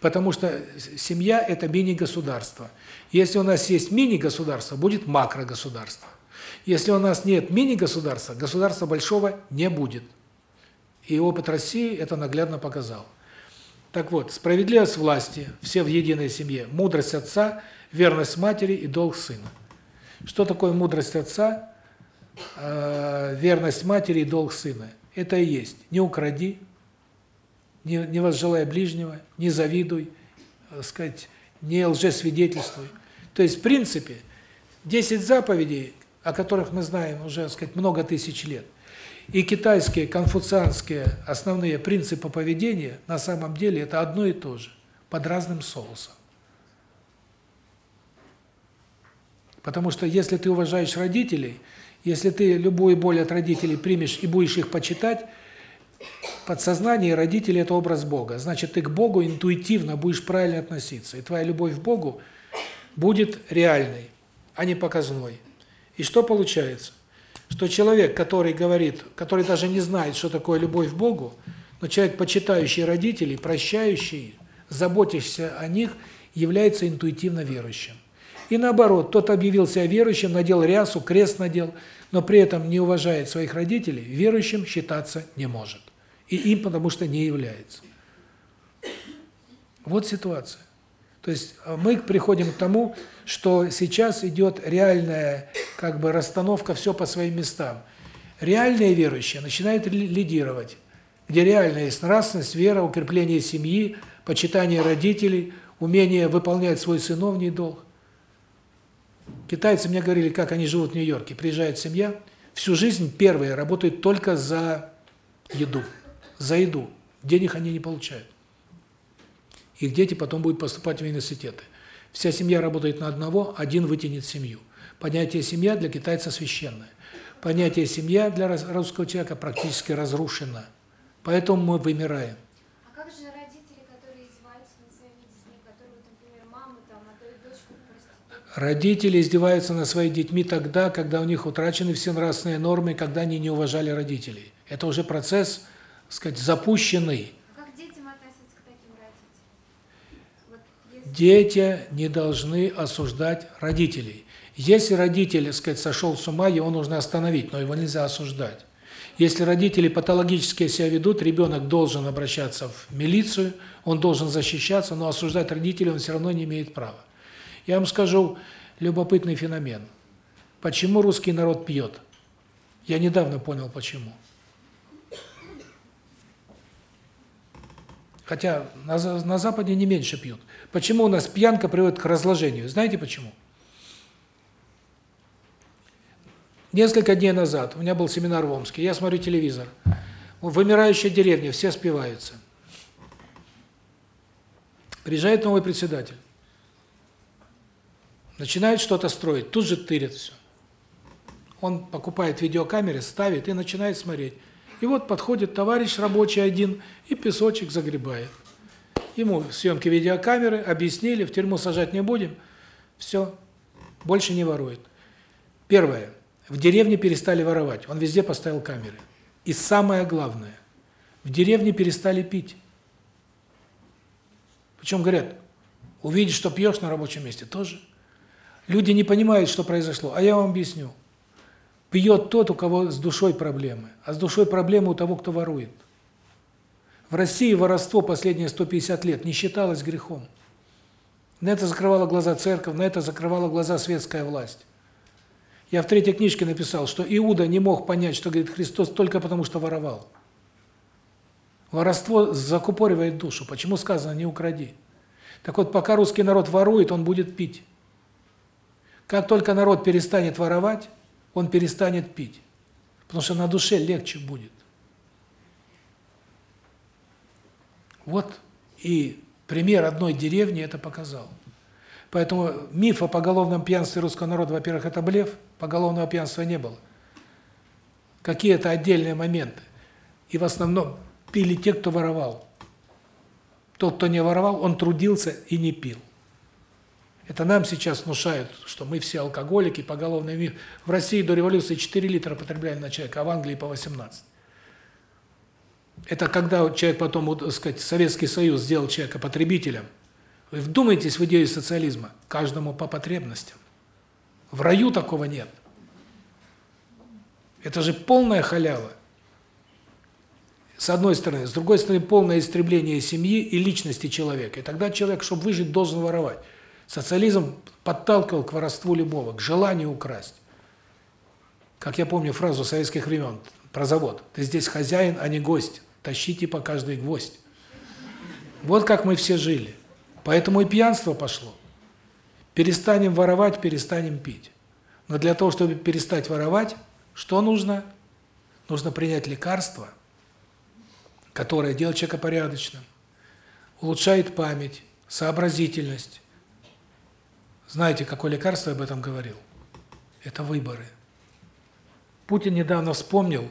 Потому что семья – это мини-государство. Если у нас есть мини-государство, будет макро-государство. Если у нас нет мини-государства, государства большого не будет. И опыт России это наглядно показал. Так вот, справедливость власти, все в единой семье, мудрость отца, верность матери и долг сына. Что такое мудрость отца, э, верность матери и долг сына? Это и есть не укради, не, не возжелай ближнего, не завидуй, э, сказать, не лжесвидетельствуй. То есть, в принципе, 10 заповедей, о которых мы знаем уже, сказать, много тысяч лет, и китайские конфуцианские основные принципы поведения на самом деле это одно и то же, под разным соусом. Потому что если ты уважаешь родителей, если ты любую боль от родителей примешь и будешь их почитать, подсознание родители это образ Бога. Значит, ты к Богу интуитивно будешь правильно относиться. И твоя любовь к Богу будет реальной, а не показной. И что получается? что человек, который говорит, который даже не знает, что такое любовь к Богу, но человек, почитающий родителей, прощающий, заботящийся о них, является интуитивно верующим. И наоборот, тот объявил себя верующим, надел рясу, крест надел, но при этом не уважает своих родителей, верующим считаться не может. И им потому что не является. Вот ситуация. То есть э, мы приходим к тому, что сейчас идет реальная как бы расстановка все по своим местам. Реальные верующие начинают лидировать, где реально есть нравственность, вера, укрепление семьи, почитание родителей, умение выполнять свой сыновний долг. Китайцы мне говорили, как они живут в Нью-Йорке. Приезжает семья, всю жизнь первые работают только за еду. За еду. Денег они не получают. Их дети потом будут поступать в университеты. Вся семья работает на одного, один вытянет семью. Понятие семья для китайца священное. Понятие семья для русского человека практически разрушено. Поэтому мы вымираем. А как же родители, которые издеваются над своими детьми, которые, например, мамы там, а то и дочку проституют? Родители издеваются над своими детьми тогда, когда у них утрачены все нравственные нормы, когда они не уважали родителей. Это уже процесс, так сказать, запущенный. дети не должны осуждать родителей. Если родитель, так сказать, сошел с ума, его нужно остановить, но его нельзя осуждать. Если родители патологически себя ведут, ребенок должен обращаться в милицию, он должен защищаться, но осуждать родителей он все равно не имеет права. Я вам скажу любопытный феномен. Почему русский народ пьет? Я недавно понял, почему. Хотя на, на Западе не меньше пьют. Почему у нас пьянка приводит к разложению? Знаете почему? Несколько дней назад у меня был семинар в Омске, я смотрю телевизор. Вымирающая деревня, все спиваются. Приезжает новый председатель. Начинает что-то строить, тут же тырит все. Он покупает видеокамеры, ставит и начинает смотреть. И вот подходит товарищ рабочий один и песочек загребает. Ему съемки видеокамеры объяснили, в тюрьму сажать не будем. Все, больше не ворует. Первое. В деревне перестали воровать. Он везде поставил камеры. И самое главное, в деревне перестали пить. Причем говорят, увидишь, что пьешь на рабочем месте, тоже. Люди не понимают, что произошло. А я вам объясню. Пьет тот, у кого с душой проблемы. А с душой проблемы у того, кто ворует. В России воровство последние 150 лет не считалось грехом. На это закрывала глаза церковь, на это закрывала глаза светская власть. Я в третьей книжке написал, что Иуда не мог понять, что говорит Христос, только потому что воровал. Воровство закупоривает душу. Почему сказано «не укради»? Так вот, пока русский народ ворует, он будет пить. Как только народ перестанет воровать, он перестанет пить. Потому что на душе легче будет. Вот и пример одной деревни это показал. Поэтому миф о поголовном пьянстве русского народа, во-первых, это блеф, поголовного пьянства не было. Какие-то отдельные моменты. И в основном пили те, кто воровал. Тот, кто не воровал, он трудился и не пил. Это нам сейчас внушают, что мы все алкоголики, поголовный миф. В России до революции 4 литра потребляли на человека, а в Англии по 18. Это когда человек потом, так сказать, Советский Союз сделал человека потребителем. Вы вдумайтесь в идею социализма. Каждому по потребностям. В раю такого нет. Это же полная халява. С одной стороны. С другой стороны, полное истребление семьи и личности человека. И тогда человек, чтобы выжить, должен воровать. Социализм подталкивал к воровству любого, к желанию украсть. Как я помню фразу советских времен про завод. Ты здесь хозяин, а не гость. Тащите по каждый гвоздь. Вот как мы все жили. Поэтому и пьянство пошло. Перестанем воровать, перестанем пить. Но для того, чтобы перестать воровать, что нужно? Нужно принять лекарство, которое делает человека порядочным, улучшает память, сообразительность. Знаете, какое лекарство об этом говорил? Это выборы. Путин недавно вспомнил,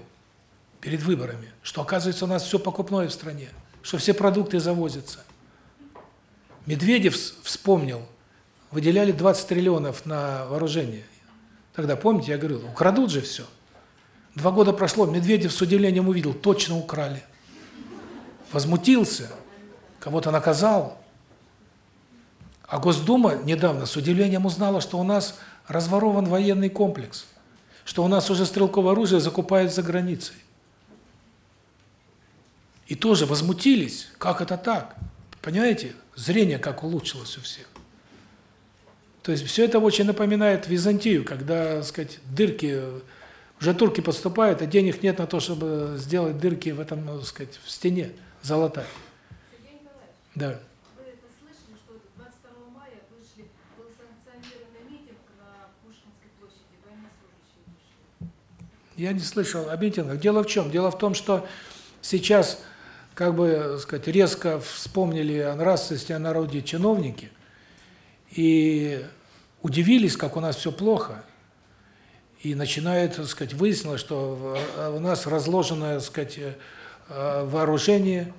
перед выборами, что оказывается у нас все покупное в стране, что все продукты завозятся. Медведев вспомнил, выделяли 20 триллионов на вооружение. Тогда, помните, я говорил, украдут же все. Два года прошло, Медведев с удивлением увидел, точно украли. Возмутился, кого-то наказал. А Госдума недавно с удивлением узнала, что у нас разворован военный комплекс, что у нас уже стрелковое оружие закупают за границей. И тоже возмутились, как это так? Понимаете, зрение как улучшилось у всех. То есть все это очень напоминает Византию, когда, так сказать, дырки, уже турки подступают, а денег нет на то, чтобы сделать дырки в этом, так сказать, в стене, золотая. Да. Я не слышал о митингах. Дело в чем? Дело в том, что сейчас как бы, сказать, резко вспомнили о нравственности, о народе чиновники и удивились, как у нас все плохо. И начинают, так сказать, выяснилось, что у нас разложено, так сказать, э, вооружение,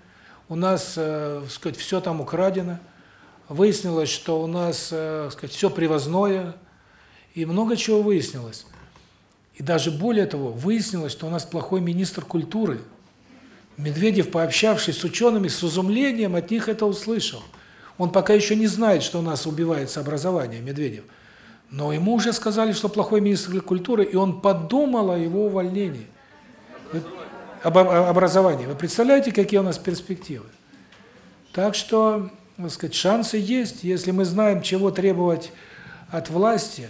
у нас, э, так сказать, все там украдено. Выяснилось, что у нас, э, так сказать, все привозное, и много чего выяснилось. И даже более того, выяснилось, что у нас плохой министр культуры – Медведев, пообщавшись с учеными, с изумлением от них это услышал. Он пока еще не знает, что у нас убивается образование, Медведев. Но ему уже сказали, что плохой министр культуры, и он подумал о его увольнении. Вы, об, образовании. Вы представляете, какие у нас перспективы? Так что, так сказать, шансы есть, если мы знаем, чего требовать от власти.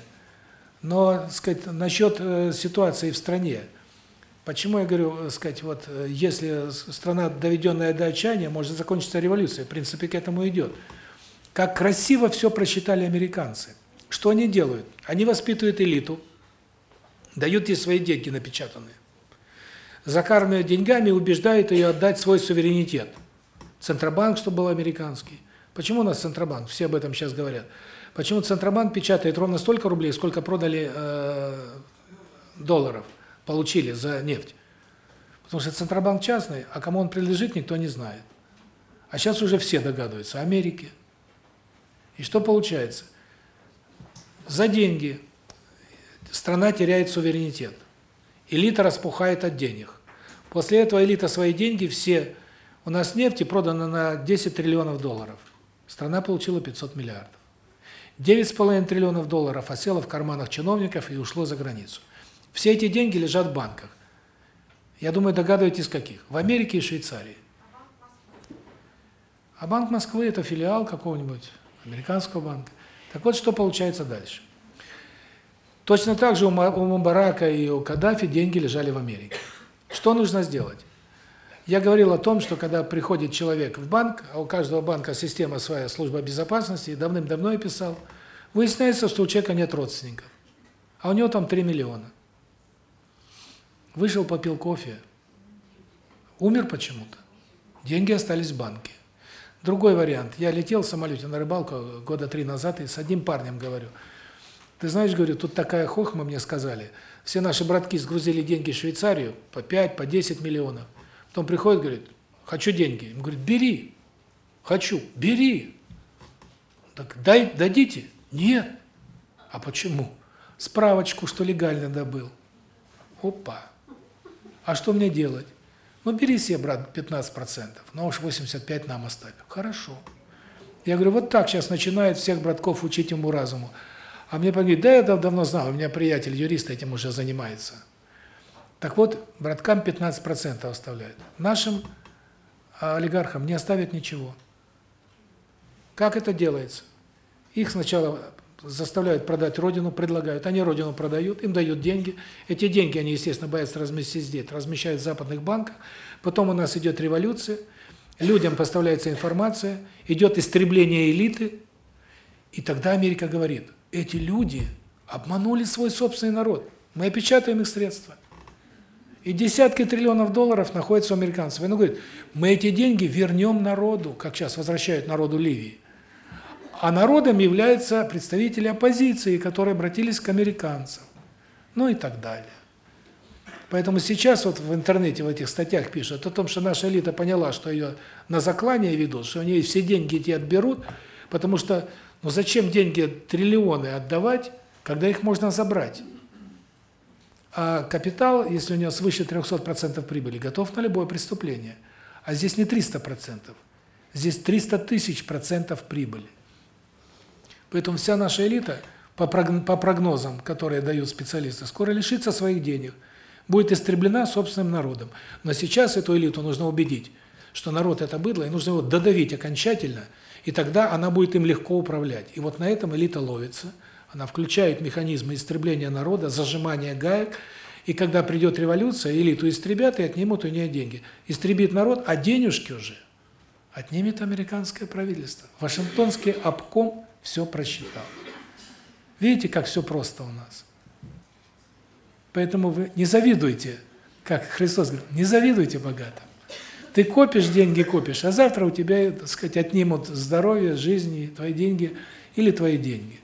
Но, так сказать, насчет э, ситуации в стране. Почему я говорю, так сказать, вот э, если страна доведенная до отчаяния, может закончиться революция, в принципе, к этому идет. Как красиво все просчитали американцы. Что они делают? Они воспитывают элиту, дают ей свои деньги напечатанные. Закармливают деньгами, убеждают ее отдать свой суверенитет. Центробанк, чтобы был американский. Почему у нас Центробанк? Все об этом сейчас говорят. Почему Центробанк печатает ровно столько рублей, сколько продали э, долларов, получили за нефть? Потому что Центробанк частный, а кому он принадлежит, никто не знает. А сейчас уже все догадываются. Америке. И что получается? За деньги страна теряет суверенитет. Элита распухает от денег. После этого элита свои деньги все... У нас нефти продано на 10 триллионов долларов. Страна получила 500 миллиардов. 9,5 триллионов долларов осело в карманах чиновников и ушло за границу. Все эти деньги лежат в банках. Я думаю, догадываетесь, каких. В Америке и Швейцарии. А Банк Москвы – это филиал какого-нибудь американского банка. Так вот, что получается дальше. Точно так же у Мубарака и у Каддафи деньги лежали в Америке. Что нужно сделать? Я говорил о том, что когда приходит человек в банк, а у каждого банка система своя служба безопасности, и давным-давно я писал, выясняется, что у человека нет родственников, а у него там 3 миллиона. Вышел, попил кофе, умер почему-то. Деньги остались в банке. Другой вариант. Я летел в самолете на рыбалку года три назад и с одним парнем говорю. Ты знаешь, говорю, тут такая хохма мне сказали. Все наши братки сгрузили деньги в Швейцарию по 5, по 10 миллионов. Потом приходит, говорит, хочу деньги. Им говорит, бери. Хочу. Бери. Так дай, дадите? Нет. А почему? Справочку, что легально добыл. Опа. А что мне делать? Ну, бери себе, брат, 15%, но уж 85% нам оставь. Хорошо. Я говорю, вот так сейчас начинают всех братков учить ему разуму. А мне говорит, да, я давно знал, у меня приятель юрист этим уже занимается. Так вот, браткам 15% оставляют. Нашим а, олигархам не оставят ничего. Как это делается? Их сначала заставляют продать родину, предлагают, они родину продают, им дают деньги. Эти деньги они, естественно, боятся разместить здесь, размещают в западных банках. Потом у нас идет революция, людям поставляется информация, идет истребление элиты, и тогда Америка говорит, эти люди обманули свой собственный народ. Мы опечатаем их средства. И десятки триллионов долларов находятся у американцев. И он говорит, мы эти деньги вернем народу, как сейчас возвращают народу Ливии. А народом являются представители оппозиции, которые обратились к американцам. Ну и так далее. Поэтому сейчас вот в интернете в этих статьях пишут о том, что наша элита поняла, что ее на заклание ведут, что у нее все деньги эти отберут, потому что ну зачем деньги триллионы отдавать, когда их можно забрать? А капитал, если у него свыше 300% прибыли, готов на любое преступление. А здесь не 300%. Здесь 300 тысяч процентов прибыли. Поэтому вся наша элита, по прогнозам, которые дают специалисты, скоро лишится своих денег, будет истреблена собственным народом. Но сейчас эту элиту нужно убедить, что народ это быдло, и нужно его додавить окончательно, и тогда она будет им легко управлять. И вот на этом элита ловится – она включает механизмы истребления народа, зажимания гаек, и когда придет революция, элиту истребят и отнимут у нее деньги. Истребит народ, а денежки уже отнимет американское правительство. Вашингтонский обком все просчитал. Видите, как все просто у нас? Поэтому вы не завидуйте, как Христос говорит, не завидуйте богатым. Ты копишь деньги, копишь, а завтра у тебя, так сказать, отнимут здоровье, жизни, твои деньги или твои деньги.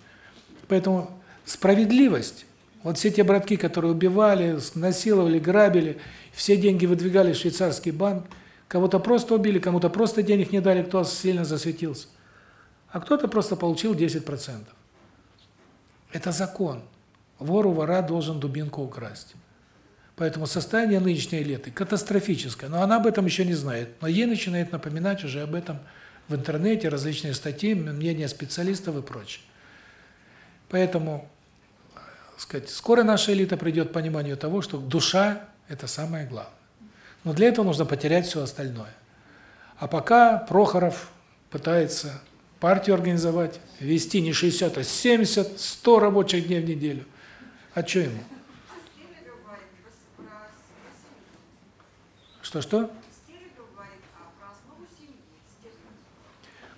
Поэтому справедливость, вот все те братки, которые убивали, насиловали, грабили, все деньги выдвигали в швейцарский банк, кого-то просто убили, кому-то просто денег не дали, кто сильно засветился. А кто-то просто получил 10%. Это закон. Вор у вора должен дубинку украсть. Поэтому состояние нынешней элиты катастрофическое. Но она об этом еще не знает. Но ей начинает напоминать уже об этом в интернете, различные статьи, мнения специалистов и прочее. Поэтому, сказать, скоро наша элита придет к пониманию того, что душа – это самое главное. Но для этого нужно потерять все остальное. А пока Прохоров пытается партию организовать, вести не 60, а 70, 100 рабочих дней в неделю. А что ему? Что-что?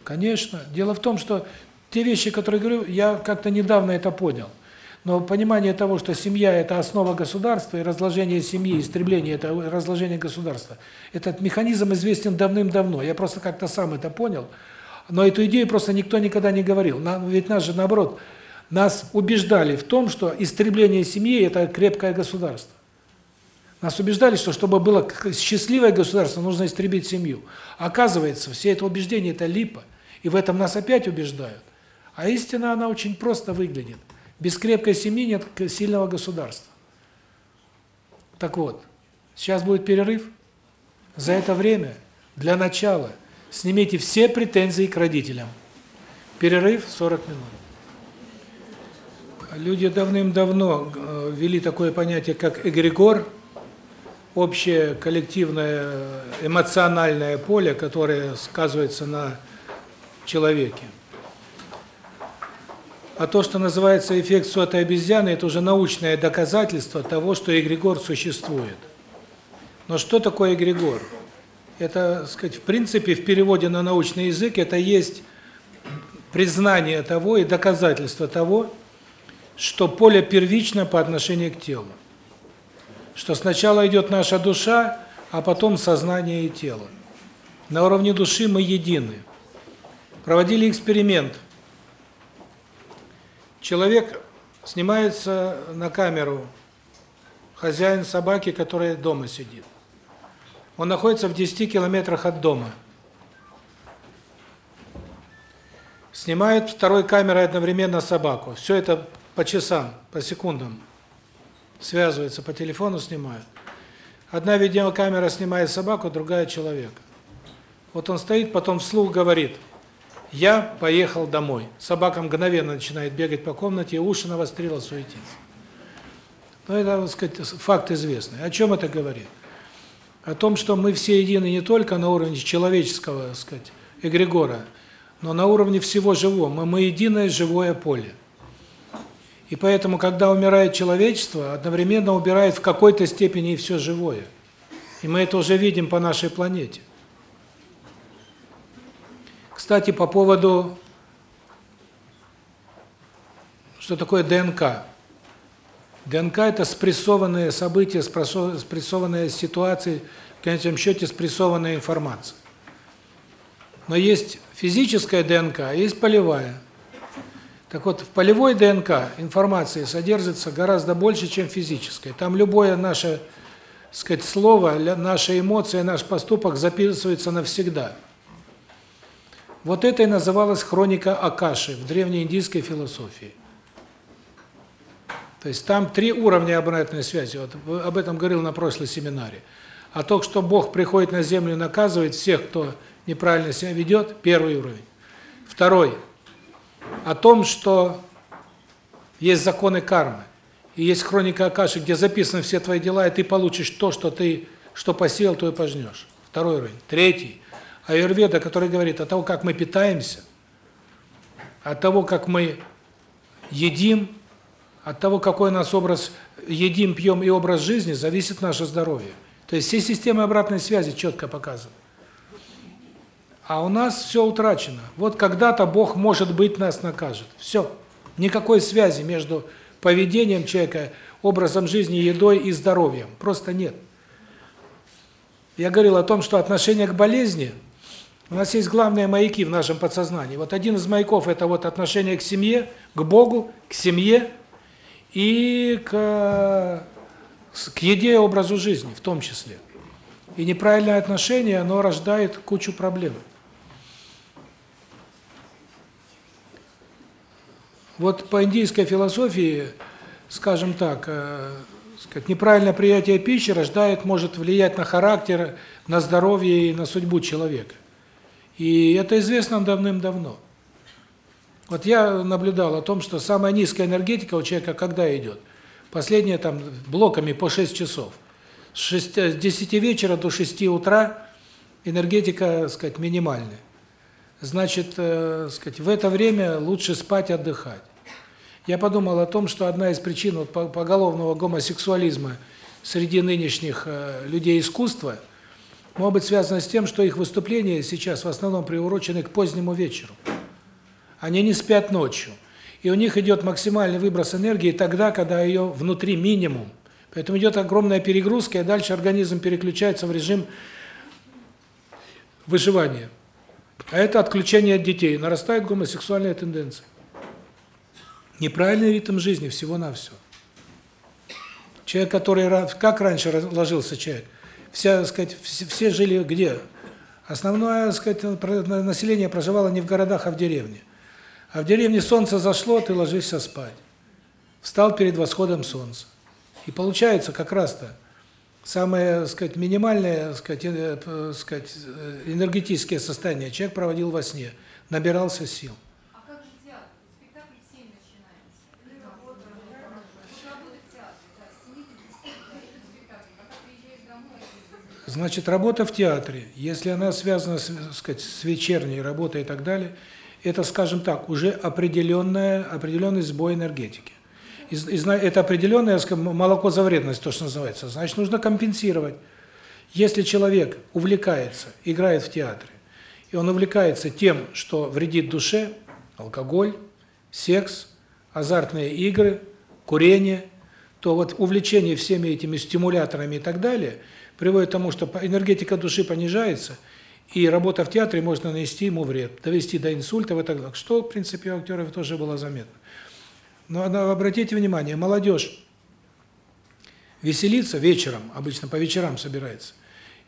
Конечно. Дело в том, что те вещи, которые говорю, я как-то недавно это понял. Но понимание того, что семья – это основа государства, и разложение семьи, истребление – это разложение государства, этот механизм известен давным-давно. Я просто как-то сам это понял. Но эту идею просто никто никогда не говорил. Ведь нас же, наоборот, нас убеждали в том, что истребление семьи – это крепкое государство. Нас убеждали, что чтобы было счастливое государство, нужно истребить семью. Оказывается, все это убеждение – это липа. И в этом нас опять убеждают. А истина, она очень просто выглядит. Без крепкой семьи нет сильного государства. Так вот, сейчас будет перерыв. За это время, для начала, снимите все претензии к родителям. Перерыв 40 минут. Люди давным-давно э, ввели такое понятие, как эгрегор, общее коллективное эмоциональное поле, которое сказывается на человеке. А то, что называется эффект сотой обезьяны, это уже научное доказательство того, что эгрегор существует. Но что такое эгрегор? Это, сказать, в принципе, в переводе на научный язык это есть признание того и доказательство того, что поле первично по отношению к телу. Что сначала идет наша душа, а потом сознание и тело. На уровне души мы едины. Проводили эксперимент – Человек снимается на камеру, хозяин собаки, которая дома сидит. Он находится в 10 километрах от дома. Снимает второй камерой одновременно собаку. Все это по часам, по секундам. Связывается по телефону, снимают. Одна видеокамера снимает собаку, другая человека. Вот он стоит, потом вслух говорит – я поехал домой. Собака мгновенно начинает бегать по комнате, уши навострила, суетиться. Ну, это, так сказать, факт известный. О чем это говорит? О том, что мы все едины не только на уровне человеческого, так сказать, эгрегора, но на уровне всего живого. Мы, мы единое живое поле. И поэтому, когда умирает человечество, одновременно убирает в какой-то степени и все живое. И мы это уже видим по нашей планете. Кстати, по поводу, что такое ДНК. ДНК – это спрессованные события, спрессованные ситуации, в конечном счете спрессованная информация. Но есть физическая ДНК, а есть полевая. Так вот, в полевой ДНК информации содержится гораздо больше, чем физической. Там любое наше, сказать, слово, наша эмоция, наш поступок записывается навсегда. Вот это и называлось хроника Акаши в древнеиндийской философии. То есть там три уровня обратной связи. Вот об этом говорил на прошлой семинаре. А то, что Бог приходит на землю и наказывает всех, кто неправильно себя ведет, первый уровень. Второй о том, что есть законы кармы. И есть хроника Акаши, где записаны все твои дела, и ты получишь то, что ты что посеял, то и пожнешь. Второй уровень. Третий аюрведа, который говорит о том, как мы питаемся, от того, как мы едим, от того, какой у нас образ едим, пьем и образ жизни, зависит наше здоровье. То есть все системы обратной связи четко показаны. А у нас все утрачено. Вот когда-то Бог, может быть, нас накажет. Все. Никакой связи между поведением человека, образом жизни, едой и здоровьем. Просто нет. Я говорил о том, что отношение к болезни – у нас есть главные маяки в нашем подсознании. Вот один из маяков – это вот отношение к семье, к Богу, к семье и к, к еде и образу жизни в том числе. И неправильное отношение, оно рождает кучу проблем. Вот по индийской философии, скажем так, э, сказать, неправильное приятие пищи рождает, может влиять на характер, на здоровье и на судьбу человека. И это известно давным-давно. Вот я наблюдал о том, что самая низкая энергетика у человека когда идет? Последние там блоками по 6 часов. С 6, с 10 вечера до 6 утра энергетика, так сказать, минимальная. Значит, э, сказать, в это время лучше спать, отдыхать. Я подумал о том, что одна из причин вот поголовного гомосексуализма среди нынешних э, людей искусства может быть связана с тем, что их выступления сейчас в основном приурочены к позднему вечеру. Они не спят ночью. И у них идет максимальный выброс энергии тогда, когда ее внутри минимум. Поэтому идет огромная перегрузка, и дальше организм переключается в режим выживания. А это отключение от детей. Нарастает гомосексуальная тенденция. Неправильный ритм жизни всего-навсего. Человек, который как раньше ложился человек, вся, так сказать, все жили где? Основное, так сказать, население проживало не в городах, а в деревне. А в деревне солнце зашло, ты ложишься спать. Встал перед восходом солнца. И получается как раз-то самое, так сказать, минимальное, так сказать, э, сказать, э, энергетическое состояние человек проводил во сне, набирался сил. А как же театр? Спектакль в 7 начинается. Или работа, работа в театре, да, с 7 до 10 спектакль. Когда приезжаешь домой, Значит, работа в театре, если она связана, с, сказать, с вечерней работой и так далее, это, скажем так, уже определенная, определенный сбой энергетики и, и это определенное молоко за вредность, то, что называется, значит, нужно компенсировать. Если человек увлекается, играет в театре, и он увлекается тем, что вредит душе, алкоголь, секс, азартные игры, курение, то вот увлечение всеми этими стимуляторами и так далее приводит к тому, что энергетика души понижается, и работа в театре может нанести ему вред, довести до инсульта и так далее. Что, в принципе, у актеров тоже было заметно. Но обратите внимание, молодежь веселится вечером, обычно по вечерам собирается,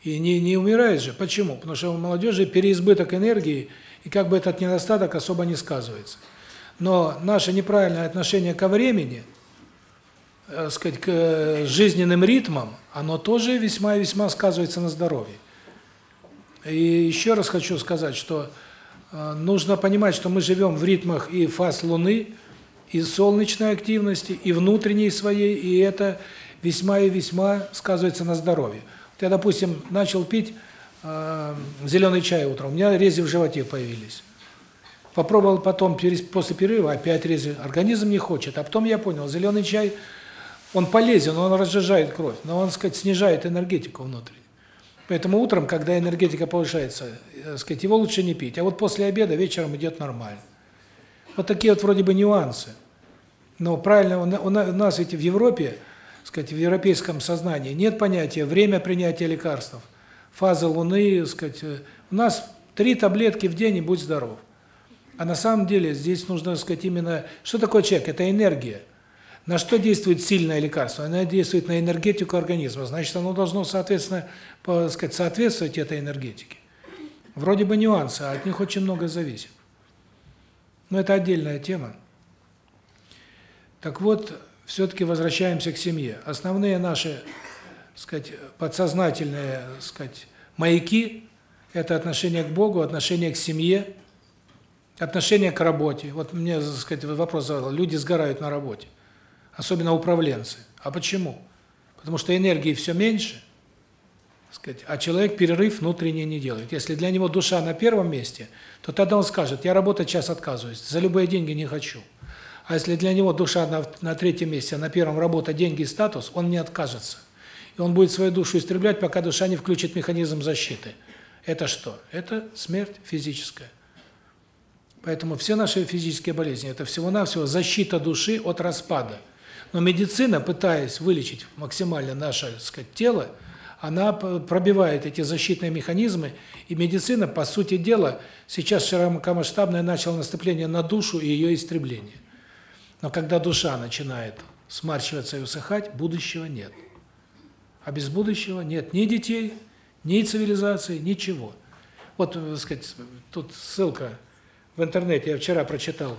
и не, не умирает же. Почему? Потому что у молодежи переизбыток энергии, и как бы этот недостаток особо не сказывается. Но наше неправильное отношение ко времени, э, сказать, к э, жизненным ритмам, оно тоже весьма и весьма сказывается на здоровье. И еще раз хочу сказать, что э, нужно понимать, что мы живем в ритмах и фаз Луны, и солнечной активности, и внутренней своей, и это весьма и весьма сказывается на здоровье. Вот я, допустим, начал пить э, зеленый чай утром, у меня рези в животе появились. Попробовал потом, после перерыва, опять рези. Организм не хочет. А потом я понял, зеленый чай, он полезен, он разжижает кровь, но он, сказать, снижает энергетику внутреннюю. Поэтому утром, когда энергетика повышается, э, сказать, его лучше не пить. А вот после обеда вечером идет нормально. Вот такие вот вроде бы нюансы. Но правильно, у нас ведь в Европе, сказать, в европейском сознании нет понятия время принятия лекарств, фаза Луны, сказать, э, у нас три таблетки в день и будь здоров. А на самом деле здесь нужно сказать именно, что такое человек? Это энергия. На что действует сильное лекарство? Оно действует на энергетику организма. Значит, оно должно, соответственно, сказать, соответствовать этой энергетике. Вроде бы нюансы, а от них очень много зависит. Но это отдельная тема. Так вот, все-таки возвращаемся к семье. Основные наши, сказать, подсознательные, сказать, маяки это отношение к Богу, отношение к семье, отношение к работе. Вот мне, сказать, вопрос задал. Люди сгорают на работе, особенно управленцы. А почему? Потому что энергии все меньше, сказать, а человек перерыв внутренний не делает. Если для него душа на первом месте, то тогда он скажет: "Я работать час отказываюсь, за любые деньги не хочу". А если для него душа на, на третьем месте, а на первом работа, деньги и статус, он не откажется. И он будет свою душу истреблять, пока душа не включит механизм защиты. Это что? Это смерть физическая. Поэтому все наши физические болезни – это всего-навсего защита души от распада. Но медицина, пытаясь вылечить максимально наше, так сказать, тело, она пробивает эти защитные механизмы, и медицина, по сути дела, сейчас широкомасштабное начало наступление на душу и ее истребление. Но когда душа начинает смарчиваться и усыхать, будущего нет. А без будущего нет ни детей, ни цивилизации, ничего. Вот, так сказать, тут ссылка в интернете, я вчера прочитал.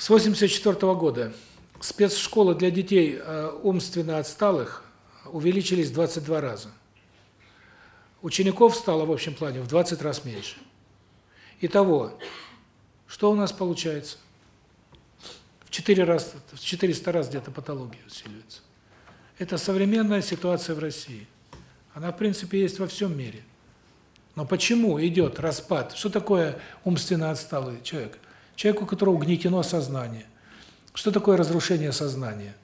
С 84 -го года спецшколы для детей э, умственно отсталых увеличились в 22 раза. Учеников стало в общем плане в 20 раз меньше. Итого, что у нас получается? В 4 раз, в 400 раз где-то патология усиливается. Это современная ситуация в России. Она, в принципе, есть во всем мире. Но почему идет распад? Что такое умственно отсталый человек? Человек, у которого угнетено сознание. Что такое разрушение сознания?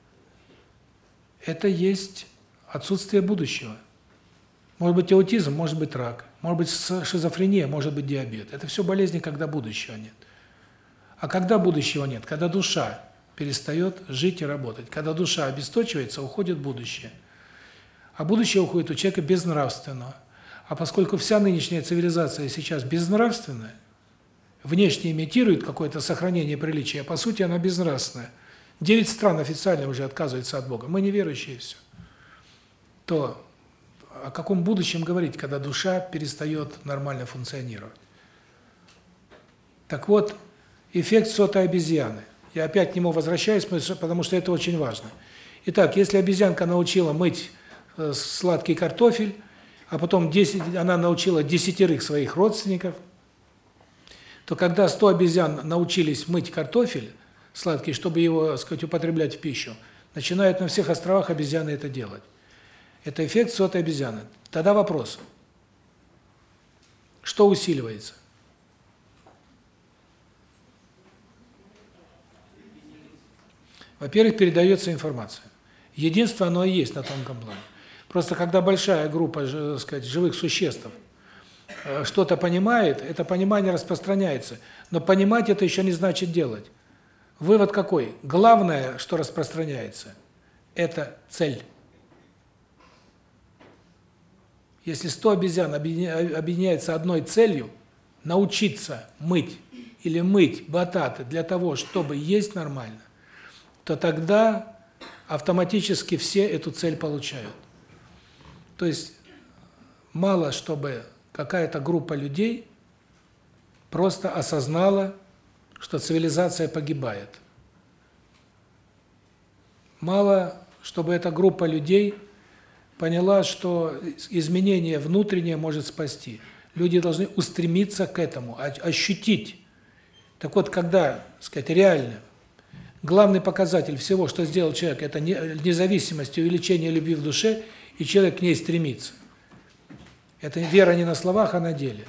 Это есть отсутствие будущего. Может быть аутизм, может быть рак, может быть шизофрения, может быть диабет. Это все болезни, когда будущего нет. А когда будущего нет? Когда душа перестает жить и работать. Когда душа обесточивается, уходит будущее. А будущее уходит у человека безнравственно. А поскольку вся нынешняя цивилизация сейчас безнравственная, внешне имитирует какое-то сохранение приличия, а по сути она безнравственная. Девять стран официально уже отказываются от Бога. Мы неверующие все. То о каком будущем говорить, когда душа перестает нормально функционировать? Так вот, эффект сотой обезьяны. Я опять к нему возвращаюсь, потому что это очень важно. Итак, если обезьянка научила мыть э, сладкий картофель, а потом 10 она научила десятерых своих родственников, то когда 100 обезьян научились мыть картофель сладкий, чтобы его, так сказать, употреблять в пищу, начинают на всех островах обезьяны это делать. Это эффект сотой обезьяны. Тогда вопрос. Что усиливается? Во-первых, передается информация. Единство оно и есть на тонком плане. Просто когда большая группа, так сказать, живых существ э, что-то понимает, это понимание распространяется. Но понимать это еще не значит делать. Вывод какой? Главное, что распространяется это цель. Если 100 обезьян объединяются одной целью научиться мыть или мыть бататы для того, чтобы есть нормально, то тогда автоматически все эту цель получают. То есть мало, чтобы какая-то группа людей просто осознала, что цивилизация погибает. Мало, чтобы эта группа людей поняла, что изменение внутреннее может спасти. Люди должны устремиться к этому, ощутить. Так вот, когда, сказать, реально Главный показатель всего, что сделал человек, это независимость и увеличение любви в душе, и человек к ней стремится. Это вера не на словах, а на деле.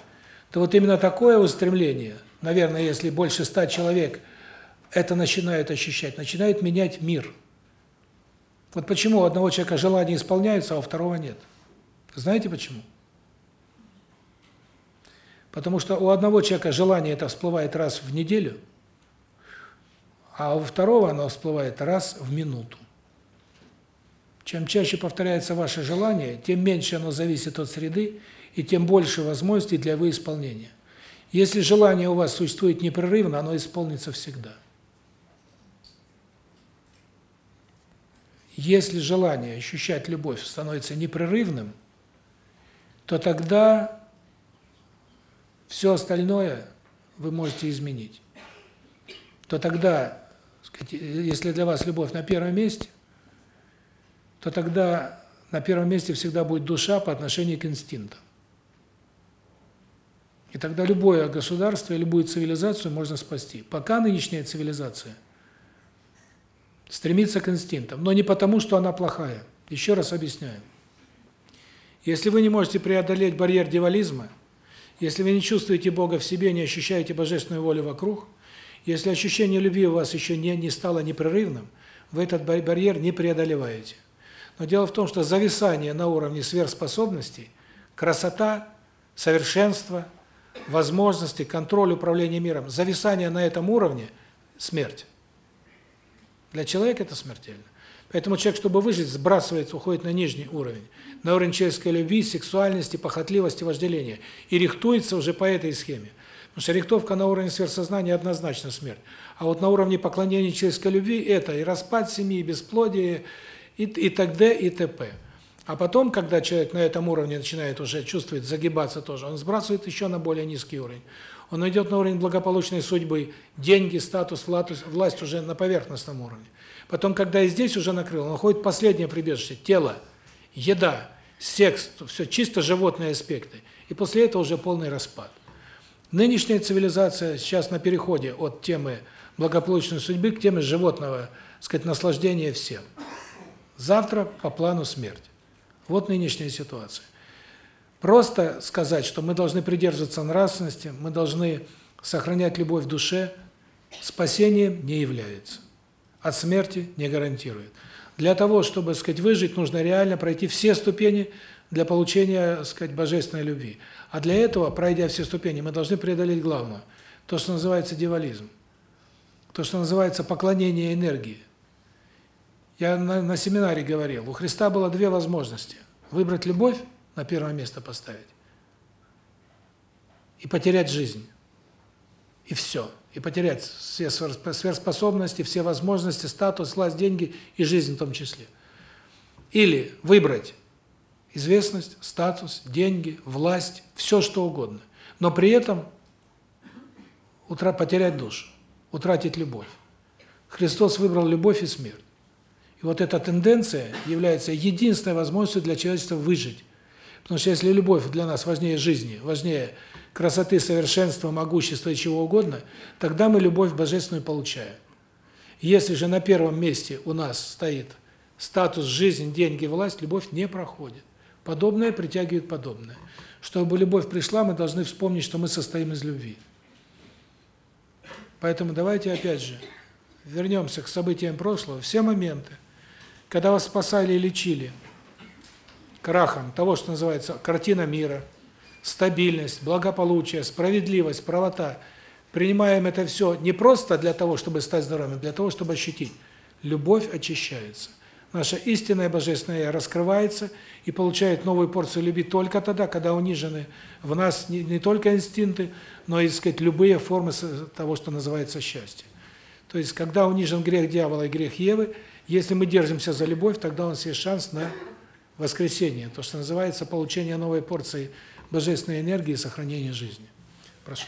То вот именно такое устремление, наверное, если больше ста человек это начинают ощущать, начинает менять мир. Вот почему у одного человека желания исполняются, а у второго нет. Знаете почему? Потому что у одного человека желание это всплывает раз в неделю – а у второго оно всплывает раз в минуту. Чем чаще повторяется ваше желание, тем меньше оно зависит от среды, и тем больше возможностей для его исполнения. Если желание у вас существует непрерывно, оно исполнится всегда. Если желание ощущать любовь становится непрерывным, то тогда все остальное вы можете изменить. То тогда если для вас любовь на первом месте, то тогда на первом месте всегда будет душа по отношению к инстинктам. И тогда любое государство и любую цивилизацию можно спасти. Пока нынешняя цивилизация стремится к инстинктам, но не потому, что она плохая. Еще раз объясняю. Если вы не можете преодолеть барьер дивализма, если вы не чувствуете Бога в себе, не ощущаете божественную волю вокруг – если ощущение любви у вас еще не не стало непрерывным, вы этот барьер не преодолеваете. Но дело в том, что зависание на уровне сверхспособностей, красота, совершенство, возможности, контроль управления миром, зависание на этом уровне смерть. Для человека это смертельно. Поэтому человек, чтобы выжить, сбрасывается, уходит на нижний уровень, на уровень человеческой любви, сексуальности, похотливости, вожделения и рихтуется уже по этой схеме. Потому что рихтовка на уровне сверхсознания однозначно смерть. А вот на уровне поклонения человеческой любви это и распад семьи, и бесплодие, и, и т.д. и т.п. А потом, когда человек на этом уровне начинает уже чувствовать, загибаться тоже, он сбрасывает еще на более низкий уровень. Он идет на уровень благополучной судьбы, деньги, статус, власть уже на поверхностном уровне. Потом, когда и здесь уже накрыл, он уходит в последнее прибежище – тело, еда, секс, все чисто животные аспекты. И после этого уже полный распад. Нынешняя цивилизация сейчас на переходе от темы благополучной судьбы к теме животного, сказать, наслаждения всем. Завтра по плану смерть. Вот нынешняя ситуация. Просто сказать, что мы должны придерживаться нравственности, мы должны сохранять любовь в душе, спасением не является. От смерти не гарантирует. Для того, чтобы, сказать, выжить, нужно реально пройти все ступени для получения, сказать, божественной любви. А для этого, пройдя все ступени, мы должны преодолеть главное то, что называется дьяволизм. То, что называется поклонение энергии. Я на, на семинаре говорил, у Христа было две возможности: выбрать любовь на первое место поставить и потерять жизнь. И все. И потерять все сверхспособности, все возможности, статус, власть, деньги и жизнь в том числе. Или выбрать известность, статус, деньги, власть, все что угодно. Но при этом утра потерять душу, утратить любовь. Христос выбрал любовь и смерть. И вот эта тенденция является единственной возможностью для человечества выжить. Потому что если любовь для нас важнее жизни, важнее красоты, совершенства, могущества и чего угодно, тогда мы любовь божественную получаем. Если же на первом месте у нас стоит статус, жизнь, деньги, власть, любовь не проходит. Подобное притягивает подобное. Чтобы любовь пришла, мы должны вспомнить, что мы состоим из любви. Поэтому давайте опять же вернемся к событиям прошлого. Все моменты, когда вас спасали и лечили крахом того, что называется картина мира, стабильность, благополучие, справедливость, правота, принимаем это все не просто для того, чтобы стать здоровыми, а для того, чтобы ощутить. Любовь очищается. Наша истинная божественная я раскрывается и получает новую порцию любви только тогда, когда унижены в нас не, не только инстинкты, но и, сказать, любые формы того, что называется счастье. То есть, когда унижен грех дьявола и грех Евы, если мы держимся за любовь, тогда у нас есть шанс на воскресение, то, что называется получение новой порции божественной энергии и сохранение жизни. Прошу.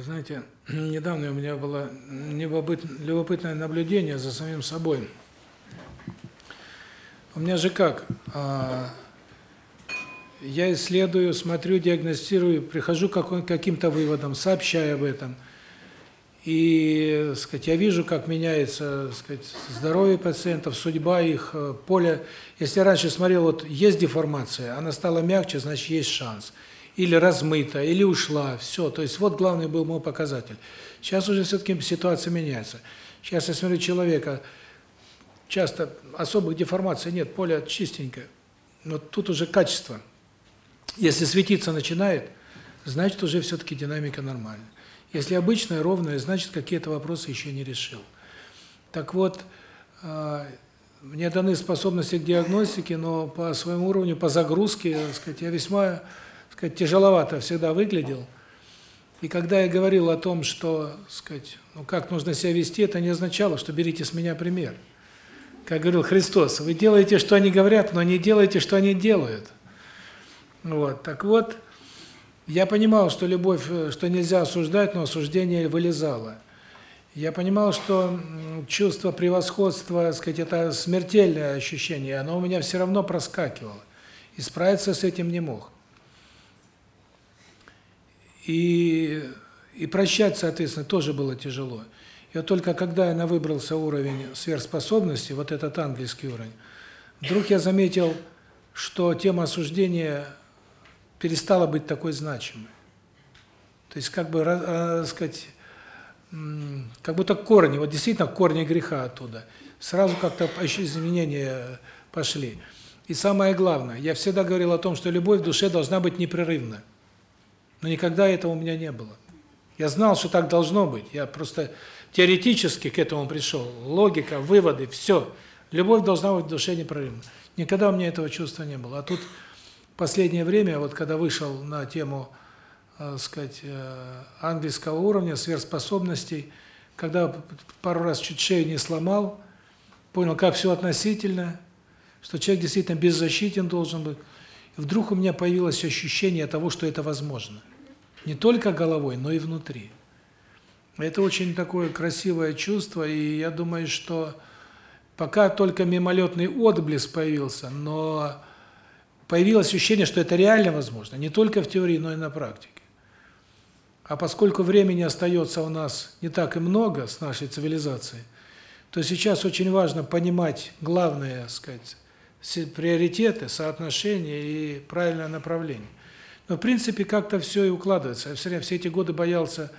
Знаете, недавно у меня было любопытное наблюдение за самим собой. У меня же как? А, я исследую, смотрю, диагностирую, прихожу к каким-то выводам, сообщаю об этом. И, сказать, я вижу, как меняется, сказать, здоровье пациентов, судьба их, э, поле. Если раньше смотрел, вот есть деформация, она стала мягче, значит, есть шанс. Или размыта, или ушла, все. То есть вот главный был мой показатель. Сейчас уже все-таки ситуация меняется. Сейчас я смотрю человека, часто особых деформаций нет, поле чистенькое. Но тут уже качество. Если светиться начинает, значит уже все-таки динамика нормальная. Если обычная, ровная, значит, какие-то вопросы еще не решил. Так вот, а, мне даны способности к диагностике, но по своему уровню, по загрузке, так сказать, я весьма, сказать, тяжеловато всегда выглядел. И когда я говорил о том, что, сказать, ну как нужно себя вести, это не означало, что берите с меня пример. Как говорил Христос, вы делаете, что они говорят, но не делаете, что они делают. Вот. Так вот, я понимал, что любовь, э, что нельзя осуждать, но осуждение вылезало. Я понимал, что чувство превосходства, сказать, это смертельное ощущение, оно у меня все равно проскакивало. И справиться с этим не мог. И и прощать, соответственно, тоже было тяжело. И вот только когда я на выбрался уровень сверхспособности, вот этот ангельский уровень, вдруг я заметил, что тема осуждения перестала быть такой значимой. То есть как бы, э, сказать, как будто корни, вот действительно корни греха оттуда. Сразу как-то изменения пошли. И самое главное, я всегда говорил о том, что любовь в душе должна быть непрерывна. Но никогда этого у меня не было. Я знал, что так должно быть. Я просто теоретически к этому пришел. Логика, выводы, все. Любовь должна быть в душе непрерывна. Никогда у меня этого чувства не было. А тут последнее время, вот когда вышел на тему, э, сказать, э, английского уровня, сверхспособностей, когда пару раз чуть шею не сломал, понял, как все относительно, что человек действительно беззащитен должен быть. Вдруг у меня появилось ощущение того, что это возможно. Не только головой, но и внутри. Это очень такое красивое чувство, и я думаю, что пока только мимолетный отблеск появился, но появилось ощущение, что это реально возможно, не только в теории, но и на практике. А поскольку времени остается у нас не так и много с нашей цивилизацией, то сейчас очень важно понимать главные, сказать, приоритеты, соотношения и правильное направление. Но в принципе как-то все и укладывается. Я все время все эти годы боялся,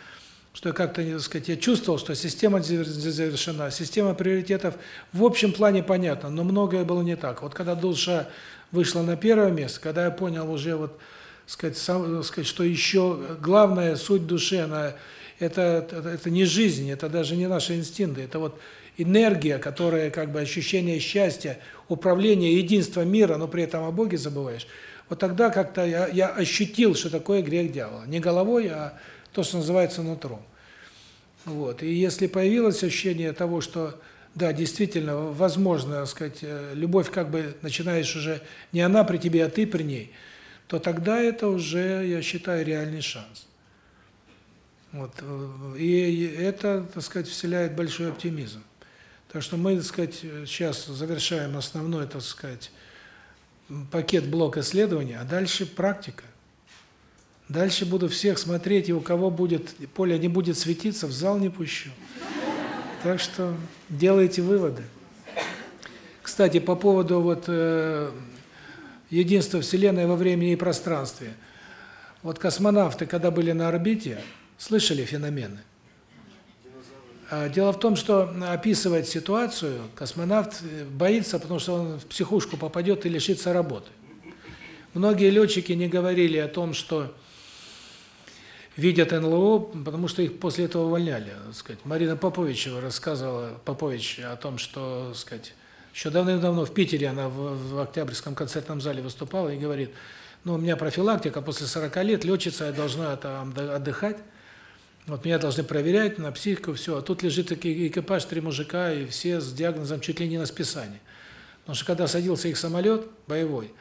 что я как-то, так сказать, я чувствовал, что система завершена, система приоритетов в общем плане понятна, но многое было не так. Вот когда душа вышла на первое место, когда я понял уже вот, сказать, сам, сказать, что еще главная суть души, она это, это это не жизнь, это даже не наши инстинкты, это вот энергия, которая как бы ощущение счастья, управление, единство мира, но при этом о Боге забываешь. Вот тогда как-то я я ощутил, что такое грех дьявола. Не головой, а то, что называется нутром. Вот. И если появилось ощущение того, что да, действительно, возможно, так сказать, э, любовь как бы начинаешь уже не она при тебе, а ты при ней, то тогда это уже, я считаю, реальный шанс. Вот. Э, и это, так сказать, вселяет большой оптимизм. Так что мы, так сказать, сейчас завершаем основной, так сказать, пакет блок исследований, а дальше практика. Дальше буду всех смотреть, и у кого будет поле не будет светиться, в зал не пущу. Так что делайте выводы. Кстати, по поводу вот э, единства Вселенной во времени и пространстве. Вот космонавты, когда были на орбите, слышали феномены. А, дело в том, что описывать ситуацию космонавт э, боится, потому что он в психушку попадет и лишится работы. Многие летчики не говорили о том, что видят НЛО, потому что их после этого увольняли, так сказать. Марина Поповичева рассказывала Попович о том, что, так сказать, еще давным-давно в Питере она в, в Октябрьском концертном зале выступала и говорит: "Ну, у меня профилактика, после 40 лет летчица я должна там отдыхать. Вот меня должны проверять на психику, все. А тут лежит экипаж, три мужика, и все с диагнозом чуть ли не на списании. Потому что когда садился их самолет боевой,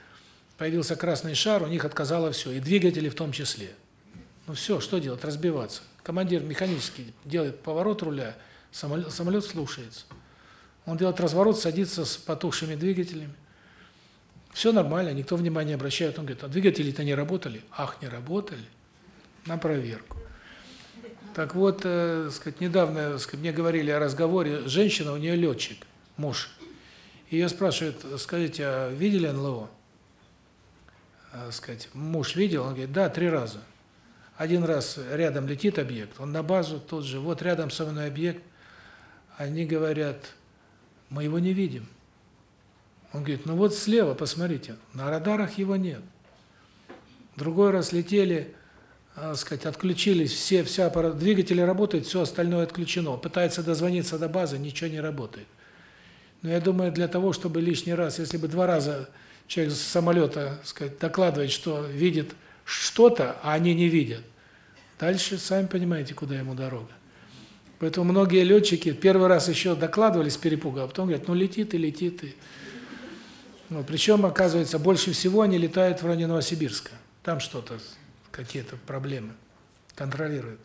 появился красный шар, у них отказало все, и двигатели в том числе. Ну все, что делать? Разбиваться. Командир механически делает поворот руля, самолет, самолет слушается. Он делает разворот, садится с потухшими двигателями. Все нормально, никто внимания не обращает. Он говорит, а двигатели-то не работали? Ах, не работали? На проверку. Так вот, э, сказать, недавно, сказать, мне говорили о разговоре, женщина, у нее летчик, муж. Ее спрашивают, скажите, а видели НЛО? А, сказать, муж видел? Он говорит, да, три раза. Один раз рядом летит объект, он на базу тот же, вот рядом со мной объект. Они говорят, мы его не видим. Он говорит, ну вот слева, посмотрите, на радарах его нет. Другой раз летели, так сказать, отключились все, вся аппарат, двигатели работают, все остальное отключено. Пытается дозвониться до базы, ничего не работает. Но я думаю, для того, чтобы лишний раз, если бы два раза человек с самолета, сказать, докладывает, что видит что-то, а они не видят, дальше сами понимаете, куда ему дорога. Поэтому многие летчики первый раз еще докладывали с перепуга, а потом говорят, ну летит и летит. И... Ну, причем, оказывается, больше всего они летают в районе Новосибирска. Там что-то, какие-то проблемы контролируют.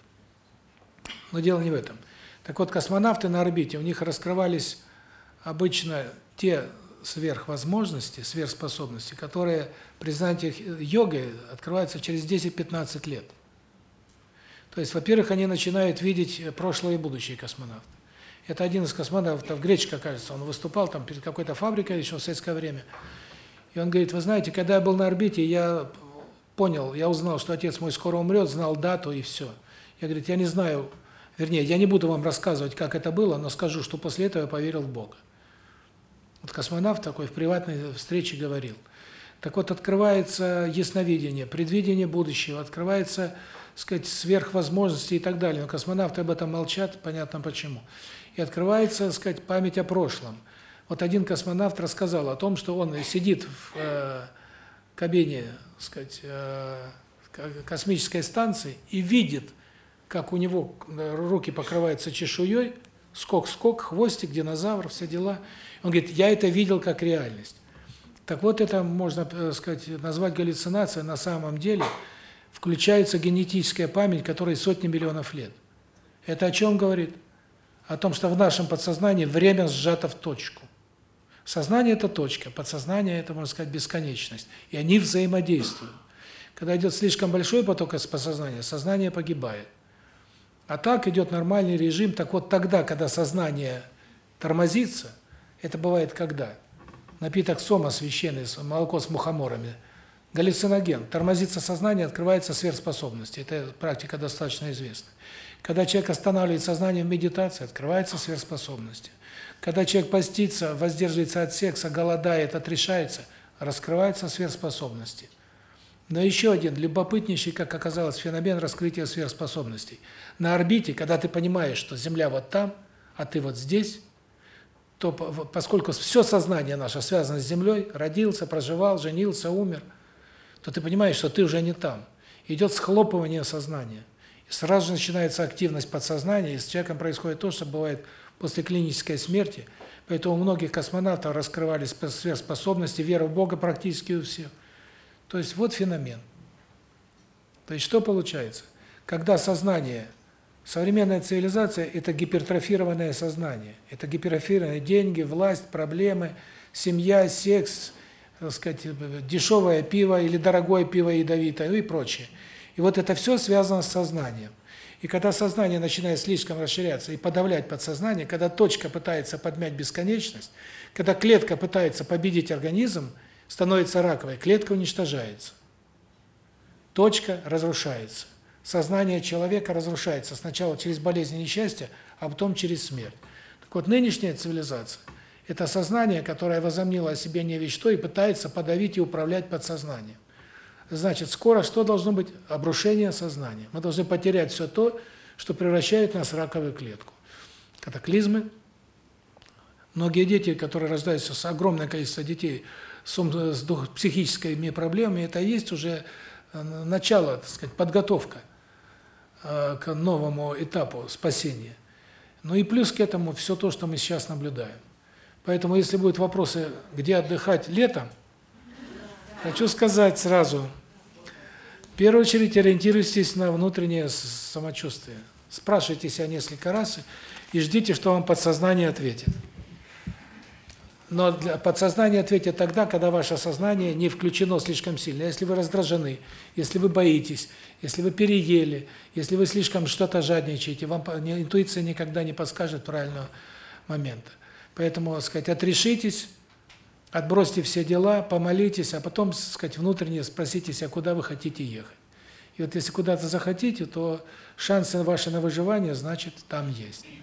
Но дело не в этом. Так вот, космонавты на орбите, у них раскрывались обычно те сверхвозможности, сверхспособности, которые при занятиях йогой открываются через 10-15 лет. То есть, во-первых, они начинают видеть прошлое и будущее космонавты. Это один из космонавтов, Гречка, кажется, он выступал там перед какой-то фабрикой еще в советское время. И он говорит, вы знаете, когда я был на орбите, я понял, я узнал, что отец мой скоро умрет, знал дату и все. Я, говорит, я не знаю, вернее, я не буду вам рассказывать, как это было, но скажу, что после этого я поверил в Бога. Вот космонавт такой в приватной встрече говорил. Так вот, открывается ясновидение, предвидение будущего, открывается, сказать, сверхвозможности и так далее. Но космонавты об этом молчат, понятно почему. И открывается, сказать, память о прошлом. Вот один космонавт рассказал о том, что он сидит в э, кабине, сказать, э, космической станции и видит, как у него руки покрываются чешуей, скок-скок, хвостик, динозавр, все дела. Он говорит, я это видел как реальность. Так вот, это можно, так э, сказать, назвать галлюцинацией. На самом деле включается генетическая память, которой сотни миллионов лет. Это о чем говорит? О том, что в нашем подсознании время сжато в точку. Сознание – это точка, подсознание – это, можно сказать, бесконечность. И они взаимодействуют. Когда идет слишком большой поток из подсознания, сознание погибает. А так идет нормальный режим. Так вот тогда, когда сознание тормозится, это бывает когда? Напиток сома священный, молоко с мухоморами, галлюциноген. Тормозится сознание, открывается сверхспособности. Это практика достаточно известна. Когда человек останавливает сознание в медитации, открываются сверхспособности. Когда человек постится, воздерживается от секса, голодает, отрешается, раскрываются сверхспособности. Но еще один любопытнейший, как оказалось, феномен раскрытия сверхспособностей. На орбите, когда ты понимаешь, что Земля вот там, а ты вот здесь, то поскольку все сознание наше связано с Землей, родился, проживал, женился, умер, то ты понимаешь, что ты уже не там. Идет схлопывание сознания. И сразу начинается активность подсознания, и с человеком происходит то, что бывает после клинической смерти. Поэтому у многих космонавтов раскрывались сверхспособности, вера в Бога практически у всех. То есть вот феномен. То есть что получается? Когда сознание, современная цивилизация – это гипертрофированное сознание. Это гипертрофированные деньги, власть, проблемы, семья, секс, так сказать, дешевое пиво или дорогое пиво ядовитое и прочее. И вот это все связано с сознанием. И когда сознание начинает слишком расширяться и подавлять подсознание, когда точка пытается подмять бесконечность, когда клетка пытается победить организм – становится раковой, клетка уничтожается. Точка разрушается. Сознание человека разрушается сначала через болезнь и несчастье, а потом через смерть. Так вот, нынешняя цивилизация – это сознание, которое возомнило о себе не вещь что и пытается подавить и управлять подсознанием. Значит, скоро что должно быть? Обрушение сознания. Мы должны потерять все то, что превращает нас в раковую клетку. Катаклизмы. Многие дети, которые рождаются, с огромное количество детей – с психическими проблемами, это есть уже э, начало, так сказать, подготовка э, к новому этапу спасения. Ну и плюс к этому все то, что мы сейчас наблюдаем. Поэтому, если будут вопросы, где отдыхать летом, хочу сказать сразу, В первую очередь ориентируйтесь на внутреннее самочувствие. Спрашивайте себя несколько раз и ждите, что вам подсознание ответит. Но для подсознание ответит тогда, когда ваше сознание не включено слишком сильно. Если вы раздражены, если вы боитесь, если вы переели, если вы слишком что-то жадничаете, вам интуиция никогда не подскажет правильного момента. Поэтому, сказать, отрешитесь, отбросьте все дела, помолитесь, а потом, так сказать, внутренне спросите себя, куда вы хотите ехать. И вот если куда-то захотите, то шансы ваши на выживание, значит, там есть. Есть.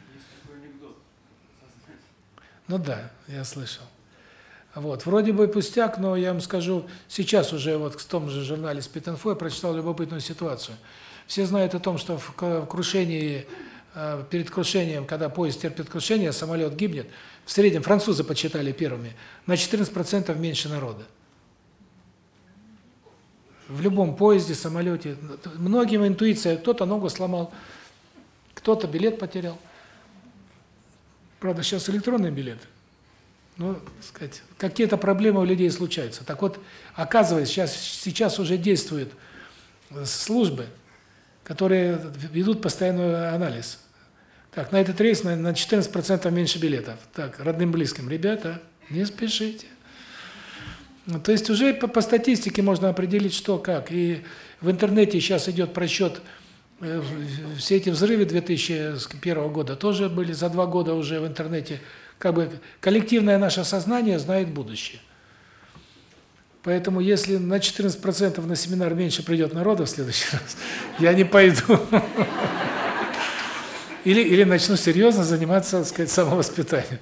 Ну да, я слышал. Вот, вроде бы пустяк, но я вам скажу, сейчас уже вот в том же журнале Спитинфо я прочитал любопытную ситуацию. Все знают о том, что в крушении, э, перед крушением, когда поезд терпит крушение, самолет гибнет, в среднем французы подсчитали первыми, на 14% меньше народа. В любом поезде, самолете. Многим интуиция, кто-то ногу сломал, кто-то билет потерял. Правда, сейчас электронные билеты. Ну, сказать, какие-то проблемы у людей случаются. Так вот, оказывается, сейчас сейчас уже действуют службы, которые ведут постоянный анализ. Так, на этот рейс на на 14% меньше билетов. Так, родным близким, ребята, не спешите. Ну, То есть уже по, по статистике можно определить, что как. И в интернете сейчас идет просчет э, все эти взрывы 2001 года тоже были за два года уже в интернете. Как бы коллективное наше сознание знает будущее. Поэтому если на 14% на семинар меньше придет народа в следующий раз, я не пойду. Или или начну серьезно заниматься, так сказать, самовоспитанием.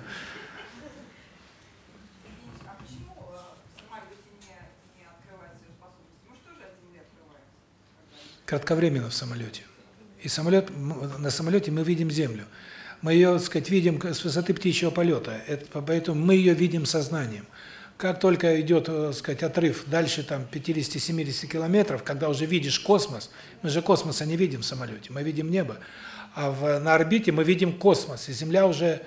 Кратковременно в самолете. И самолет на самолете мы видим землю. Мы ее, так сказать, видим с высоты птичьего полета. Это поэтому мы ее видим сознанием. Как только идет, э, так сказать, отрыв дальше там 50-70 километров, когда уже видишь космос, мы же космоса не видим в самолете, мы видим небо, а в, на орбите мы видим космос, и Земля уже,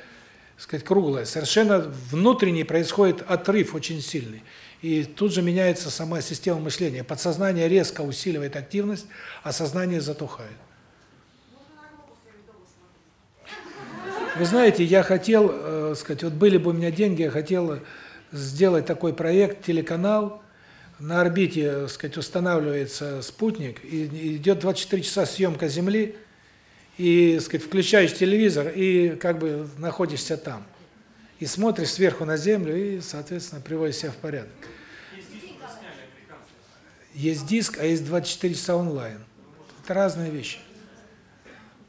так сказать, круглая. Совершенно внутренний происходит отрыв очень сильный. И тут же меняется сама система мышления. Подсознание резко усиливает активность, а сознание затухает. Вы знаете, я хотел, э, сказать, вот были бы у меня деньги, я хотел сделать такой проект, телеканал, на орбите, э, сказать, устанавливается спутник, и идет 24 часа съемка Земли, и, сказать, включаешь телевизор, и как бы находишься там. И смотришь сверху на Землю, и, соответственно, приводишь себя в порядок. Есть диск, а есть 24 часа онлайн. Это разные вещи.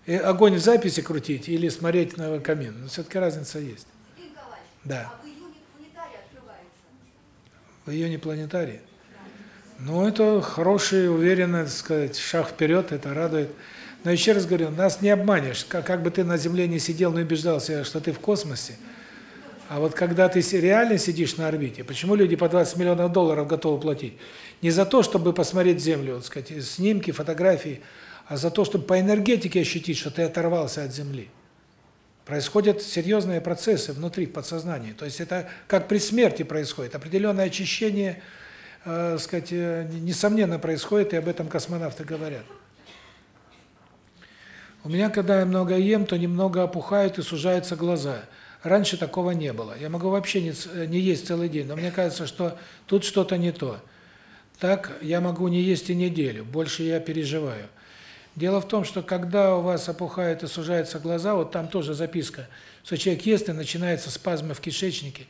И огонь в записи крутить или смотреть на камин. Но все-таки разница есть. Николаевич, Да. а в июне планетарий открывается. В июне планетарий. Ну, это хороший, уверенный, так сказать, шаг вперед, это радует. Но еще раз говорю, нас не обманешь. Как, как бы ты на Земле не сидел, но убеждал себя, что ты в космосе. А вот когда ты реально сидишь на орбите, почему люди по 20 миллионов долларов готовы платить? Не за то, чтобы посмотреть Землю, так сказать, снимки, фотографии, а за то, чтобы по энергетике ощутить, что ты оторвался от Земли. Происходят серьезные процессы внутри подсознания. То есть это как при смерти происходит. Определенное очищение, э, сказать, э, несомненно происходит, и об этом космонавты говорят. У меня, когда я много ем, то немного опухают и сужаются глаза. Раньше такого не было. Я могу вообще не, не есть целый день, но мне кажется, что тут что-то не то. Так я могу не есть и неделю, больше я переживаю. Дело в том, что когда у вас опухают и сужаются глаза, вот там тоже записка, что человек ест и начинается спазмы в кишечнике.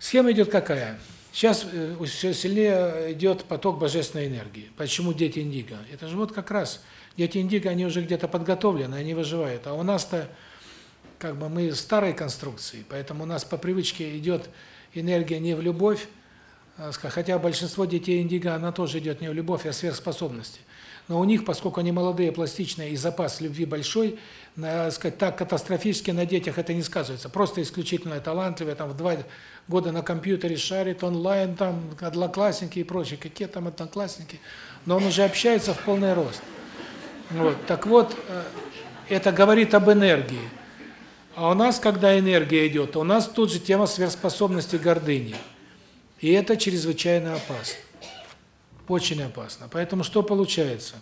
Схема идет какая? Сейчас все сильнее идет поток божественной энергии. Почему дети индиго? Это же вот как раз дети индиго, они уже где-то подготовлены, они выживают. А у нас-то как бы мы старой конструкции, поэтому у нас по привычке идет энергия не в любовь, а, хотя большинство детей индиго, она тоже идет не в любовь, а в сверхспособности. Но у них, поскольку они молодые, пластичные и запас любви большой, на, сказать, так катастрофически на детях это не сказывается. Просто исключительно талантливые, там в два года на компьютере шарит, онлайн, там, одноклассники и прочее, какие там одноклассники, но он уже общается в полный рост. Вот. Так вот, э, это говорит об энергии. А у нас, когда энергия идет, у нас тут же тема сверхспособности гордыни. И это чрезвычайно опасно. Очень опасно. Поэтому что получается?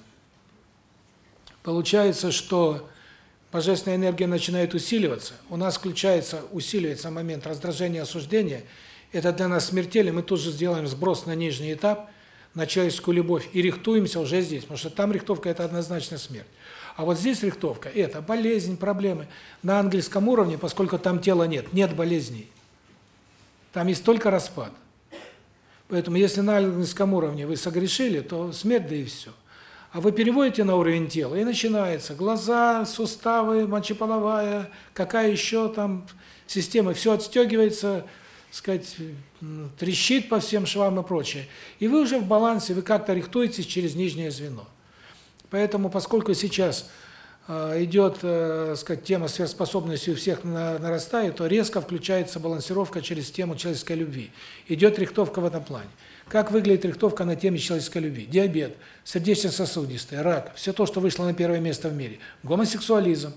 Получается, что божественная энергия начинает усиливаться, у нас включается, усиливается момент раздражения, осуждения, это для нас смертельно, мы тут же сделаем сброс на нижний этап, на человеческую любовь, и рихтуемся уже здесь, потому что там рихтовка – это однозначно смерть. А вот здесь рихтовка – это болезнь, проблемы. На ангельском уровне, поскольку там тела нет, нет болезней. Там есть только распад. Поэтому если на ангельском уровне вы согрешили, то смерть да и все. А вы переводите на уровень тела, и начинается глаза, суставы, мочеполовая, какая еще там система, все отстегивается, сказать, трещит по всем швам и прочее. И вы уже в балансе, вы как-то рихтуетесь через нижнее звено. Поэтому, поскольку сейчас э, идет, э, сказать, тема сверхспособности у всех нарастает, то резко включается балансировка через тему человеческой любви. Идет рихтовка в этом плане. Как выглядит рихтовка на теме человеческой любви? Диабет, сердечно-сосудистый, рак, все то, что вышло на первое место в мире. Гомосексуализм,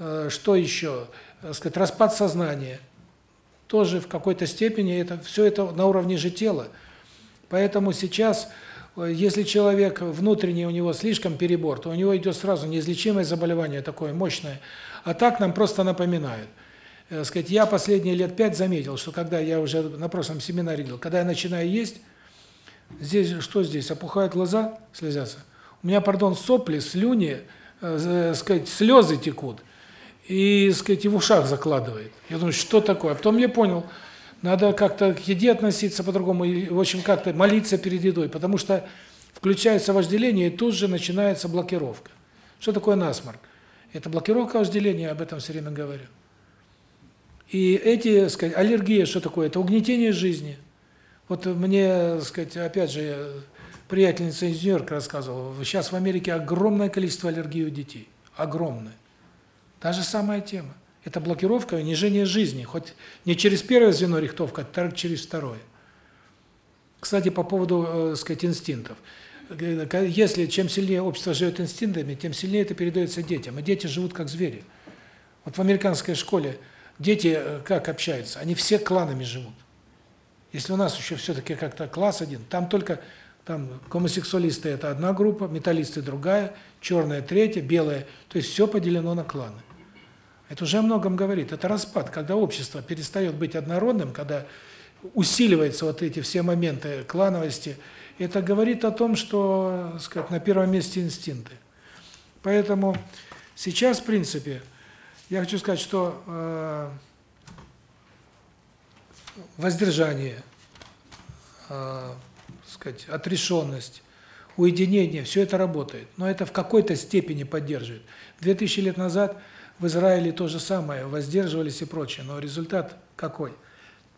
э, что еще? Сказать, распад сознания. Тоже в какой-то степени это все это на уровне же тела. Поэтому сейчас, э, если человек внутренний у него слишком перебор, то у него идет сразу неизлечимое заболевание такое мощное. А так нам просто напоминают – э, сказать, я последние лет пять заметил, что когда я уже на прошлом семинаре говорил, когда я начинаю есть, здесь что здесь, опухают глаза, слезятся. У меня, пардон, сопли, слюни, э, сказать, слезы текут, и, сказать, и в ушах закладывает. Я думаю, что такое? А потом я понял, надо как-то к еде относиться по-другому, в общем, как-то молиться перед едой, потому что включается вожделение, и тут же начинается блокировка. Что такое насморк? Это блокировка вожделения, об этом все время говорю. И эти, сказать, аллергия что такое? Это угнетение жизни. Вот мне, сказать, опять же, приятельница из Нью-Йорка рассказывала, сейчас в Америке огромное количество аллергий у детей. Огромное. Та же самая тема. Это блокировка, унижение жизни. Хоть не через первое звено рихтовка, а через второе. Кстати, по поводу, э, сказать, инстинктов. Если чем сильнее общество живет инстинктами, тем сильнее это передается детям. И дети живут как звери. Вот в американской школе Дети э, как общаются? Они все кланами живут. Если у нас еще все-таки как-то класс один, там только там гомосексуалисты – это одна группа, металлисты – другая, черная – третья, белая. То есть все поделено на кланы. Это уже о многом говорит. Это распад, когда общество перестает быть однородным, когда усиливаются вот эти все моменты клановости. Это говорит о том, что, сказать, на первом месте инстинкты. Поэтому сейчас, в принципе, я хочу сказать, что э, воздержание, э, сказать, отрешенность, уединение, все это работает. Но это в какой-то степени поддерживает. 2000 лет назад в Израиле то же самое, воздерживались и прочее, но результат какой?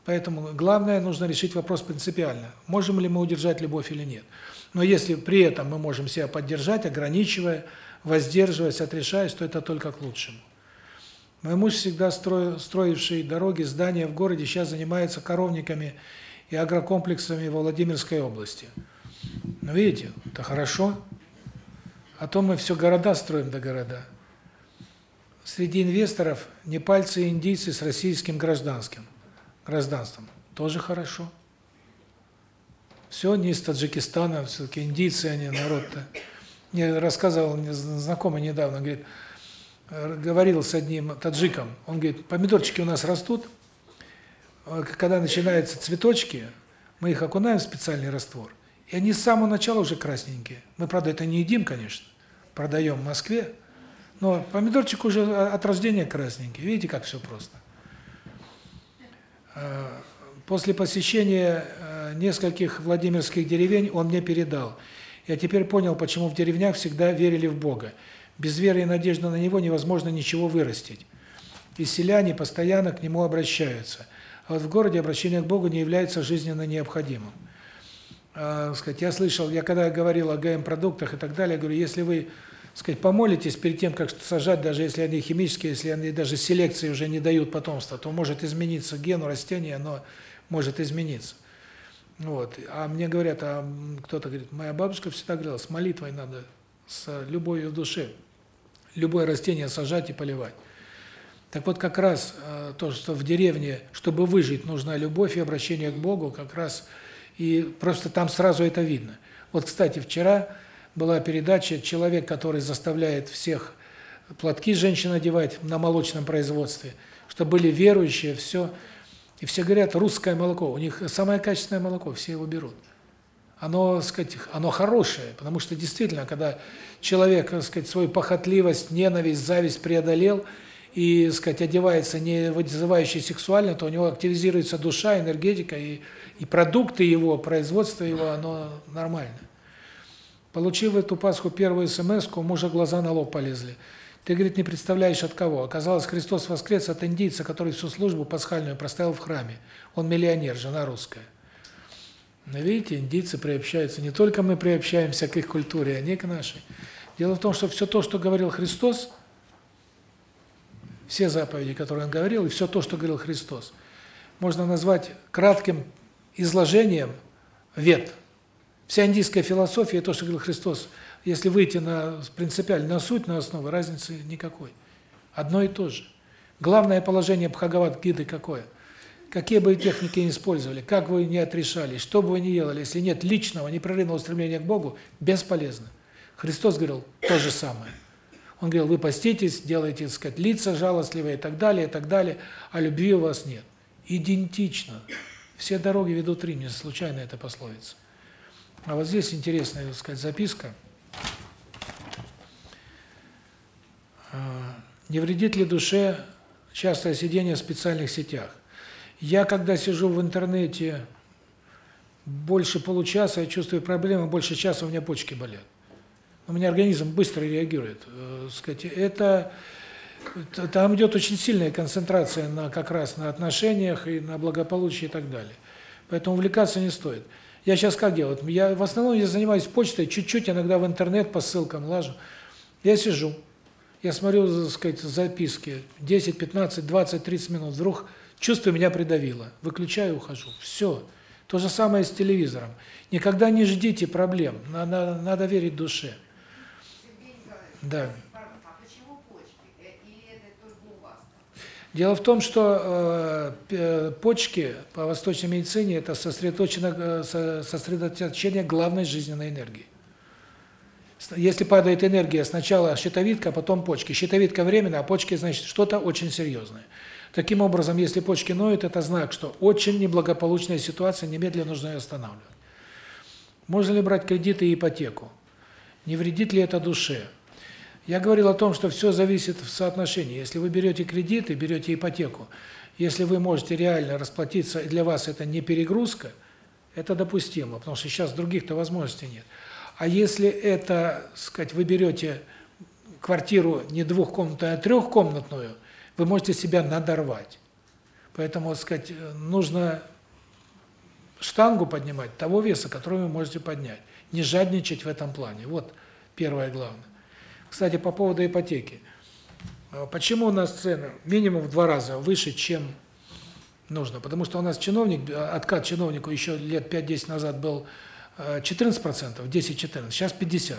Поэтому главное, нужно решить вопрос принципиально. Можем ли мы удержать любовь или нет. Но если при этом мы можем себя поддержать, ограничивая, воздерживаясь, отрешаясь, то это только к лучшему. Мой муж, всегда строивший дороги, здания в городе, сейчас занимается коровниками и агрокомплексами Владимирской области. Ну, видите, это хорошо. А то мы все города строим до города. Среди инвесторов непальцы и индийцы с российским гражданским гражданством. Тоже хорошо. Все не из Таджикистана, все-таки индийцы они, народ-то. Мне рассказывал мне знакомый недавно, говорит, говорил с одним таджиком, он говорит, помидорчики у нас растут, э, когда начинаются цветочки, мы их окунаем в специальный раствор, и они с самого начала уже красненькие. Мы, правда, это не едим, конечно, продаем в Москве, но помидорчик уже от рождения красненький. Видите, как все просто. Э, после посещения э, нескольких владимирских деревень он мне передал. Я теперь понял, почему в деревнях всегда верили в Бога. Без веры и надежды на Него невозможно ничего вырастить. И селяне постоянно к Нему обращаются. А вот в городе обращение к Богу не является жизненно необходимым. А, сказать, я слышал, я когда говорил о ГМ-продуктах и так далее, говорю, если вы сказать, помолитесь перед тем, как сажать, даже если они химические, если они даже селекции уже не дают потомства, то может измениться ген у растения, оно может измениться. Вот. А мне говорят, а кто-то говорит, моя бабушка всегда говорила, с молитвой надо, с любовью в душе любое растение сажать и поливать. Так вот, как раз э, то, что в деревне, чтобы выжить, нужна любовь и обращение к Богу, как раз И просто там сразу это видно. Вот, кстати, вчера была передача «Человек, который заставляет всех платки женщин одевать на молочном производстве», что были верующие, все. И все говорят, русское молоко, у них самое качественное молоко, все его берут. Оно, сказать, оно хорошее, потому что действительно, когда человек, сказать, свою похотливость, ненависть, зависть преодолел и, сказать, одевается не вызывающе сексуально, то у него активизируется душа, энергетика и и продукты его, производство его, оно нормально. Получив эту Пасху первую смс у мужа глаза на лоб полезли. Ты, говорит, не представляешь от кого. Оказалось, Христос воскрес от индийца, который всю службу пасхальную проставил в храме. Он миллионер, жена русская. Но видите, индийцы приобщаются. Не только мы приобщаемся к их культуре, они к нашей. Дело в том, что все то, что говорил Христос, все заповеди, которые он говорил, и все то, что говорил Христос, можно назвать кратким изложением вет. Вся индийская философия, то, что говорил Христос, если выйти на принципиально на суть, на основу, разницы никакой. Одно и то же. Главное положение Бхагавад-гиды какое? Какие бы техники ни использовали, как вы ни отрешали, что бы вы ни делали, если нет личного, непрерывного стремления к Богу, бесполезно. Христос говорил то же самое. Он говорил, вы поститесь, делаете, так сказать, лица жалостливые и так далее, и так далее, а любви у вас нет. Идентично. Все дороги ведут в Рим, не случайно это пословица. А вот здесь интересная, так сказать, записка. А, не вредит ли душе частое сидение в специальных сетях? Я, когда сижу в интернете больше получаса, я чувствую проблемы, больше часа у меня почки болят. У меня организм быстро реагирует. Э, сказать, это там идет очень сильная концентрация на как раз на отношениях и на благополучии и так далее. Поэтому увлекаться не стоит. Я сейчас как делаю? Я в основном я занимаюсь почтой, чуть-чуть иногда в интернет по ссылкам лажу. Я сижу, я смотрю, так сказать, записки 10, 15, 20, 30 минут. Вдруг чувство меня придавило. Выключаю, ухожу. Все. То же самое с телевизором. Никогда не ждите проблем. Надо надо верить душе. Да. Дело в том, что э, почки по восточной медицине это сосредоточено э, сосредоточение главной жизненной энергии. Если падает энергия, сначала щитовидка, а потом почки. Щитовидка временно, а почки значит что-то очень серьезное. Таким образом, если почки ноют, это знак, что очень неблагополучная ситуация, немедленно нужно ее останавливать. Можно ли брать кредиты и ипотеку? Не вредит ли это душе? Я говорил о том, что все зависит в соотношении. Если вы берете кредиты, берете ипотеку, если вы можете реально расплатиться, и для вас это не перегрузка, это допустимо, потому что сейчас других-то возможностей нет. А если это, сказать, вы берете квартиру не двухкомнатную, а трехкомнатную, вы можете себя надорвать. Поэтому, сказать, нужно штангу поднимать того веса, который вы можете поднять. Не жадничать в этом плане. Вот первое главное. Кстати, по поводу ипотеки. А почему у нас цены минимум в два раза выше, чем нужно? Потому что у нас чиновник, откат чиновнику еще лет 5-10 назад был 14%, 10-14, сейчас 50%.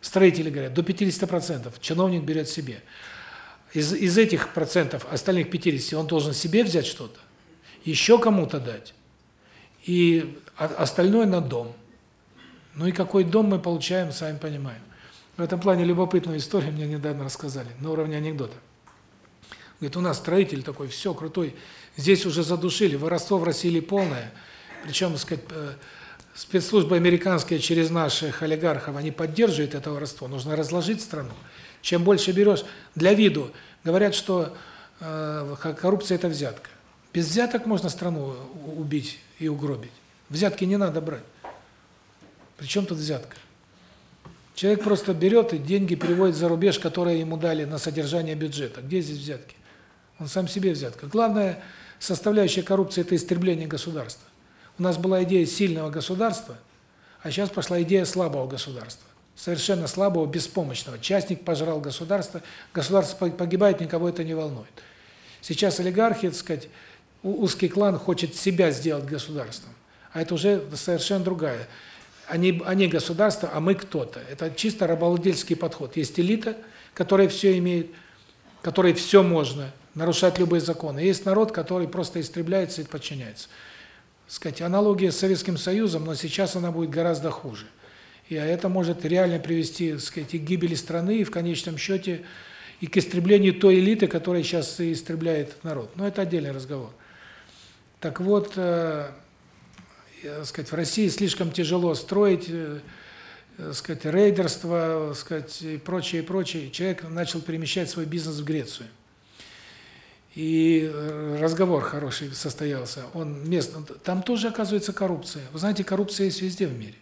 Строители говорят, до 50% чиновник берет себе. Из, из этих процентов, остальных 50, он должен себе взять что-то, еще кому-то дать, и остальное на дом. Ну и какой дом мы получаем, сами понимаем. В этом плане любопытную историю мне недавно рассказали, на уровне анекдота. Говорит, у нас строитель такой, все, крутой, здесь уже задушили, воровство в России полное, причем, так сказать, э, спецслужбы американские через наших олигархов, они поддерживают это воровство, нужно разложить страну. Чем больше берешь, для виду, говорят, что э, коррупция – это взятка. Без взяток можно страну убить и угробить. Взятки не надо брать. Причем тут взятка? Человек просто берет и деньги переводит за рубеж, которые ему дали на содержание бюджета. Где здесь взятки? Он сам себе взятка. Главная составляющая коррупции – это истребление государства. У нас была идея сильного государства, а сейчас пошла идея слабого государства. Совершенно слабого, беспомощного. Частник пожрал государство, государство погибает, никого это не волнует. Сейчас олигархи, так сказать, узкий клан хочет себя сделать государством. А это уже совершенно другая они, они государство, а мы кто-то. Это чисто рабовладельский подход. Есть элита, которая все имеет, которой все можно, нарушать любые законы. Есть народ, который просто истребляется и подчиняется. сказать, аналогия с Советским Союзом, но сейчас она будет гораздо хуже. И это может реально привести, сказать, и к гибели страны, и в конечном счете и к истреблению той элиты, которая сейчас истребляет народ. Но это отдельный разговор. Так вот, э, сказать, в России слишком тяжело строить, э, э, сказать, рейдерство, сказать, и прочее, и прочее. Человек начал перемещать свой бизнес в Грецию. И э, разговор хороший состоялся. Он местно, там тоже оказывается коррупция. Вы знаете, коррупция есть везде в мире.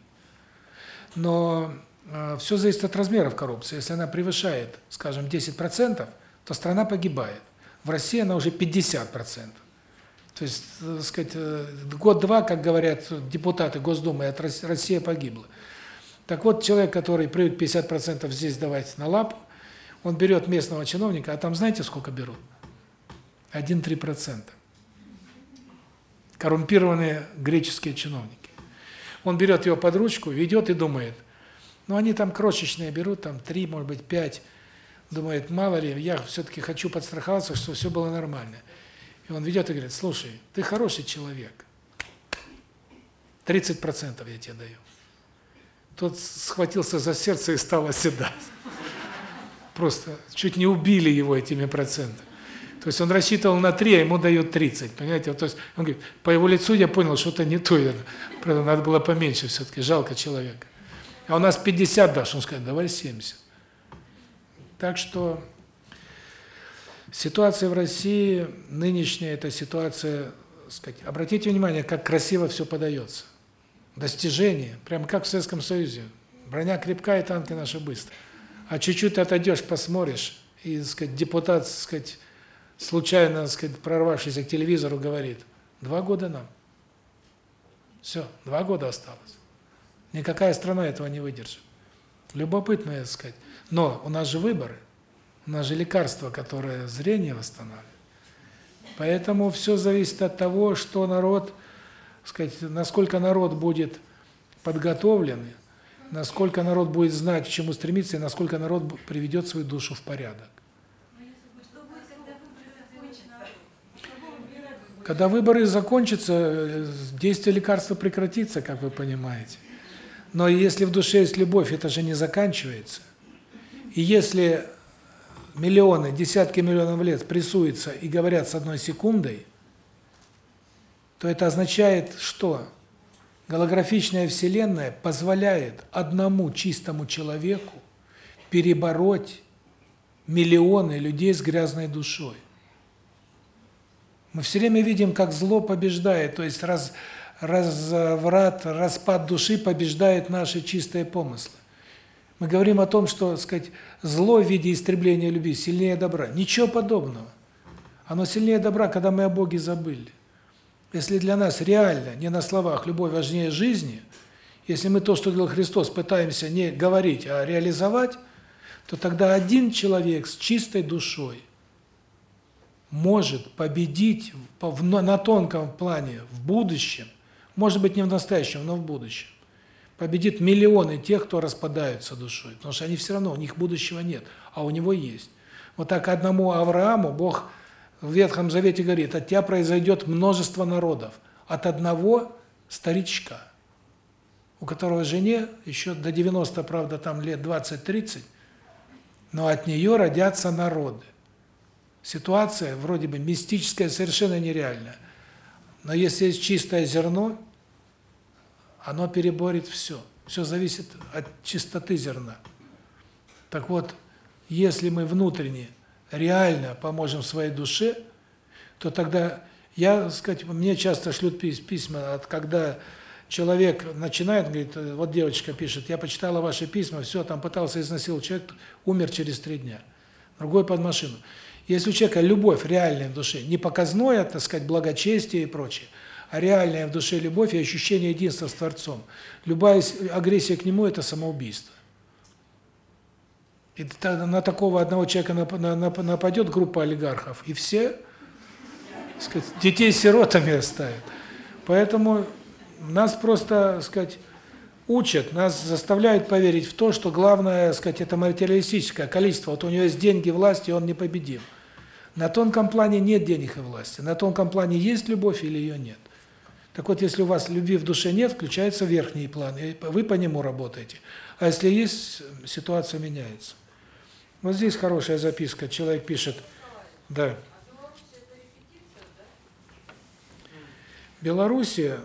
Но э, все зависит от размеров коррупции. Если она превышает, скажем, 10%, то страна погибает. В России она уже 50%. То есть, так сказать, э, год-два, как говорят депутаты Госдумы, от Рос- Россия погибла. Так вот, человек, который привык 50% здесь давать на лапу, он берет местного чиновника, а там знаете, сколько берут? 1-3%. Коррумпированные греческие чиновники. Он берет его под ручку, ведет и думает, ну они там крошечные берут, там 3, может быть, 5. Думает, мало ли, я все-таки хочу подстраховаться, что все было нормально. И он ведет и говорит, слушай, ты хороший человек. 30% я тебе даю. Тот схватился за сердце и стал оседать. Просто чуть не убили его этими процентами. То есть он рассчитывал на 3, а ему дают 30, понимаете? То есть он говорит, по его лицу я понял, что-то не то. Я- Правда, надо было поменьше все-таки, жалко человека. А у нас 50 дашь, он скажет, давай 70. Так что ситуация в России нынешняя, это ситуация, сказать, обратите внимание, как красиво все подается. Достижение, прямо как в Советском Союзе. Броня крепкая, танки наши быстрые. А чуть-чуть отойдешь, посмотришь, и, сказать, депутат, сказать, случайно, сказать, прорвавшийся к телевизору, говорит, два года нам. Все, два года осталось. Никакая страна этого не выдержит. Любопытно, так сказать. Но у нас же выборы. У нас же лекарство, которое зрение восстанавливает. Поэтому все зависит от того, что народ, сказать, насколько народ будет подготовлен, насколько народ будет знать, к чему стремиться, и насколько народ приведет свою душу в порядок. Что будет, когда выборы закончатся? Когда выборы закончатся, э, действие лекарства прекратится, как вы понимаете. Но если в душе есть любовь, это же не заканчивается. И если миллионы, десятки миллионов лет прессуются и говорят с одной секундой, то это означает, что голографичная вселенная позволяет одному чистому человеку перебороть миллионы людей с грязной душой. Мы все время видим, как зло побеждает, то есть раз, разврат, распад души побеждает наши чистые помыслы. Мы говорим о том, что, так сказать, зло в виде истребления любви сильнее добра. Ничего подобного. Оно сильнее добра, когда мы о Боге забыли. Если для нас реально, не на словах, любовь важнее жизни, если мы то, что говорил Христос, пытаемся не говорить, а реализовать, то тогда один человек с чистой душой может победить на тонком плане в будущем, может быть не в настоящем, но в будущем, победит миллионы тех, кто распадаются душой, потому что они все равно, у них будущего нет, а у него есть. Вот так одному Аврааму Бог в Ветхом Завете говорит, от тебя произойдет множество народов, от одного старичка, у которого жене еще до 90, правда, там лет 20-30, но от нее родятся народы. Ситуация вроде бы мистическая, совершенно нереальная. Но если есть чистое зерно, оно переборет все. Все зависит от чистоты зерна. Так вот, если мы внутренне реально поможем своей душе, то тогда я, сказать, мне часто шлют пис- письма, от когда человек начинает, говорит, вот девочка пишет, я почитала ваши письма, все, там пытался изнасиловать человек, умер через три дня. Другой под машину. Если у человека любовь реальная в душе, не показное, так сказать, благочестие и прочее, реальная в душе любовь и ощущение единства с Творцом, любая агрессия к нему – это самоубийство. И на такого одного человека нап- на- нап- нападет группа олигархов, и все, сказать, детей сиротами оставят. Поэтому нас просто, сказать, учат, нас заставляют поверить в то, что главное, сказать, это материалистическое количество. Вот у него есть деньги, власть, и он непобедим. На тонком плане нет денег и власти. На тонком плане есть любовь или ее нет. Так вот, если у вас любви в душе нет, включается верхний план, и вы по нему работаете. А если есть, ситуация меняется. Вот здесь хорошая записка. Человек пишет, да. Белоруссия,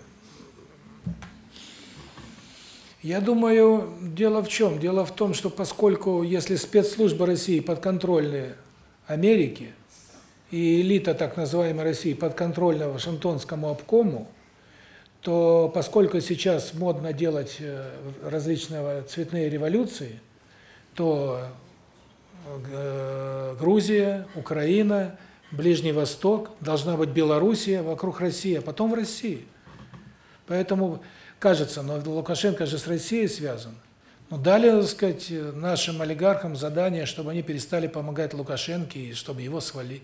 я думаю, дело в чем? Дело в том, что поскольку, если спецслужбы России подконтрольны Америке, и элита так называемой России подконтрольна Вашингтонскому обкому, то поскольку сейчас модно делать э, различные цветные революции, то э, Грузия, Украина, Ближний Восток, должна быть Белоруссия, вокруг России, а потом в России. Поэтому кажется, но Лукашенко же с Россией связан. Ну, дали, так сказать, нашим олигархам задание, чтобы они перестали помогать Лукашенко и чтобы его свалить.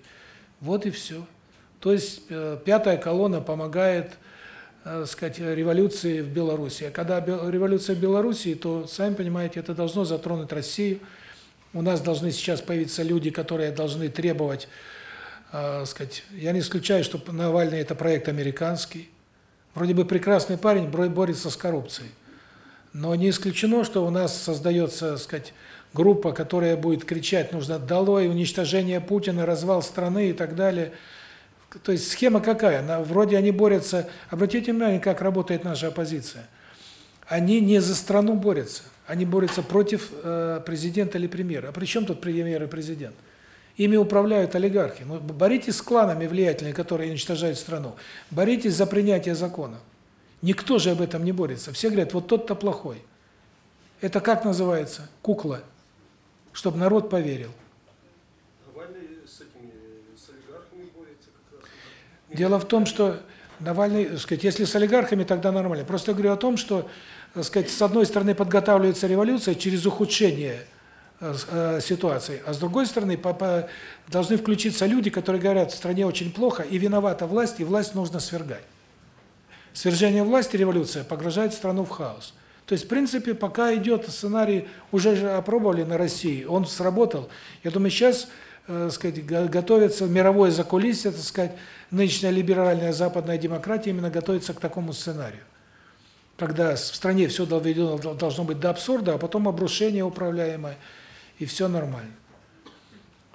Вот и все. То есть э, пятая колонна помогает э, сказать, революции в Беларуси. А когда революция в Беларуси, то, сами понимаете, это должно затронуть Россию. У нас должны сейчас появиться люди, которые должны требовать, э, сказать, я не исключаю, что Навальный это проект американский. Вроде бы прекрасный парень, борется с коррупцией. Но не исключено, что у нас создается, сказать, группа, которая будет кричать, нужно долой, уничтожение Путина, развал страны и так далее. То есть схема какая? Она, вроде они борются, обратите внимание, как работает наша оппозиция. Они не за страну борются, они борются против э, президента или премьера. А при чем тут премьер и президент? Ими управляют олигархи. Ну, боритесь с кланами влиятельными, которые уничтожают страну. Боритесь за принятие закона. Никто же об этом не борется. Все говорят, вот тот-то плохой. Это как называется? Кукла. Чтобы народ поверил. Дело в том, что Навальный, так сказать, если с олигархами, тогда нормально. Просто говорю о том, что, так сказать, с одной стороны подготавливается революция через ухудшение э, э, ситуации, а с другой стороны по, по, должны включиться люди, которые говорят, в стране очень плохо, и виновата власть, и власть нужно свергать. Свержение власти, революция, погружает страну в хаос. То есть, в принципе, пока идет сценарий, уже же опробовали на России, он сработал. Я думаю, сейчас, э, сказать, готовится мировое закулисье, так сказать, нынешняя либеральная западная демократия именно готовится к такому сценарию. Когда в стране все доведено должно быть до абсурда, а потом обрушение управляемое, и все нормально.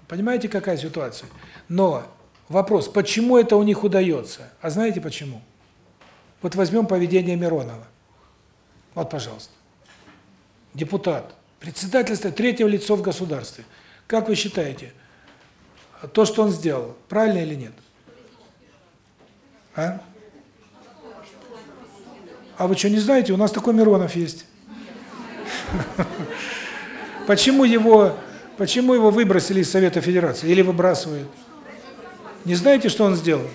Понимаете, какая ситуация? Но вопрос, почему это у них удается? А знаете почему? Вот возьмем поведение Миронова. Вот, пожалуйста. Депутат, председательство третьего лицо в государстве. Как вы считаете, то, что он сделал, правильно или нет? А? А вы что, не знаете? У нас такой Миронов есть. Почему его почему его выбросили из Совета Федерации или выбрасывают? Не знаете, что он сделал?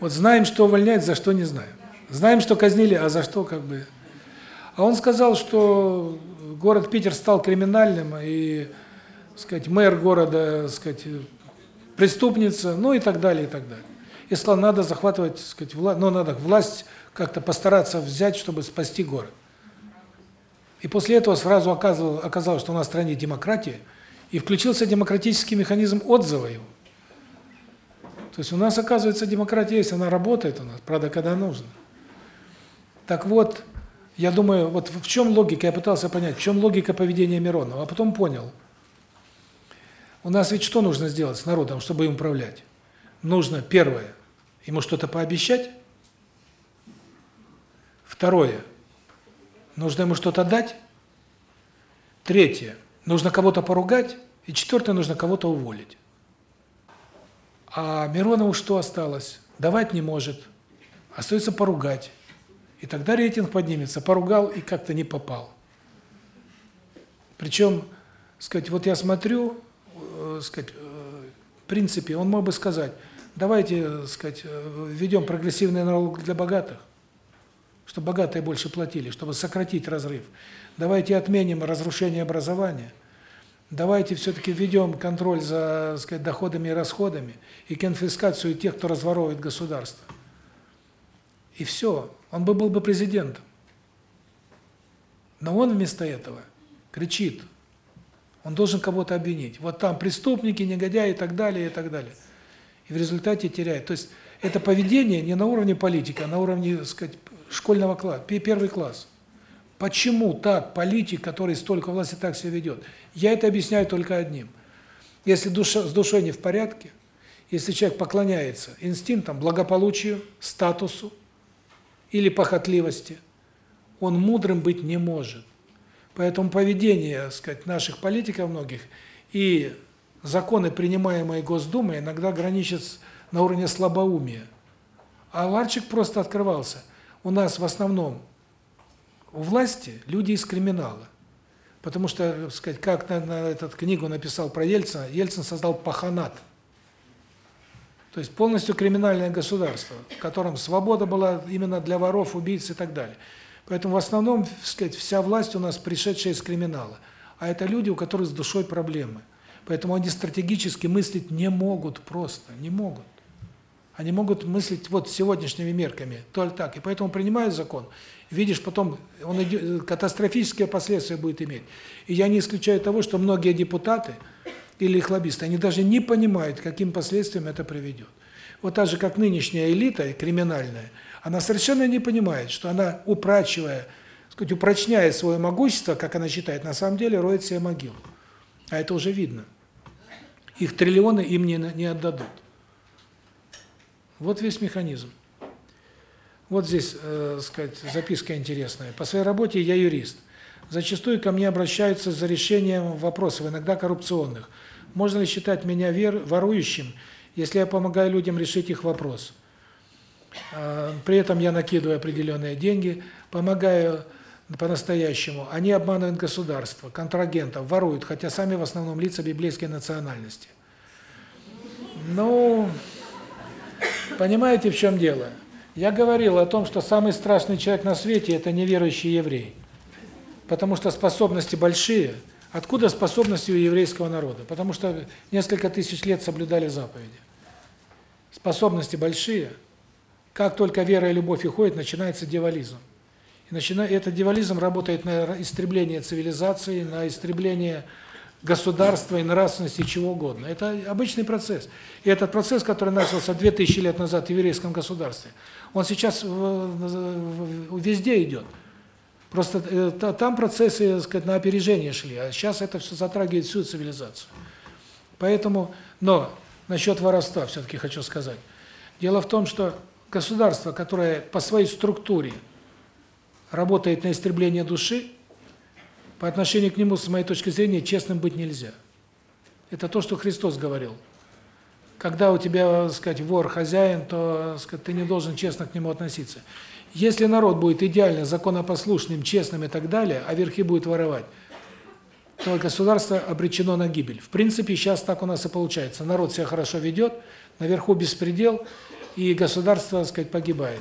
Вот знаем, что увольняют, за что не знаем. Знаем, что казнили, а за что как бы. А он сказал, что город Питер стал криминальным и, сказать, мэр города, сказать, преступница, ну и так далее, и так далее. И сказал, надо захватывать, сказать, власть, ну надо власть как-то постараться взять, чтобы спасти город. И после этого сразу оказалось, оказалось, что у нас в стране демократия, и включился демократический механизм отзыва его. То есть у нас, оказывается, демократия есть, она работает у нас, правда, когда нужно. Так вот, я думаю, вот в чем логика, я пытался понять, в чем логика поведения Миронова, а потом понял. У нас ведь что нужно сделать с народом, чтобы им управлять? Нужно, первое, ему что-то пообещать. Второе, нужно ему что-то дать. Третье, нужно кого-то поругать. И четвертое, нужно кого-то уволить. А Миронову что осталось? Давать не может. Остается поругать. И тогда рейтинг поднимется. Поругал и как-то не попал. Причем, сказать, вот я смотрю, э, сказать, э, принципе, он мог бы сказать, давайте, э, сказать, введем прогрессивный налог для богатых, чтобы богатые больше платили, чтобы сократить разрыв. Давайте отменим разрушение образования. Давайте все-таки введем контроль за, сказать, доходами и расходами и конфискацию тех, кто разворовывает государство. И все он бы был бы президентом. Но он вместо этого кричит. Он должен кого-то обвинить. Вот там преступники, негодяи и так далее, и так далее. И в результате теряет. То есть Это поведение не на уровне политики, а на уровне, так сказать, школьного класса, первый класс. Почему так политик, который столько власти, так себя ведет? Я это объясняю только одним. Если душа с душой не в порядке, если человек поклоняется инстинктам, благополучию, статусу или похотливости, он мудрым быть не может. Поэтому поведение, сказать, наших политиков многих и законы, принимаемые Госдумой, иногда граничат на уровне слабоумия. А ларчик просто открывался. У нас в основном у власти люди из криминала. Потому что, так сказать, как на, на этот книгу написал про Ельцина, Ельцин создал паханат. То есть полностью криминальное государство, в котором свобода была именно для воров, убийц и так далее. Поэтому в основном, так сказать, вся власть у нас пришедшая из криминала. А это люди, у которых с душой проблемы. Поэтому они стратегически мыслить не могут просто, не могут. Они могут мыслить вот сегодняшними мерками, только так. И поэтому принимают закон, видишь, потом он идет, катастрофические последствия будет иметь. И я не исключаю того, что многие депутаты или их лоббисты, они даже не понимают, каким последствиям это приведет. Вот так же, как нынешняя элита криминальная, она совершенно не понимает, что она, упрачивая, сказать, упрочняя свое могущество, как она считает, на самом деле роет себе могилу. А это уже видно. Их триллионы им не, не отдадут. Вот весь механизм. Вот здесь, э, сказать, записка интересная. По своей работе я юрист. Зачастую ко мне обращаются за решением вопросов, иногда коррупционных. Можно ли считать меня вер, ворующим, если я помогаю людям решить их вопрос? А, при этом я накидываю определенные деньги, помогаю по-настоящему. Они обманывают государство, контрагентов, воруют, хотя сами в основном лица библейской национальности. Ну, понимаете, в чем дело? Я говорил о том, что самый страшный человек на свете – это неверующий еврей. Потому что способности большие. Откуда способности у еврейского народа? Потому что несколько тысяч лет соблюдали заповеди. Способности большие – как только вера и любовь уходят, начинается дьяволизм. И начинает этот дьяволизм работает на истребление цивилизации, на истребление государства и нравственности, чего угодно. Это обычный процесс. И этот процесс, который начался 2000 лет назад в еврейском государстве, он сейчас везде идет. Просто э, там процессы, так сказать, на опережение шли, а сейчас это все затрагивает всю цивилизацию. Поэтому, но насчет воровства все-таки хочу сказать. Дело в том, что государство, которое по своей структуре работает на истребление души, по отношению к нему, с моей точки зрения, честным быть нельзя. Это то, что Христос говорил. Когда у тебя, так сказать, вор хозяин, то, так сказать, ты не должен честно к нему относиться. Если народ будет идеально законопослушным, честным и так далее, а верхи будет воровать, то государство обречено на гибель. В принципе, сейчас так у нас и получается. Народ себя хорошо ведет, наверху беспредел, и государство, так сказать, погибает.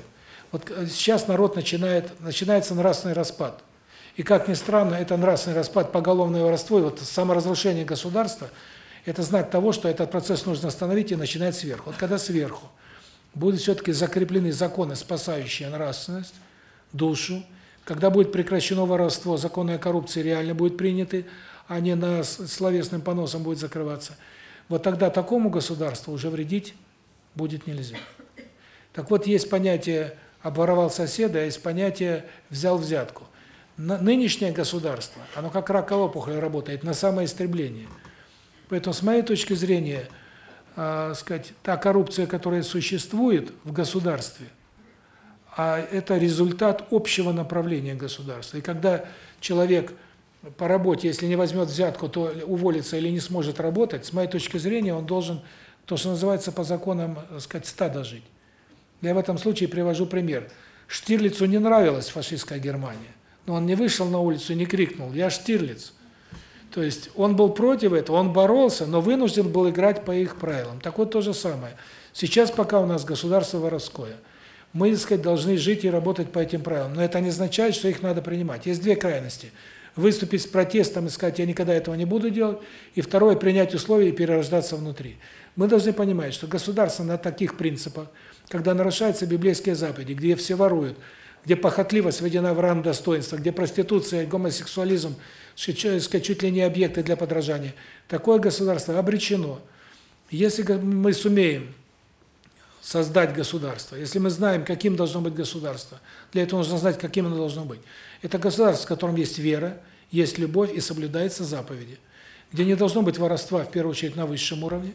Вот э, сейчас народ начинает, начинается нравственный распад. И как ни странно, это нравственный распад, поголовное воровство, и вот саморазрушение государства, это знак того, что этот процесс нужно остановить и начинать сверху. Вот когда сверху будут все-таки закреплены законы, спасающие нравственность, душу, когда будет прекращено воровство, законы о коррупции реально будут приняты, а не на словесным поносом будет закрываться, вот тогда такому государству уже вредить будет нельзя. Так вот, есть понятие «обворовал соседа», а есть понятие «взял взятку». Нынешнее государство, оно как раковая опухоль работает на самоистребление. Поэтому, с моей точки зрения, э, сказать, та коррупция, которая существует в государстве, а это результат общего направления государства. И когда человек по работе, если не возьмет взятку, то уволится или не сможет работать, с моей точки зрения, он должен, то, что называется, по законам, сказать, стада жить. Я в этом случае привожу пример. Штирлицу не нравилась фашистская Германия, но он не вышел на улицу и не крикнул «Я Штирлиц». То есть он был против этого, он боролся, но вынужден был играть по их правилам. Так вот то же самое. Сейчас пока у нас государство воровское. Мы, так сказать, должны жить и работать по этим правилам. Но это не означает, что их надо принимать. Есть две крайности. Выступить с протестом и сказать, я никогда этого не буду делать. И второе, принять условия и перерождаться внутри. Мы должны понимать, что государство на таких принципах – когда нарушаются библейские заповеди, где все воруют, где похотливость введена в ранг достоинства, где проституция, гомосексуализм, чуть ли не объекты для подражания, такое государство обречено. Если мы сумеем создать государство, если мы знаем, каким должно быть государство, для этого нужно знать, каким оно должно быть. Это государство, в котором есть вера, есть любовь и соблюдаются заповеди. Где не должно быть воровства, в первую очередь, на высшем уровне,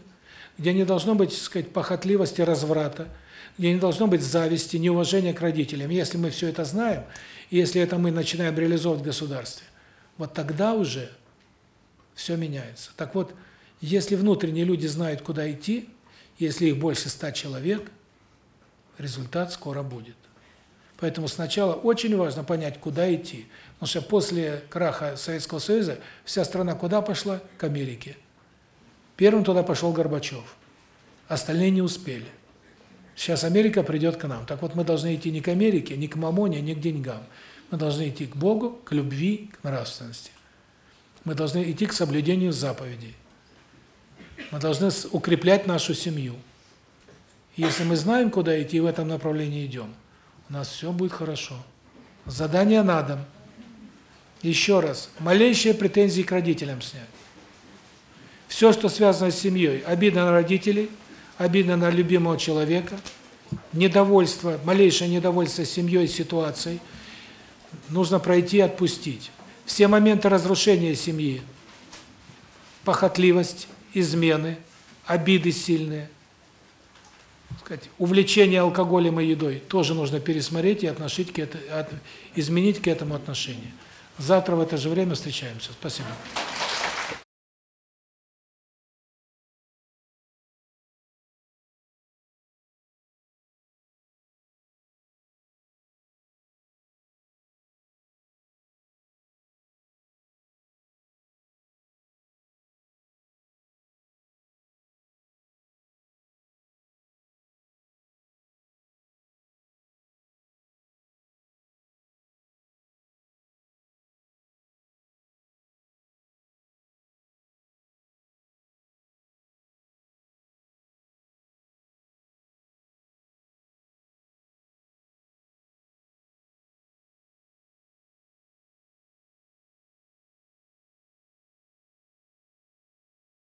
где не должно быть, так сказать, похотливости, разврата, где не должно быть зависти, неуважения к родителям. Если мы все это знаем, и если это мы начинаем реализовывать в государстве, вот тогда уже все меняется. Так вот, если внутренние люди знают, куда идти, если их больше ста человек, результат скоро будет. Поэтому сначала очень важно понять, куда идти. Потому что после краха Советского Союза вся страна куда пошла? К Америке. Первым туда пошел Горбачев. Остальные не успели. Сейчас Америка придет к нам. Так вот, мы должны идти не к Америке, не к мамоне, не к деньгам. Мы должны идти к Богу, к любви, к нравственности. Мы должны идти к соблюдению заповедей. Мы должны укреплять нашу семью. Если мы знаем, куда идти, и в этом направлении идем, у нас все будет хорошо. Задание на дом. Еще раз, малейшие претензии к родителям снять. Все, что связано с семьей, обида на родителей, обида на любимого человека, недовольство, малейшее недовольство семьей, ситуацией, нужно пройти и отпустить. Все моменты разрушения семьи, похотливость, измены, обиды сильные, сказать, увлечение алкоголем и едой тоже нужно пересмотреть и отношить к это, от, изменить к этому отношение. Завтра в это же время встречаемся. Спасибо.